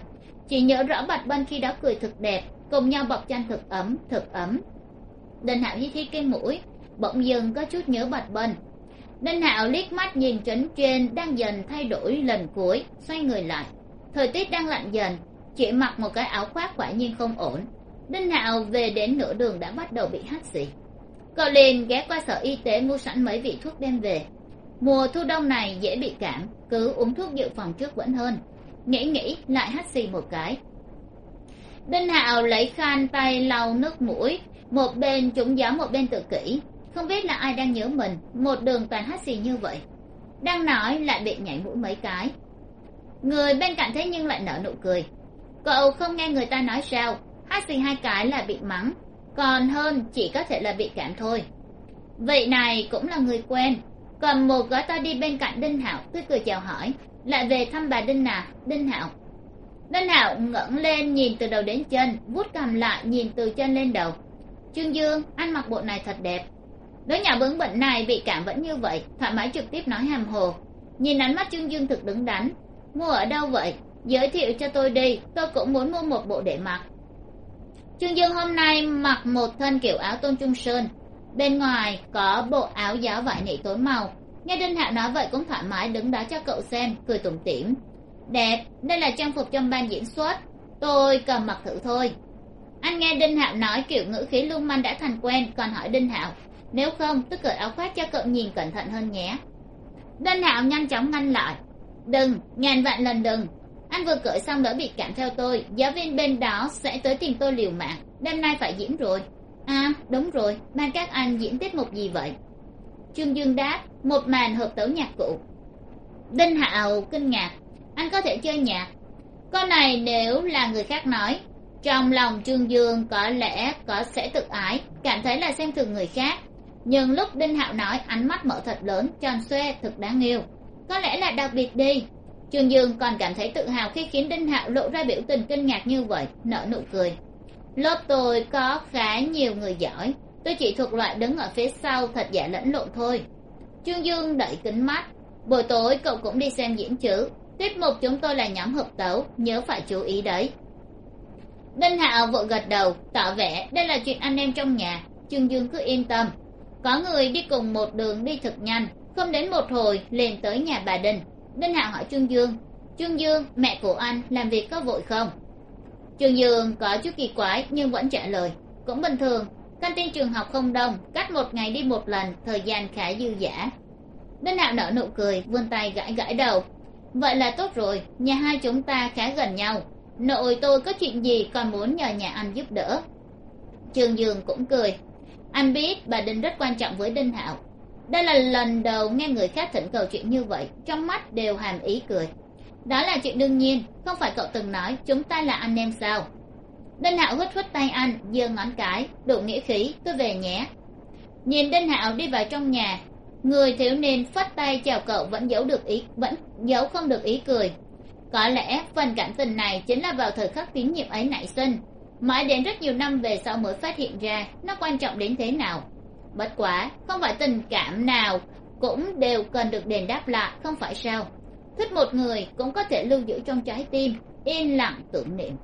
Chỉ nhớ rõ bạch bân khi đó cười thật đẹp, cùng nhau bọc chăn thật ấm thật ấm. Đinh hạo hít hít cái mũi, bỗng dưng có chút nhớ bạch bân. Đinh hạo liếc mắt nhìn trấn trên đang dần thay đổi lần cuối, xoay người lại. Thời tiết đang lạnh dần chỉ mặc một cái áo khoác quả nhiên không ổn. Đinh hạo về đến nửa đường đã bắt đầu bị hắt xì. Cậu liền ghé qua sở y tế mua sẵn mấy vị thuốc đem về. Mùa thu đông này dễ bị cảm, cứ uống thuốc dự phòng trước vẫn hơn. Nghĩ nghĩ, lại hắt xì một cái. Đinh hạo lấy khăn tay lau nước mũi, một bên chúng gió một bên tự kỷ. Không biết là ai đang nhớ mình, một đường toàn hắt xì như vậy. Đang nói lại bị nhảy mũi mấy cái. Người bên cạnh thế nhưng lại nở nụ cười cậu không nghe người ta nói sao? Hát xì hai cái là bị mắng. Còn hơn, chỉ có thể là bị cảm thôi. Vị này cũng là người quen. Còn một gói to đi bên cạnh đinh hạo cứ cười chào hỏi. Lại về thăm bà đinh nào đinh hạo. Đinh hạo ngẩng lên nhìn từ đầu đến chân, vuốt cầm lại nhìn từ chân lên đầu. Trương dương, anh mặc bộ này thật đẹp. Đứa nhỏ bướng bỉnh này bị cảm vẫn như vậy, thoải mái trực tiếp nói hàm hồ. Nhìn ánh mắt trương dương thực đứng đắn. Mua ở đâu vậy? Giới thiệu cho tôi đi, tôi cũng muốn mua một bộ để mặc. Trương dương hôm nay mặc một thân kiểu áo tôn trung sơn. Bên ngoài có bộ áo giáo vải nỉ tối màu. Nghe đinh hạo nói vậy cũng thoải mái, đứng đó cho cậu xem, cười tủm tỉm. Đẹp, đây là trang phục trong ban diễn xuất. Tôi cầm mặc thử thôi. Anh nghe đinh hạo nói kiểu ngữ khí lung manh đã thành quen, còn hỏi đinh hạo nếu không, tôi cởi áo khoác cho cậu nhìn cẩn thận hơn nhé. Đinh hạo nhanh chóng ngăn lại, đừng, ngàn vạn lần đừng anh vừa cởi xong đỡ bị cảm theo tôi. Giáo viên bên đó sẽ tới tìm tôi liều mạng. Đêm nay phải diễn rồi. À đúng rồi. Ban các anh diễn tiết mục gì vậy? Trương dương đáp, một màn hợp tấu nhạc cụ. Đinh hạo kinh ngạc. Anh có thể chơi nhạc. Con này nếu là người khác nói. Trong lòng trương dương có lẽ có sẽ tự ái, cảm thấy là xem thường người khác. Nhưng lúc đinh hạo nói, ánh mắt mở thật lớn, tròn xoe thực đáng yêu. Có lẽ là đặc biệt đi trương dương còn cảm thấy tự hào khi khiến đinh hạo lộ ra biểu tình kinh ngạc như vậy, nở nụ cười. Lớp tôi có khá nhiều người giỏi, tôi chỉ thuộc loại đứng ở phía sau thật giả lẫn lộn thôi. Trương dương đẩy kính mắt. Buổi tối cậu cũng đi xem diễn chữ. Tiết mục chúng tôi là nhóm hợp tấu, nhớ phải chú ý đấy. Đinh hạo vội gật đầu, tỏ vẻ đây là chuyện anh em trong nhà. Trương dương cứ yên tâm. Có người đi cùng một đường đi thật nhanh, không đến một hồi liền tới nhà bà đinh đinh hạo hỏi trương dương trương dương, mẹ của anh làm việc có vội không? Trương dương có chút kỳ quái nhưng vẫn trả lời, cũng bình thường căn tin trường học không đông, cách một ngày đi một lần, thời gian khá dư dả. Đinh hạo nở nụ cười, vươn tay gãi gãi đầu, vậy là tốt rồi, nhà hai chúng ta khá gần nhau, nội tôi có chuyện gì còn muốn nhờ nhà anh giúp đỡ. Trương dương cũng cười, anh biết bà đinh rất quan trọng với đinh hạo đây là lần đầu nghe người khác thỉnh cầu chuyện như vậy, trong mắt đều hàm ý cười. Đó là chuyện đương nhiên, không phải cậu từng nói, chúng ta là anh em sao? Đinh hạo hất hất tay anh, giơ ngón cái, đủ nghĩa khí tôi về nhé. Nhìn đinh hạo đi vào trong nhà, người thiếu niên phất tay chào cậu vẫn giấu được ý, vẫn giấu không được ý cười. Có lẽ phần cảm tình này chính là vào thời khắc tín nhiệm ấy nảy sinh. Mãi đến rất nhiều năm về sau mới phát hiện ra, nó quan trọng đến thế nào bất quá, không phải tình cảm nào cũng đều cần được đền đáp lại, không phải sao? Thích một người cũng có thể lưu giữ trong trái tim, yên lặng tưởng niệm.